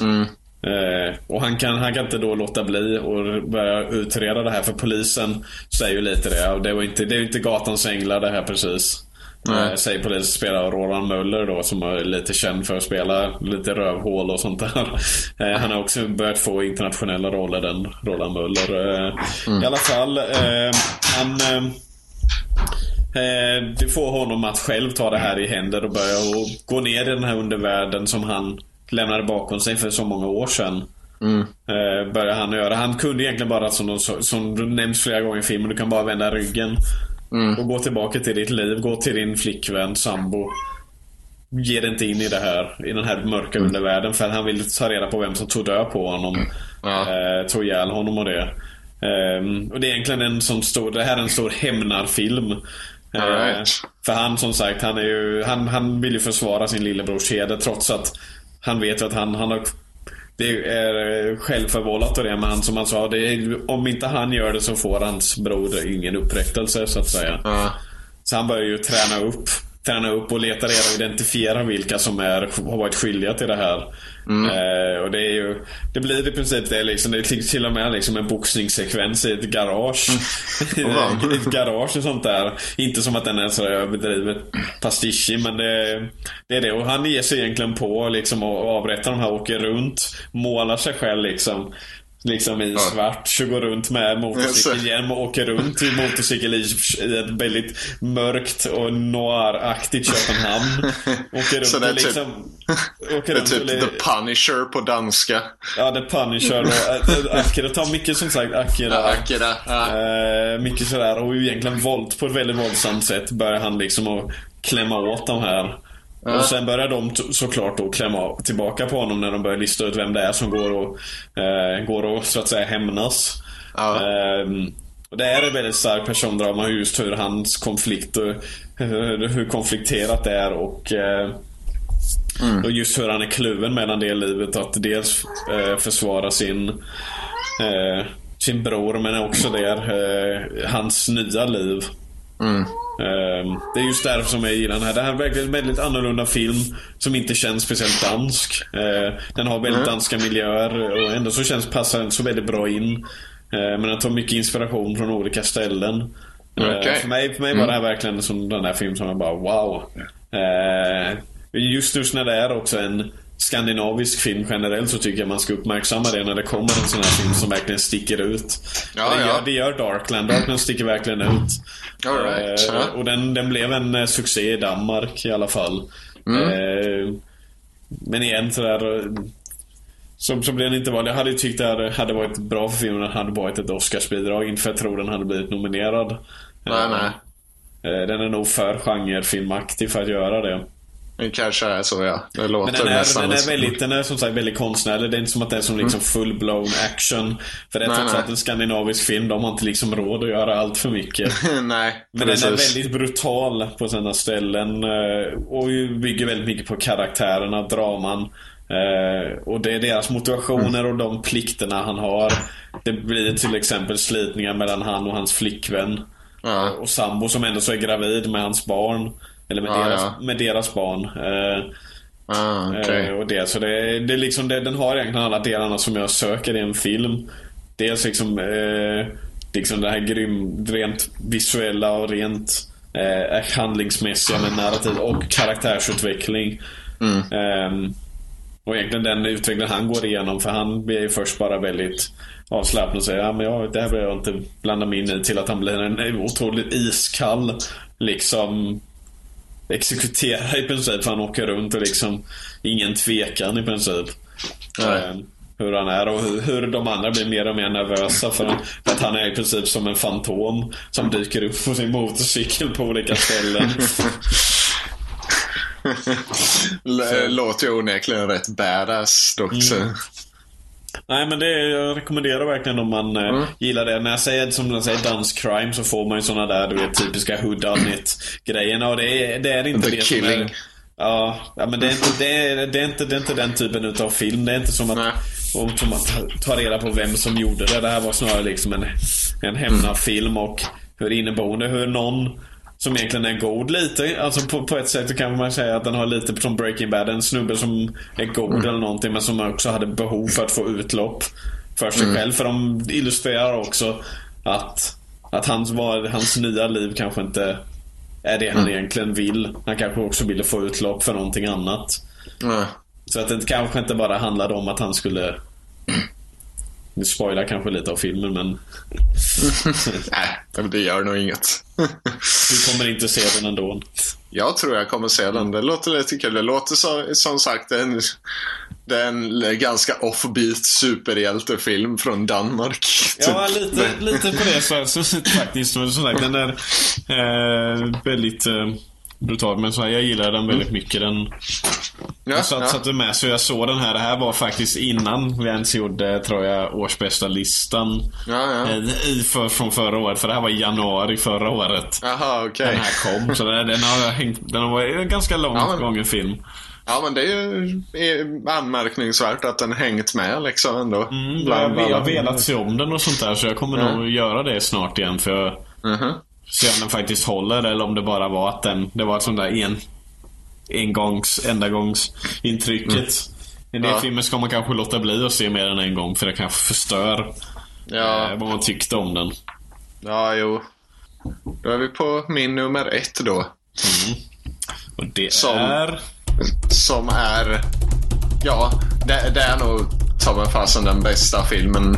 Mm. Eh, och han kan, han kan inte då låta bli och börja utreda det här för polisen säger ju lite det. Det, var inte, det är inte gatans änglar det här precis. Mm. säger polisen spelar Roland Möller då som är lite känd för att spela lite rövhål och sånt där. Eh, han har också börjat få internationella roller den Roland Möller. Eh, mm. I alla fall. Eh, han... det får honom att själv ta det här i händer och börja och gå ner i den här undervärlden som han lämnade bakom sig för så många år sedan. Mm. Börjar han göra. Han kunde egentligen bara, som, som nämns flera gånger i filmen, du kan bara vända ryggen. Mm. Och gå tillbaka till ditt liv, gå till din flickvän, sambo. Ge dig inte in i det här, i den här mörka mm. undervärlden för han vill ta reda på vem som tog död på honom. Mm. Ja. Eh, tog ihjäl honom och det. Eh, och det är egentligen en som stor, det här är en stor hämnarfilm. Eh, right. För han som sagt, han, är ju, han, han vill ju försvara sin lillebrors heder trots att han vet att han, han har det är självförvållat och det, men som han sa, det är, om inte han gör det så får hans bror ingen upprättelse så att säga. Mm. Så han börjar ju träna upp träna upp och leta reda och identifiera vilka som är, har varit skyldiga till det här. Mm. Eh, och det är ju Det blir i princip det liksom. Det är till och med liksom en boxningssekvens i ett garage. Mm. I ett garage och sånt där. Inte som att den är så överdrivet pastischig men det, det, är det. Och han ger sig egentligen på liksom att avrätta de här, åker runt, målar sig själv liksom. Liksom i svart, går runt med motorcykelhjälm och åker runt i motorcykel i, ett väldigt mörkt och noiraktigt Köpenhamn. Åker runt Så det är och typ- liksom... Åker det är typ The Punisher på danska. Ja, The Punisher. Och, Akira tar mycket som sagt Akira. Ja, Akira. Ja. Eh, mycket sådär och egentligen våld på ett väldigt våldsamt sätt börjar han liksom att klämma åt de här. Och sen börjar de såklart då klämma tillbaka på honom när de börjar lista ut vem det är som går och, eh, går och så att säga hämnas. Ja. Eh, och det är ett väldigt starkt persondrama just hur hans konflikt och hur, hur konflikterat det är och eh, mm. och just hur han är kluven mellan det livet att dels eh, försvara sin eh, sin bror men också där eh, hans nya liv. Mm. Ehm, det är just därför som jag gillar den här. Det här är verkligen en väldigt annorlunda film som inte känns speciellt dansk. Ehm, den har väldigt mm. danska miljöer och ändå så känns passar den så väldigt bra in. Ehm, men den tar mycket inspiration från olika ställen. Okay. För mig, för mig var det här mm. verkligen som den här filmen som jag bara wow. Just, just när det är också en skandinavisk film generellt så tycker jag man ska uppmärksamma det när det kommer en sån här film som verkligen sticker ut. Ja, det, gör, det gör Darkland. Darkland sticker verkligen ut. Right. eh, och den, den blev en eh, succé i Danmark i alla fall. Mm. Eh, men igen sådär... Eh, som, som blev den inte var. Jag hade tyckt det hade, varit bra för filmen den hade varit ett Oscarsbidrag. Inte för att jag tror den hade blivit nominerad. Nej, nej. Eh, den är nog för genrefilmaktig för att göra det. Det kanske är så ja. Det låter Men den är, den är, väldigt, den är som sagt väldigt konstnärlig. Det är inte som att det är som liksom mm. full-blown action. För det är trots allt en skandinavisk film. De har inte liksom råd att göra allt för mycket. nej, Men precis. den är väldigt brutal på sina ställen. Eh, och bygger väldigt mycket på karaktärerna, draman. Eh, och det är deras motivationer och de plikterna han har. Det blir till exempel slitningar mellan han och hans flickvän. Ja. Och sambo som ändå så är gravid med hans barn. Eller med, ah, deras, ja. med deras barn. Eh, ah, okay. eh, och det, så det, det är liksom det, den har egentligen alla delarna som jag söker i en film. Dels liksom, eh, liksom det här grym, rent visuella och rent eh, handlingsmässiga med narrativ och karaktärsutveckling. Eh, och egentligen den utveckling han går igenom för han blir ju först bara väldigt avslappnad och säger ja, men jag, det här vill jag inte blanda mig in i till att han blir en otroligt iskall liksom exekuterare i princip. Han åker runt och liksom ingen tvekan i princip. Eh, hur han är och hur, hur de andra blir mer och mer nervösa för, för att han är i princip som en fantom som dyker upp på sin motorcykel på olika ställen. Låter ju onekligen rätt badass dock. så. Nej men det jag rekommenderar verkligen om man eh, gillar det. När jag säger som jag säger dance crime så får man ju såna där du vet typiska who done it grejerna och det är, det är inte The det killing. som är... Ja, men det är, inte, det, är, det, är inte, det är inte den typen utav film. Det är inte som att, om, som att ta, reda på vem som gjorde det. Det här var snarare liksom en, en hämnarfilm och hur inneboende, hur någon som egentligen är god lite. Alltså på, på ett sätt så kan man säga att den har lite som Breaking Bad. En snubbe som är god eller någonting men som också hade behov för att få utlopp för sig själv. För de illustrerar också att, att hans, var, hans nya liv kanske inte är det han egentligen vill. Han kanske också ville få utlopp för någonting annat. Så att det kanske inte bara handlade om att han skulle... Nu spoilar kanske lite av filmen men Nej, det gör nog inget. du kommer inte se den ändå. Jag tror jag kommer se den. Det låter lite kul. Det låter så, som sagt en, det är en ganska offbeat superhjältefilm från Danmark. Ja, typ. lite, lite på det så, faktiskt. Men som sagt, den är eh, väldigt eh, brutal. Men så här, jag gillar den väldigt mycket. Den, Ja, jag satt, ja. satte med så jag såg den här. Det här var faktiskt innan vi ens gjorde, tror jag, årsbästa listan Ja, ja. eh, i för, från förra året. För det här var i januari förra året. Jaha, okej. Den här kom. Så den, den har hängt, den har varit en ganska långt Ja, men- gången film. Ja, men det är ju är anmärkningsvärt att den hängt med liksom ändå. Mm, jag, har velat se om den och sånt där så jag kommer Ja. nog göra det snart igen för jag Mhm. se om den faktiskt håller eller om det bara var att den, det var ett sånt där en, engångs, endagångs intrycket. I en del Ja. filmer ska man kanske låta bli att se mer än en gång för det kanske förstör Ja, eh, vad man tyckte om den. ja, jo. Då är vi på min nummer ett då. Och det Som- är... Som är... Ja, det, det är nog ta mig fasen den bästa filmen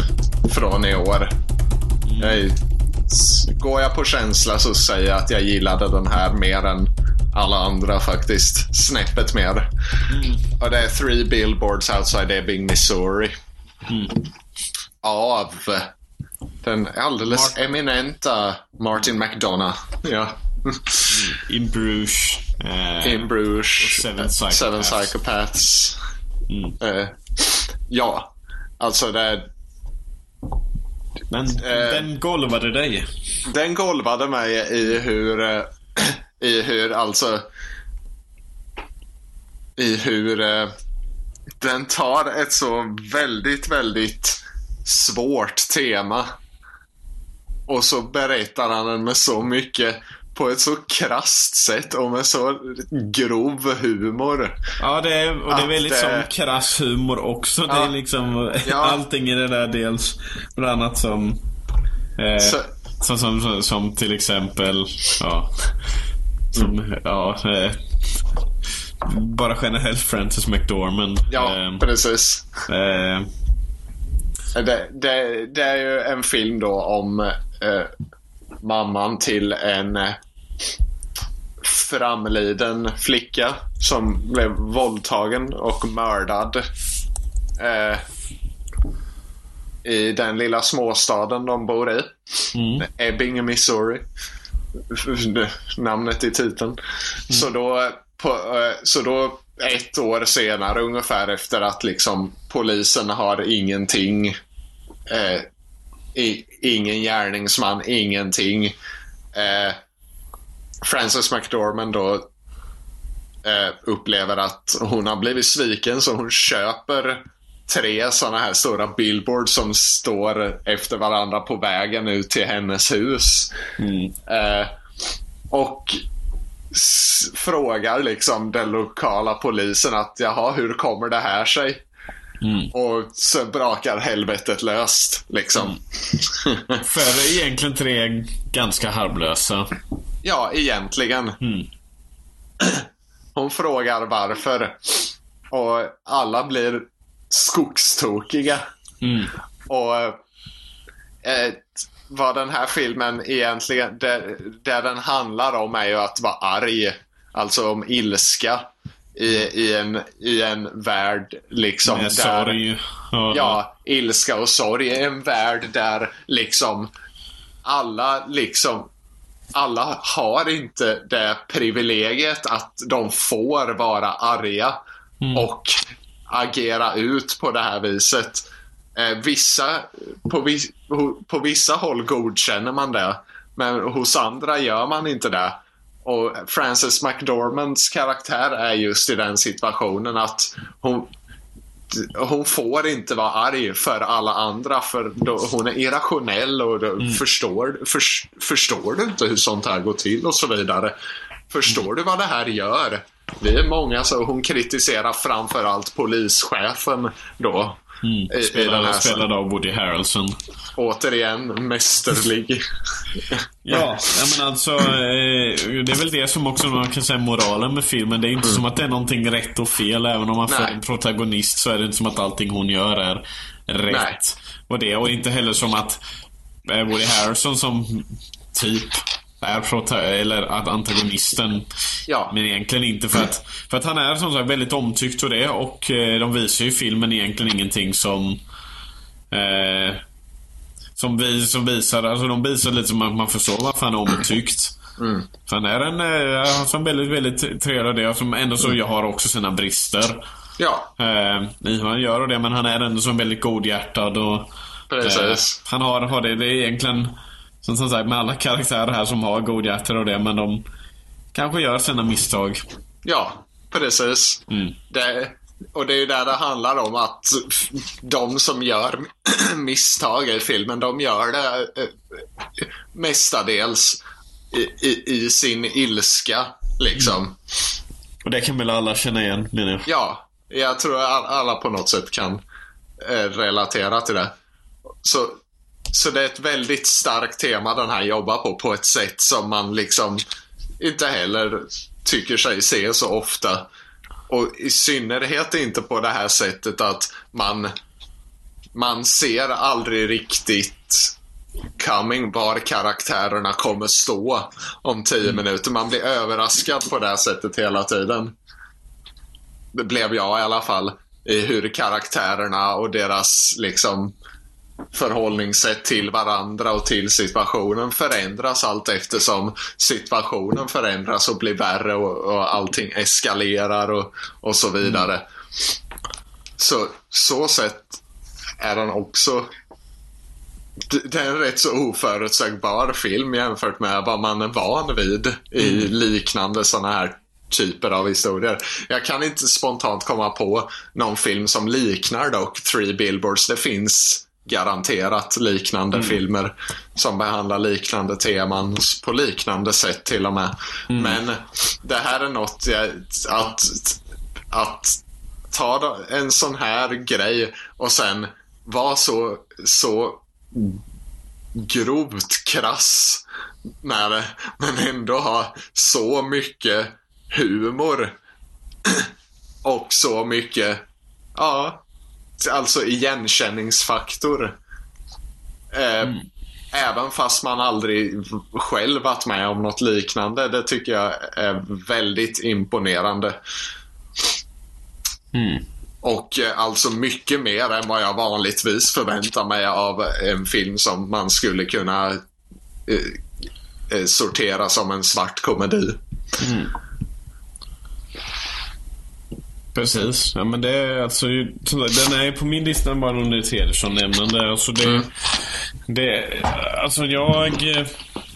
från i år. Jag, är- s- går jag på känsla så säger jag att jag gillade den här mer än alla andra faktiskt. Snäppet mer. Och det är Three Billboards Outside Ebbing, Missouri. Av den alldeles eminenta Martin McDonough. Ja. In Bruges. Eh, In Bruges. Seven Psychopaths. Seven Psychopaths. Mm. Eh, ja, alltså det, men eh, den golvade dig. den golvade mig i hur, eh, i hur alltså, i hur eh, den tar ett så väldigt, väldigt svårt tema och så berättar han den med så mycket på ett så krasst sätt och med så grov humor. Ja, det är, och det är Att, väldigt eh, som krass humor också. Det är ja. liksom Ja. allting i det där dels. Bland annat som... Eh, Så- som, som, som, som till exempel... Ja. Som, ja. Eh, bara generellt Francis McDormand. Ja, Eh, precis. eh, Det, det, det är ju en film då om eh, mamman till en eh, framliden flicka som blev våldtagen och mördad eh, i den lilla småstaden de bor i. mm. Ebbing, Missouri. Namnet i titeln. Så, då, på, eh, så då ett år senare ungefär efter att liksom polisen har ingenting. Eh, i, ingen gärningsman, ingenting. Eh, Frances McDormand då eh, upplever att hon har blivit sviken så hon köper tre sådana här stora billboards som står efter varandra på vägen ut till hennes hus. Mm. Eh, och frågar liksom den lokala polisen att jaha, hur kommer det här sig? Mm. Och så brakar helvetet löst liksom. För egentligen tre ganska harmlösa Ja, egentligen. Mm. Hon frågar varför. Och alla blir skogstokiga. Mm. Och eh, vad den här filmen egentligen, det, det den handlar om är ju att vara arg. Alltså om ilska. I, i, en, i en värld liksom Med där... sorg. och- Ja, ilska och sorg i en värld där liksom alla liksom alla har inte det privilegiet att de får vara arga och agera ut på det här viset. Eh, vissa, på, vis, på vissa håll godkänner man det, men hos andra gör man inte det. Och Frances McDormands karaktär är just i den situationen att hon, hon får inte vara arg för alla andra för då, hon är irrationell och då förstår, förs- förstår du inte hur sånt här går till och så vidare. Förstår du vad det här gör? Vi är många så hon kritiserar framförallt polischefen då. I, i den Spelad, här, spelad av Woody Harrelson. återigen mästerlig. Ja, ja men alltså eh, det är väl det som också man kan säga moralen med filmen. Det är inte som att det är någonting rätt och fel. Även om man får Nej. en protagonist så är det inte som att allting hon gör är rätt. Nej. Och det, och inte heller som att eh, Woody Harrelson som typ är prota- eller att antagonisten. Ja. Men egentligen inte för att, för att han är som sagt väldigt omtyckt och det och eh, de visar ju i filmen egentligen ingenting som eh, som, vi, som visar, alltså de visar lite som att man förstår varför han är omtyckt. För han är en, eh, alltså en väldigt, väldigt trevlig det som ändå så jag har också sina brister. Ja, Eh, i han gör och det, men han är ändå så väldigt godhjärtad och precis. Eh, han har, har det, det är egentligen som, som sagt med alla karaktärer här som har godhjärtade och det, men de kanske gör sina misstag. Ja, precis. Mm. Det, och det är ju där det handlar om att de som gör misstag i filmen, de gör det eh, mestadels i, i, i sin ilska. Liksom. Och det kan väl alla känna igen, menar jag. Ja, jag tror all- alla på något sätt kan eh, relatera till det. Så, så det är ett väldigt starkt tema den här jobbar på, på ett sätt som man liksom inte heller tycker sig se så ofta. Och i synnerhet inte på det här sättet att man, man ser aldrig riktigt coming var karaktärerna kommer stå om tio minuter. Man blir överraskad på det här sättet hela tiden. Det blev jag i alla fall. I hur karaktärerna och deras liksom förhållningssätt till varandra och till situationen förändras allt eftersom situationen förändras och blir värre och, och allting eskalerar och, och så vidare. Så, så sett är den också det är en rätt så oförutsägbar film jämfört med vad man är van vid i liknande sådana här typer av historier. Jag kan inte spontant komma på någon film som liknar dock Three Billboards. Det finns garanterat liknande filmer som behandlar liknande teman på liknande sätt till och med. Men det här är något jag, att, att ta en sån här grej och sen vara så, så grovt krass med det, men ändå ha så mycket humor och så mycket, ja, alltså igenkänningsfaktor. Eh, Även fast man aldrig själv varit med om något liknande. Det tycker jag är väldigt imponerande. Mm. Och eh, alltså mycket mer än vad jag vanligtvis förväntar mig av en film som man skulle kunna eh, eh, sortera som en svart komedi. Precis. Ja, men det är alltså, den är på min lista bara under ett hedersomnämnande. Alltså det, det, alltså jag...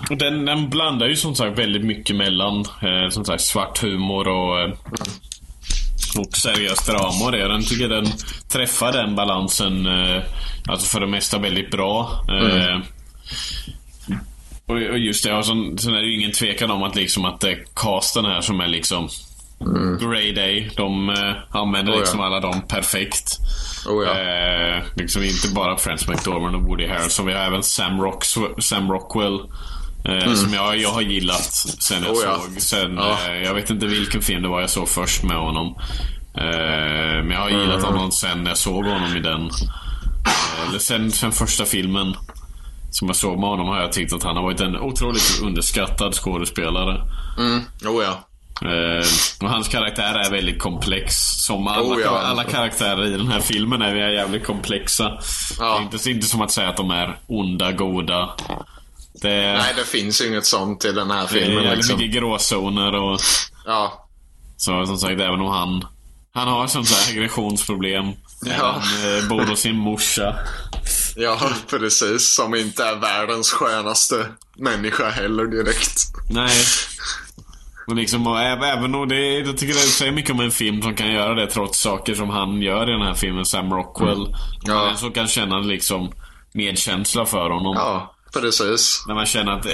Den, den blandar ju som sagt väldigt mycket mellan eh, som sagt svart humor och, eh, och seriöst drama och det. Den tycker den träffar den balansen eh, alltså för det mesta väldigt bra. Eh, och, och just det, och sen, sen är det ju ingen tvekan om att liksom att det är casten här som är liksom Grey Day. De eh, använder Oh, ja. liksom alla dem perfekt. Oh, ja. eh, liksom inte bara Frans McDormand och Woody Harrelson. Vi har även Sam, Rocks, Sam Rockwell Eh, Som jag, jag har gillat sen jag Oh, ja. såg. Sen, Ja. eh, jag vet inte vilken film det var jag såg först med honom. Eh, men jag har gillat Mm. honom sen jag såg honom i den. Eller sen, sen första filmen som jag såg med honom har jag tyckt att han har varit en otroligt underskattad skådespelare. Mm. Oh ja. Eh, och hans karaktär är väldigt komplex. Som alla, Oh, ja. alla karaktärer i den här filmen är jävligt komplexa. Ja. Det är inte, inte som att säga att de är onda, goda. Det Nej, det finns ju inget sånt i den här det är filmen liksom. mycket gråzoner och Ja. så som sagt även om han Han har sånt där aggressionsproblem. Ja. Han eh, bor hos sin morsa. Ja, precis. Som inte är världens skönaste människa heller direkt. Nej. Och liksom, och även, och det, jag tycker det säger mycket om en film som kan göra det trots saker som han gör i den här filmen, Sam Rockwell. Mm. Ja. Man så kan känna liksom medkänsla för honom. Ja, precis. När man känner att det,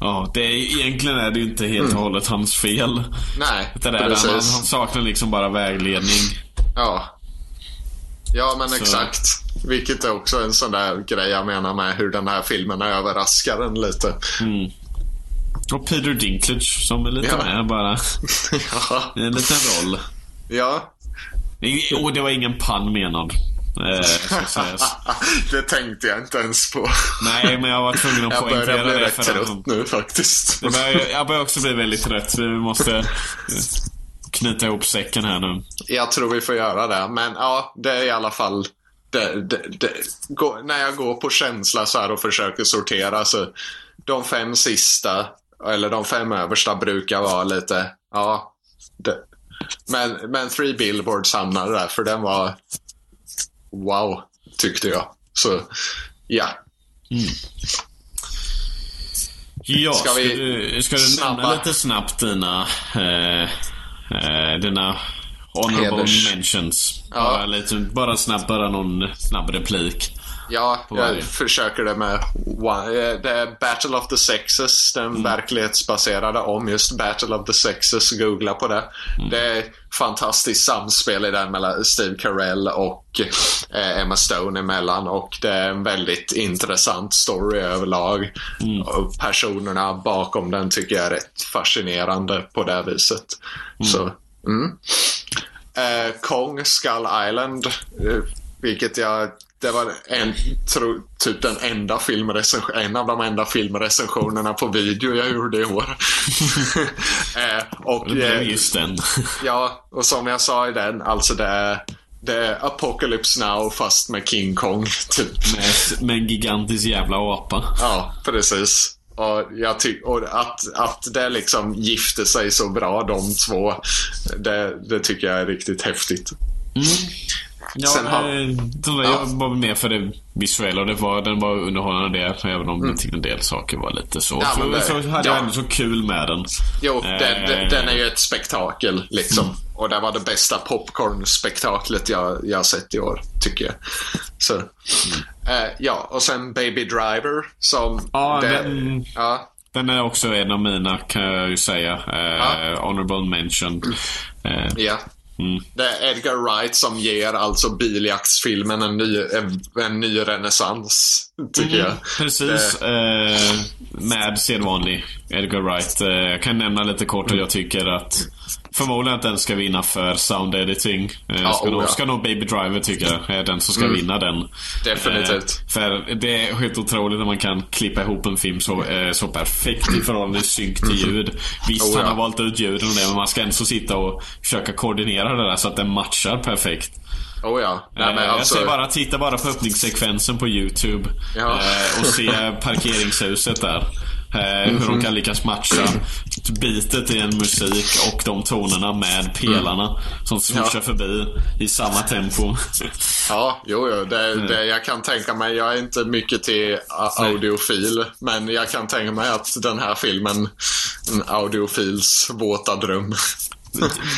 ja, det är, egentligen är det ju inte helt och hållet hans fel. Nej, Det där, precis. han saknar liksom bara vägledning. Ja. Ja, men Så- exakt. Vilket är också en sån där grej jag menar med hur den här filmen överraskar en lite. Och Peter Dinklage som är lite Ja. med bara. ja. I en liten roll. ja. Och det var ingen pann menad. Eh, det tänkte jag inte ens på. Nej, men jag var tvungen att Jag börjar poängtera bli det rätt trött att nu faktiskt. det börjar, jag börjar också bli väldigt trött. Vi måste eh, knyta ihop säcken här nu. Jag tror vi får göra det. Men ja, det är i alla fall... Det, det, det, gå, när jag går på känsla så här och försöker sortera så de fem sista, eller de fem översta brukar vara lite, ja. Det, men, men Three Billboards hamnade där för den var wow, tyckte jag. Så ja, Ja, Ska ska, vi du, ska du nämna lite snabbt dina, eh, eh, dina honorable Heders. mentions? Ja. Bara, lite, bara snabbt, bara någon snabb replik. Ja, varje. jag försöker det med one, eh, det är Battle of the Sexes, den Mm. verklighetsbaserade om just Battle of the Sexes. Googla på det. Mm. Det är fantastiskt samspel i den mellan Steve Carell och eh, Emma Stone emellan och det är en väldigt intressant story överlag. Mm. Och personerna bakom den tycker jag är rätt fascinerande på det viset. Så, mm. Eh, Kong Skull Island, eh, vilket jag det var en, tro, typ den enda filmrecension, en av de enda filmrecensionerna på video jag gjorde i år. eh, och, Det blev eh, just den. ja, och som jag sa i den, alltså det är, det är Apocalypse Now fast med King Kong, typ. med, med en gigantisk jävla apa. Ja, precis. Och, jag ty- och att, att det liksom gifte sig så bra de två, det, det tycker jag är riktigt häftigt. Ja, Sen har- eh, där, Ja. Jag var med för det visuella och det var, den var underhållande det. Även om jag tyckte en del saker var lite så. Mm. Ja, så, det- så hade ja. jag ändå så kul med den. Jo, den, den, Eh. den är ju ett spektakel liksom. Och det var det bästa popcorn-spektaklet jag, jag sett i år, tycker jag. Så, eh, ja, och sen Baby Driver som... Ja, det, den- ja, Den är också en av mina kan jag ju säga. Eh. Honorable mention. Eh, ja. Mm. Det är Edgar Wright som ger alltså biljaktsfilmen en ny, en, en ny renässans, tycker jag. Precis. Eh, med sedvanlig Edgar Wright. Eh, jag kan nämna lite kort att jag tycker att Förmodligen att den ska vinna för sound editing. Eh, Ja, ska, oh nog, ja. ska nog Baby Driver tycka är den som ska Mm. vinna den. Definitivt. Eh, för det är helt otroligt när man kan klippa ihop en film så, eh, så perfekt i förhållande till synk till ljud. Visst, Oh, ja. han har valt ut ljuden och det, men man ska ändå sitta och försöka koordinera det där så att den matchar perfekt. Oh ja. Nej, men Eh, alltså, Jag säger bara, titta bara på öppningssekvensen på YouTube. Ja. eh, och se parkeringshuset där. Eh, Hur de kan lyckas matcha bitet i en musik och de tonerna med pelarna som swooshar förbi i samma tempo. Ja, jo, jo det, det, jag kan tänka mig. Jag är inte mycket till audiofil, men jag kan tänka mig att den här filmen, en audiofils våta dröm.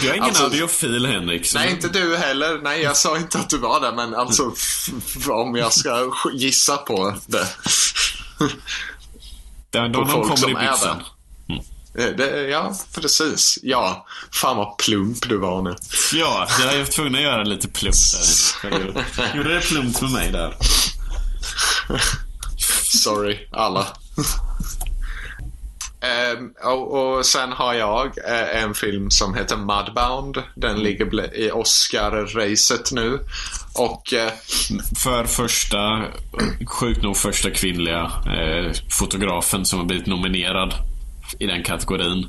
Du är ingen Alltså- audiofil Henrik. så- Nej, inte du heller. Nej, jag sa inte att du var det, men alltså f- om jag ska gissa på det. De, de, på de kommer i är byxan. Eh, det. Ja, precis. Ja, fan vad plump du var nu. Ja, jag är tvungen att göra lite plump där. Gjorde det plumpt med mig där? Sorry, alla. Ehm, och, och sen har jag eh, en film som heter Mudbound. Den ligger i Oscar-racet nu. Och eh, För första, sjukt nog första kvinnliga eh, fotografen som har blivit nominerad i den kategorin.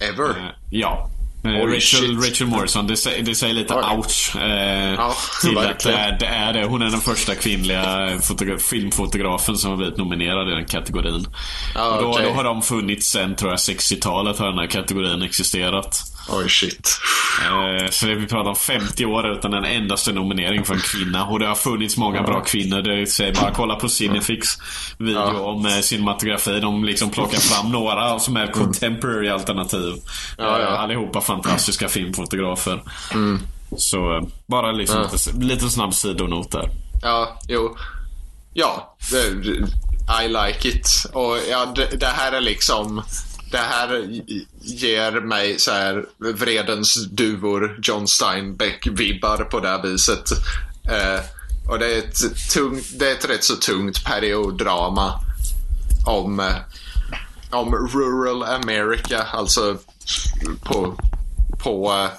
Ever. Eh, ja. Oj, Rachel, shit. Rachel Morrison, det, säger- det säger lite Oj. ouch eh, Ja, till att det är, det är det. Hon är den första kvinnliga fotogra- filmfotografen som har blivit nominerad i den kategorin. Och då, då har de funnits sen, tror jag, 60-talet har den här kategorin existerat. Oj, shit. Eh, Så det vi pratar om 50 år utan en endaste nominering för en kvinna. Och det har funnits många bra kvinnor. Det säger bara kolla på Cinefix video Ja. om eh, cinematografi. De liksom plockar fram några som är contemporary alternativ. Ja, ja. Eh, Allihopa fantastiska filmfotografer. Så eh, bara liksom Ja. lite, lite snabb sidonot där. Ja, jo. Ja, I like it. Och ja, det, det här är liksom... Det här ger mig så här vredens duvor, John Steinbeck-vibbar på det här viset. Eh, och det är, ett tungt, det är ett rätt så tungt perioddrama om, eh, om rural America, alltså på, på eh,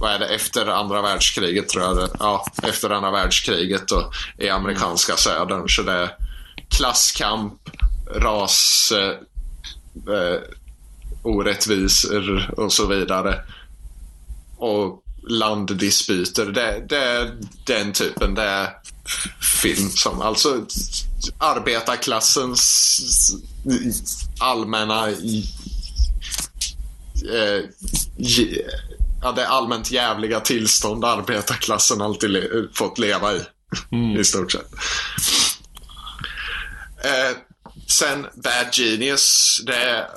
vad är det, efter andra världskriget tror jag det, ja, efter andra världskriget och i amerikanska södern. Så det är klasskamp, ras, eh, eh, orättvisor och så vidare. Och landdispyter. Det, det är den typen. Det är film som alltså arbetarklassens allmänna eh, ja, det allmänt jävliga tillstånd arbetarklassen alltid le- fått leva i. I stort sett. Eh, sen Bad Genius. Det är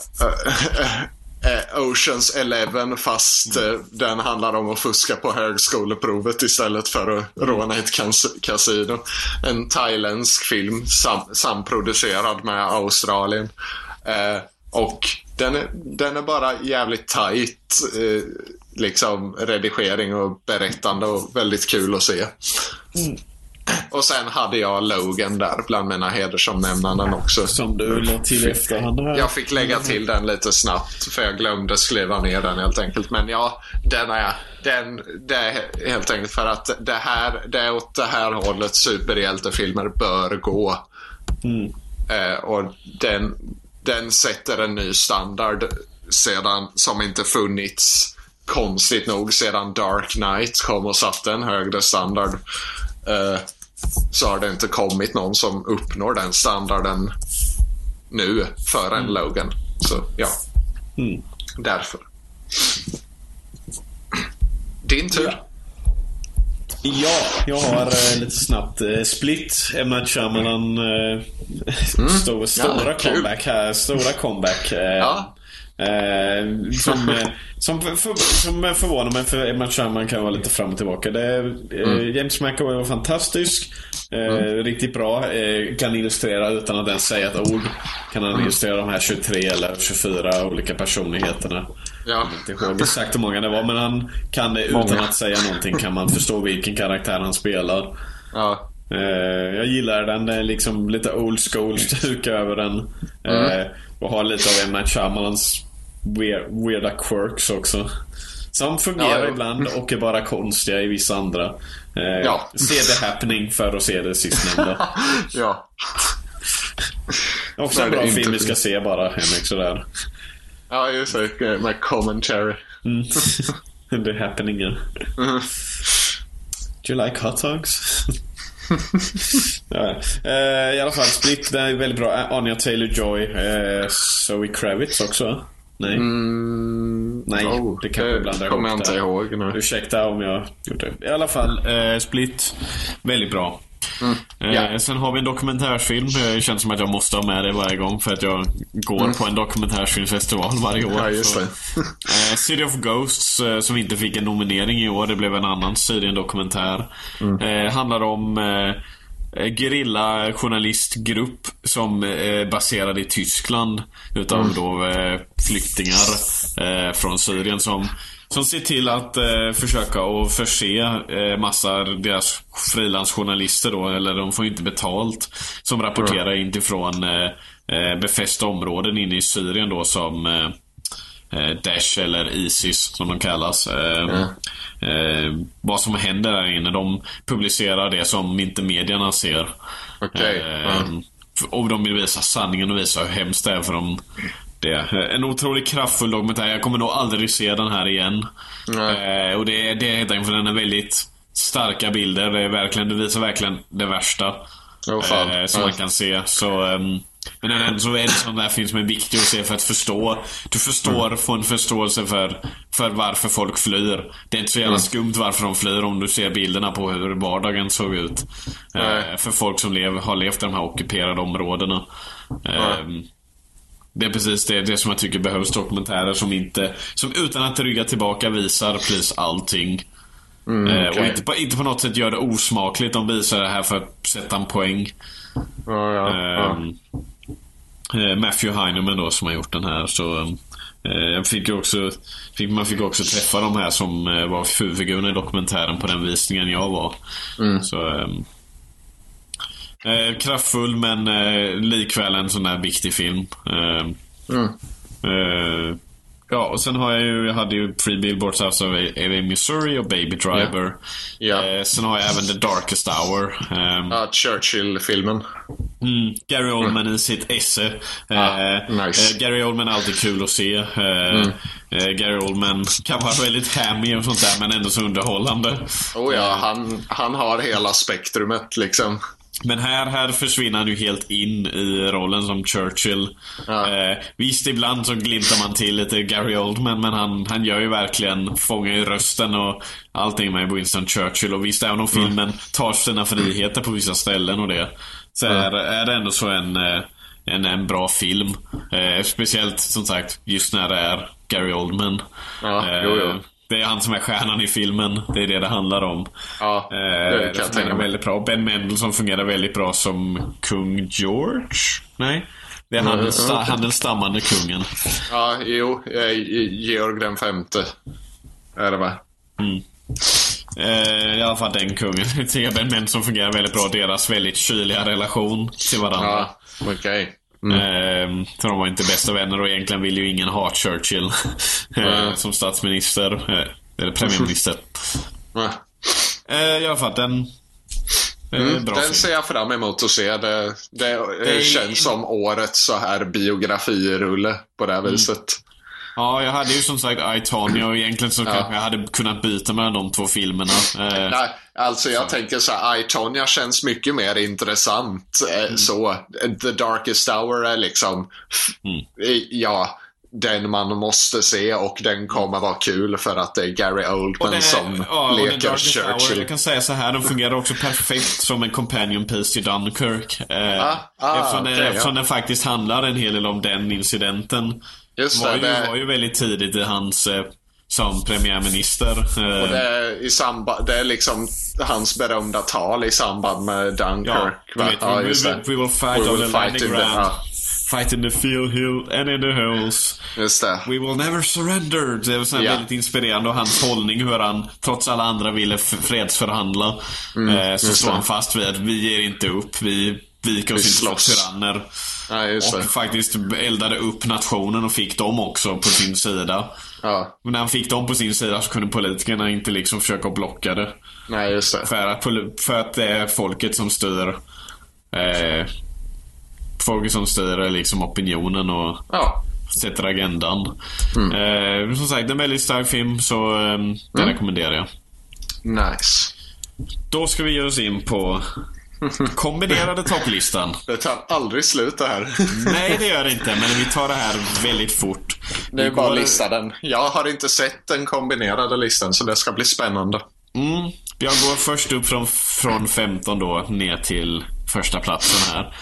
eh, Oceans Eleven fast eh, den handlar om att fuska på högskoleprovet istället för att råna ett kas- kasino. En thailändsk film sam- samproducerad med Australien. Eh, och den är, den är bara jävligt tight eh, liksom redigering och berättande och väldigt kul att se. Och sen hade jag Logan där bland mina hedersomnämnanden också. Som du la till efterhand. Jag fick lägga till den lite snabbt för jag glömde skriva ner den helt enkelt. Men ja, den är, den, det är helt enkelt för att det här, det är åt det här hållet superhjältefilmer bör gå. Eh, och den, den sätter en ny standard sedan, som inte funnits konstigt nog sedan Dark Knight kom och satte en högre standard. Eh, så har det inte kommit någon som uppnår den standarden nu förrän Logan. Så ja, Mm. därför. Din tur. Ja, jag har eh, lite snabbt eh, Split, M. Night Shyamalan. Eh, stor, stora Mm. Ja, comeback här. Stora comeback. Eh, Ja. Eh, som, eh, som, för, som förvånar mig för. Night Shyamalan kan vara lite fram och tillbaka. Det, eh, Mm. James McAvoy var fantastisk. Eh, Riktigt bra. Eh, kan illustrera utan att ens säga ett ord. Kan Mm. han illustrera de här 23 eller 24 olika personligheterna. Ja. inte ihåg exakt hur många det var men han kan det utan Många. att säga någonting kan man förstå vilken karaktär han spelar. Ja. Eh, jag gillar den. Det är liksom lite old school stuk över den. Eh, och har lite av. Night Shyamalans weir- weirda quirks också. Som fungerar Ja, ibland och är bara konstiga i vissa andra. Eh, Ja. Se The Happening för att se det sistnämnda. ja. Också en bra film vi ska se bara, Henrik. Sådär. Ja, just det. Med commentary. Mm. The Happening, ja. Mm. Do you like hot dogs? ja. eh, I alla fall, Split, den är väldigt bra. Anya Taylor-Joy. Eh, Zoe Kravitz också? Nej. Mm, Nej, oh, det kanske jag blandar ihop jag inte ihåg nu. Ursäkta om jag gjort det. I alla fall, eh, Split. Väldigt bra. Eh, Ja. Sen har vi en dokumentärsfilm. Det känns som att jag måste ha med det varje gång för att jag går på en dokumentärsfilmsfestival varje år. Mm. Ja, just det. Eh, City of Ghosts eh, som inte fick en nominering i år. Det blev en annan Syrien-dokumentär. Mm. Eh, handlar om eh, gerilla journalistgrupp som är baserad i Tyskland utav Mm. då eh, flyktingar eh, från Syrien som som ser till att eh, försöka och förse eh, massa deras frilansjournalister då, eller de får inte betalt, som rapporterar in ifrån eh, eh, befästa områden inne i Syrien då som eh, eh, Daesh eller Isis som de kallas. Eh, eh, vad som händer där inne. De publicerar det som inte medierna ser. Okej. Eh, Och de vill visa sanningen och visa hur hemskt det är för dem. Det. Eh, En otroligt kraftfull dokumentär. Jag kommer nog aldrig se den här igen. Eh, och det, är- det är helt enkelt för den är väldigt starka bilder. Det, är verkligen, det visar verkligen det värsta. Fan. eh, som Ja. man kan se. Så, ehm, men ändå så är det sån där film som är viktig att se för att förstå. Du förstår, Mm. får en förståelse för, för varför folk flyr. Det är inte så jävla Mm. skumt varför de flyr om du ser bilderna på hur vardagen såg ut. Eh, för folk som lev, har levt i de här ockuperade områdena. Ehm, det är precis det, det som jag tycker behövs dokumentärer som inte, som utan att rygga tillbaka visar precis allting. Eh, Och okej. inte på, inte på något sätt gör det osmakligt. De visar det här för att sätta en poäng. Ja, ja, ja. Ehm, eh, Matthew Heineman då som har gjort den här. Så, eh, jag fick också, fick, man fick också träffa de här som eh, var huvudfigurerna i dokumentären på den visningen jag var. Så, ehm, eh, kraftfull men eh, likväl en sån där viktig film. Ehm, eh, ja, och sen har jag ju, jag hade ju Three Billboards Outside of Ebbing, Missouri och Baby Driver. Ja. Eh, sen har jag även The Darkest Hour. Ja, Churchill-filmen. Mm, Gary Oldman i sitt esse. Ah, Eh, nice. eh, Gary Oldman är alltid kul att se. Eh, eh, Gary Oldman kan vara väldigt hammy och sånt där men ändå så underhållande. Oh ja, han, han har hela spektrumet liksom. Men här, här försvinner han ju helt in i rollen som Churchill. Ja. Eh, visst, ibland så glimtar man till lite Gary Oldman men han, han gör ju verkligen, fångar ju rösten och allting med Winston Churchill. Och visst, även om filmen tar sina friheter på vissa ställen och det. Så är, är det ändå så en, eh, en, en bra film. Eh, speciellt som sagt, just när det är Gary Oldman. Ja, Eh, jo, jo. Det är han som är stjärnan i filmen. Det är det det handlar om. Ja, Eh, det det kan jag tänka mig. väldigt bra. Ben Mendelsohn fungerar väldigt bra som kung George? Nej? Det är han, den, sta, okej. han den stammande kungen. Ja, jo. eh, Georg den femte. Är det va? Eh, I alla fall den kungen. Jag tycker Ben Mendelsohn fungerar väldigt bra. Deras väldigt kyliga relation till varandra. Ja, okej. Eh, för de var inte bästa vänner och egentligen vill ju ingen ha Churchill eh, som statsminister. Eh, eller premiärminister. Ja. Eh, I alla fall den... Eh, Mm, den film. ser jag fram emot att se. Det, det, Det är- känns som årets så här biografirulle på det här viset. Ja, jag hade ju som sagt I, Tonya och egentligen så kanske jag hade kunnat byta mellan de två filmerna. Eh, Nej, alltså jag tänker så här, Tonya känns mycket mer intressant. eh, Så, The Darkest Hour är liksom, eh, ja, den man måste se och den kommer vara kul för att det är Gary Oldman är- som ja, och leker Darkest Hour, Churchill. jag kan säga så här, den fungerar också perfekt som en companion piece till Dunkirk. Eh, Ah, ah, eftersom, den, okej, ja. eftersom den faktiskt handlar en hel del om den incidenten. Just var, det, ju, det, var ju väldigt tidigt i hans eh, som premiärminister. Eh, och det, är i samband, det är liksom hans berömda tal i samband med Dunkirk. ja, vet, ja, we, just we, det. we will fight We on will the fight landing ground. ja. Fight in the field hill and in the hills. Just det. We will never surrender. Det här Ja. väldigt inspirerande och hans hållning hur han, trots alla andra, ville fredsförhandla. eh, så Mm, står han fast vid att vi ger inte upp. Vi viker oss inte för tyranner. Just Och det. faktiskt eldade upp nationen och fick dem också på sin sida. Ja, Men när han fick dem på sin sida så kunde politikerna inte liksom försöka blocka det. nej, just det. För att, för att det är folket som styr eh, Folket som styr liksom opinionen och Ja, sätter agendan. Mm. Eh, som sagt, en väldigt stark film så eh, den rekommenderar jag. nice. Då ska vi ge oss in på kombinerade topplistan. Det tar aldrig slut det här. Nej, det gör det inte, men vi tar det här väldigt fort. Det är Vi bara går- lista den. Jag har inte sett den kombinerade listan så det ska bli spännande. Mm, jag går först upp från, från 15 då ner till första platsen här.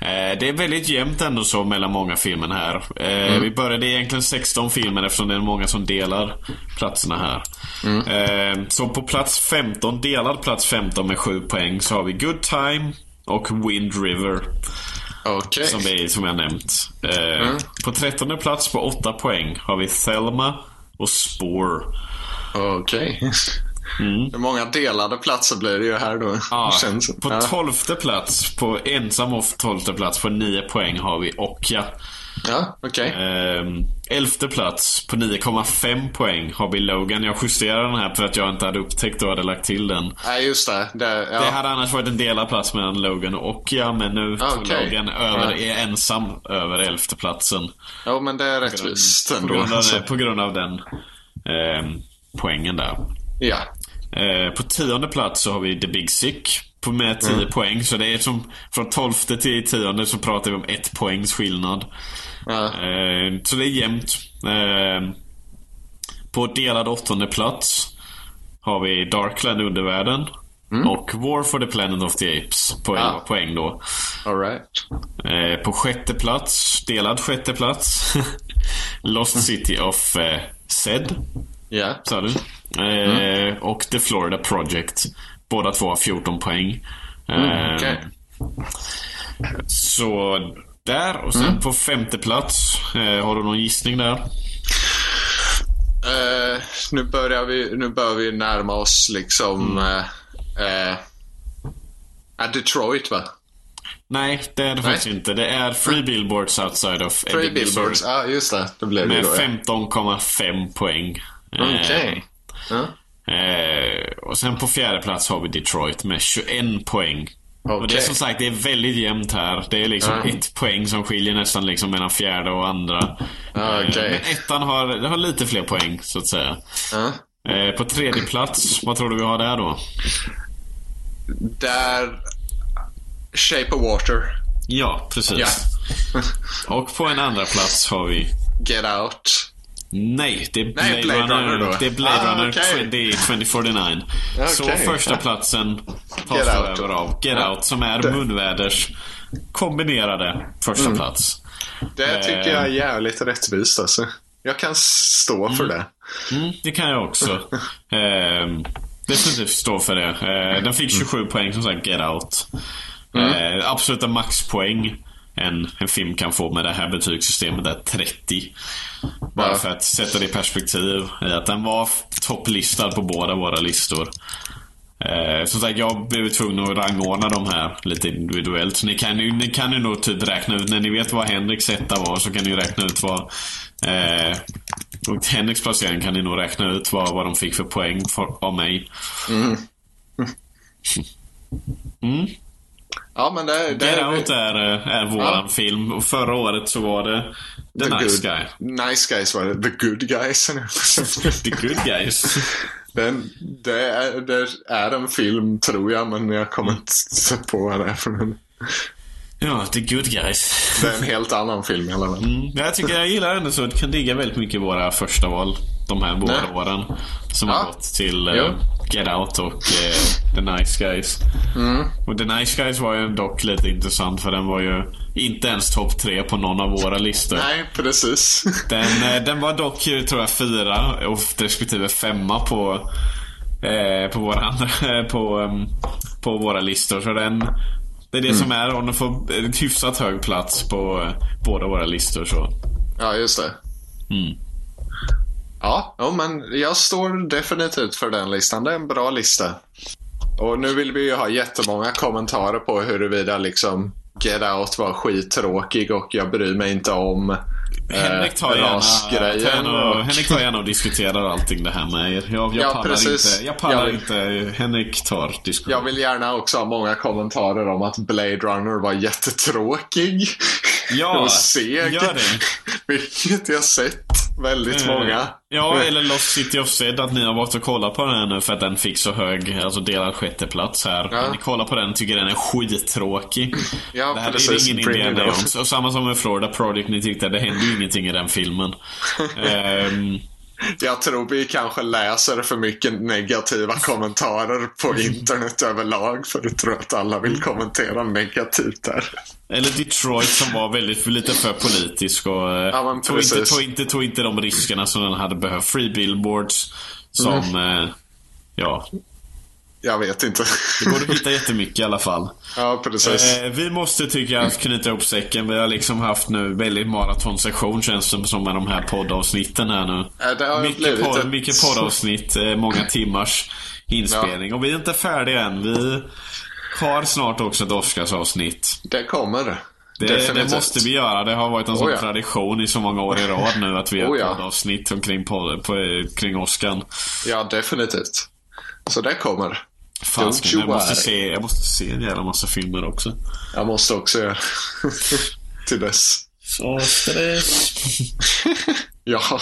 Eh, det är väldigt jämnt ändå så mellan många filmer här. Eh, Vi började egentligen 16 filmer eftersom det är många som delar platserna här. Eh, så på plats 15, delad plats 15 med 7 poäng så har vi Good Time och Wind River. Okej. Som, vi, som jag nämnt. Eh, På 13 plats på 8 poäng har vi Thelma och Spore. Okej. Mm. Hur många delade platser blir det ju här då? Ja, Känns, på ja. tolfte plats, på ensam och tolfte plats på nio poäng har vi Okja. ja, okej. Ehm, elfte plats på 9,5 poäng har vi Logan. Jag justerar den här för att jag inte hade upptäckt och hade lagt till den. Nej, just det. det ja. Det hade annars varit en delad plats mellan Logan och Okja, men nu Okej. Logan över, Ja. är ensam över elfte platsen. Jo, men det är rättvist På ändå. grund av, på grund av den ehm, poängen där. Ja. Eh, på tionde plats så har vi The Big Sick på med 10 Mm. poäng. Så det är som från tolfte till tionde så pratar vi om ett poängs skillnad. Eh, så det är jämnt. Eh, på delad åttonde plats har vi Darkland Undervärlden. Och War for the Planet of the Apes på 11 Ah. poäng då. All right. Eh, på sjätte plats, delad sjätte plats, Lost City of eh, Zed, Ja. sa du. Eh, Och The Florida Project. Båda två har 14 poäng. Eh, okej. Så där och sen på femte plats. Eh, har du någon gissning där? Eh, nu börjar vi, nu börjar vi närma oss liksom... Mm. Eh, ah, Detroit, va? Nej, det är det faktiskt inte. Det är Free Billboards outside of Ebbing, Missouri. Billboards. Ja, ah, just det. Det blev Med då. ja. 15,5 poäng. Okej. Ja. Eh, och sen på fjärde plats har vi Detroit med 21 poäng. Och det är som sagt, det är väldigt jämnt här. Det är liksom Ja. ett poäng som skiljer nästan liksom mellan fjärde och andra. Ja, Eh, okej. Men ettan har, det har lite fler poäng, så att säga. Eh, på tredje plats, vad tror du vi har där då? Där... Shape of Water. Ja, precis. Ja. Och på en andra plats har vi... Get Out. Nej, det är Blade, Nej, Blade Runner. Runner då. Det är Blade Ah, Runner okej. 20, 2049. Så Okej. första platsen tas över av Get Ja. Out som är Det- munväders kombinerade första Mm. plats. Det tycker Eh. jag är jävligt rättvist alltså. Jag kan stå för det. Mm, det kan jag också. Ehm, definitivt stå för det. Eh, den fick 27 poäng som sagt, Get Out. Eh, absoluta maxpoäng en, en film kan få med det här betygssystemet är 30. Bara för att sätta det i perspektiv i att den var topplistad på båda våra listor. Eh, som sagt, jag blev tvungen att rangordna de här lite individuellt. Så ni kan ju, ni kan ju nog typ räkna ut, när ni vet vad Henriks etta var så kan ni räkna ut vad eh, och Henriks placering kan ni nog räkna ut vad, vad de fick för poäng för, av mig. Ja, men det, det Get Out är, eh, är våran Ja. film och förra året så var det The, The Nice good, Guy. Nice Guys var det. The Good Guys. The Good Guys. Den, det, är, det är en film, tror jag, men jag kommer inte på vad det är för en. Ja, The Good Guys. Det är en helt annan film i alla fall. Mm, jag tycker jag gillar ändå så. Jag kan digga väldigt mycket våra första val. De här båda Nej. åren. Som Ja. har gått till Jo. Get Out och eh, The Nice Guys. Mm. Och The Nice Guys var ju dock lite intressant för den var ju inte ens topp tre på någon av våra listor. Nej, precis. Den, eh, den var dock, tror jag, fyra och respektive femma på, på, våra andra, på, em, på våra listor. Så den, det är det som är, om den får en hyfsat hög plats på eh, båda våra listor så. Ja, just det. Mm. Ja, ja, men jag står definitivt för den listan. Det är en bra lista. Och nu vill vi ju ha jättemånga kommentarer på huruvida liksom Get Out var skittråkig och jag bryr mig inte om Henrik tar eh, gärna, tar och- Henrik tar gärna och diskuterar allting det här med er. Jag, jag Ja, pallar precis. inte. Jag pallar Jag vill- inte. Henrik tar diskussion. Jag vill gärna också ha många kommentarer om att Blade Runner var jättetråkig. Ja, och seg. gör det. Vilket jag sett väldigt Eh, många. Ja, eller Lost City of Zed, att ni har varit och kollat på den nu för att den fick så hög, alltså delad sjätteplats här. Ja. Ni kollar på den tycker den är skittråkig. Ja, det här precis. är ingen Indiana on. Jones. Och samma som med Florida Project, ni tyckte att det hände ju ingenting i den filmen. Ehm, Jag tror vi kanske läser för mycket negativa kommentarer på internet överlag för jag tror att alla vill kommentera negativt där. eller Detroit som var väldigt, lite för politisk och eh, Ja, tog, inte, tog, inte, tog inte de riskerna som den hade behövt. Free billboards som, Mm. eh, ja, Jag vet inte. Det går att hitta jättemycket i alla fall. Ja, precis. Eh, vi måste, tycker jag, knyta ihop säcken. Vi har liksom haft nu väldigt maratonsektion känns det som med de här poddavsnitten här nu. Eh, det har mycket, podd, ett- mycket poddavsnitt, eh, många timmars inspelning. Och vi är inte färdiga än. Vi har snart också ett Oscarsavsnitt. Det kommer. Det, det måste vi göra. Det har varit en sån Oh ja. tradition i så många år i rad nu att vi har Oh ja. poddavsnitt omkring podd, på, kring Oscar. Ja, definitivt. Så det kommer. Fasiken, Don't jag måste, se, jag måste se en jävla massa filmer också. Jag måste också göra till dess. Så stress. Ja.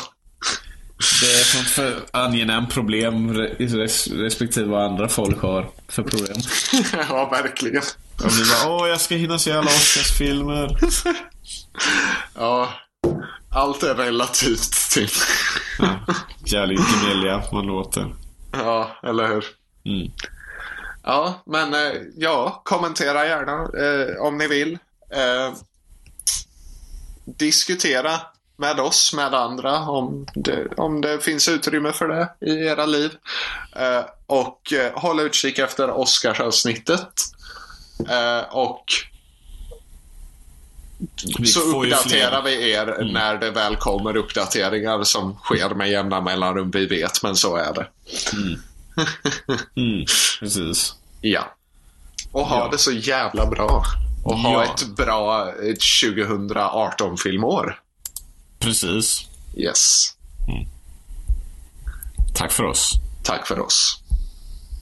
Det är sånt för angenämt problem res, respektive vad andra folk har för problem. ja, verkligen. Och vi bara, åh jag ska hinna se alla Oscarsfilmer. Ja. Allt är relativt till. Ja, jävligt gnälliga man låter. Ja, eller hur? Mm. Ja, men eh, ja, kommentera gärna eh, om ni vill. Eh, diskutera med oss, med andra, om det, om det finns utrymme för det i era liv. Och eh, håll utkik efter Oscarsavsnittet. Och Vi så uppdaterar vi er när det väl kommer uppdateringar som sker med jämna mellanrum. Vi vet, men så är det. Mm, precis. Ja. Och ha Ja. det så jävla bra. Och ha Ja. ett bra ett 2018-filmår. Precis. Yes. Tack för oss. Tack för oss.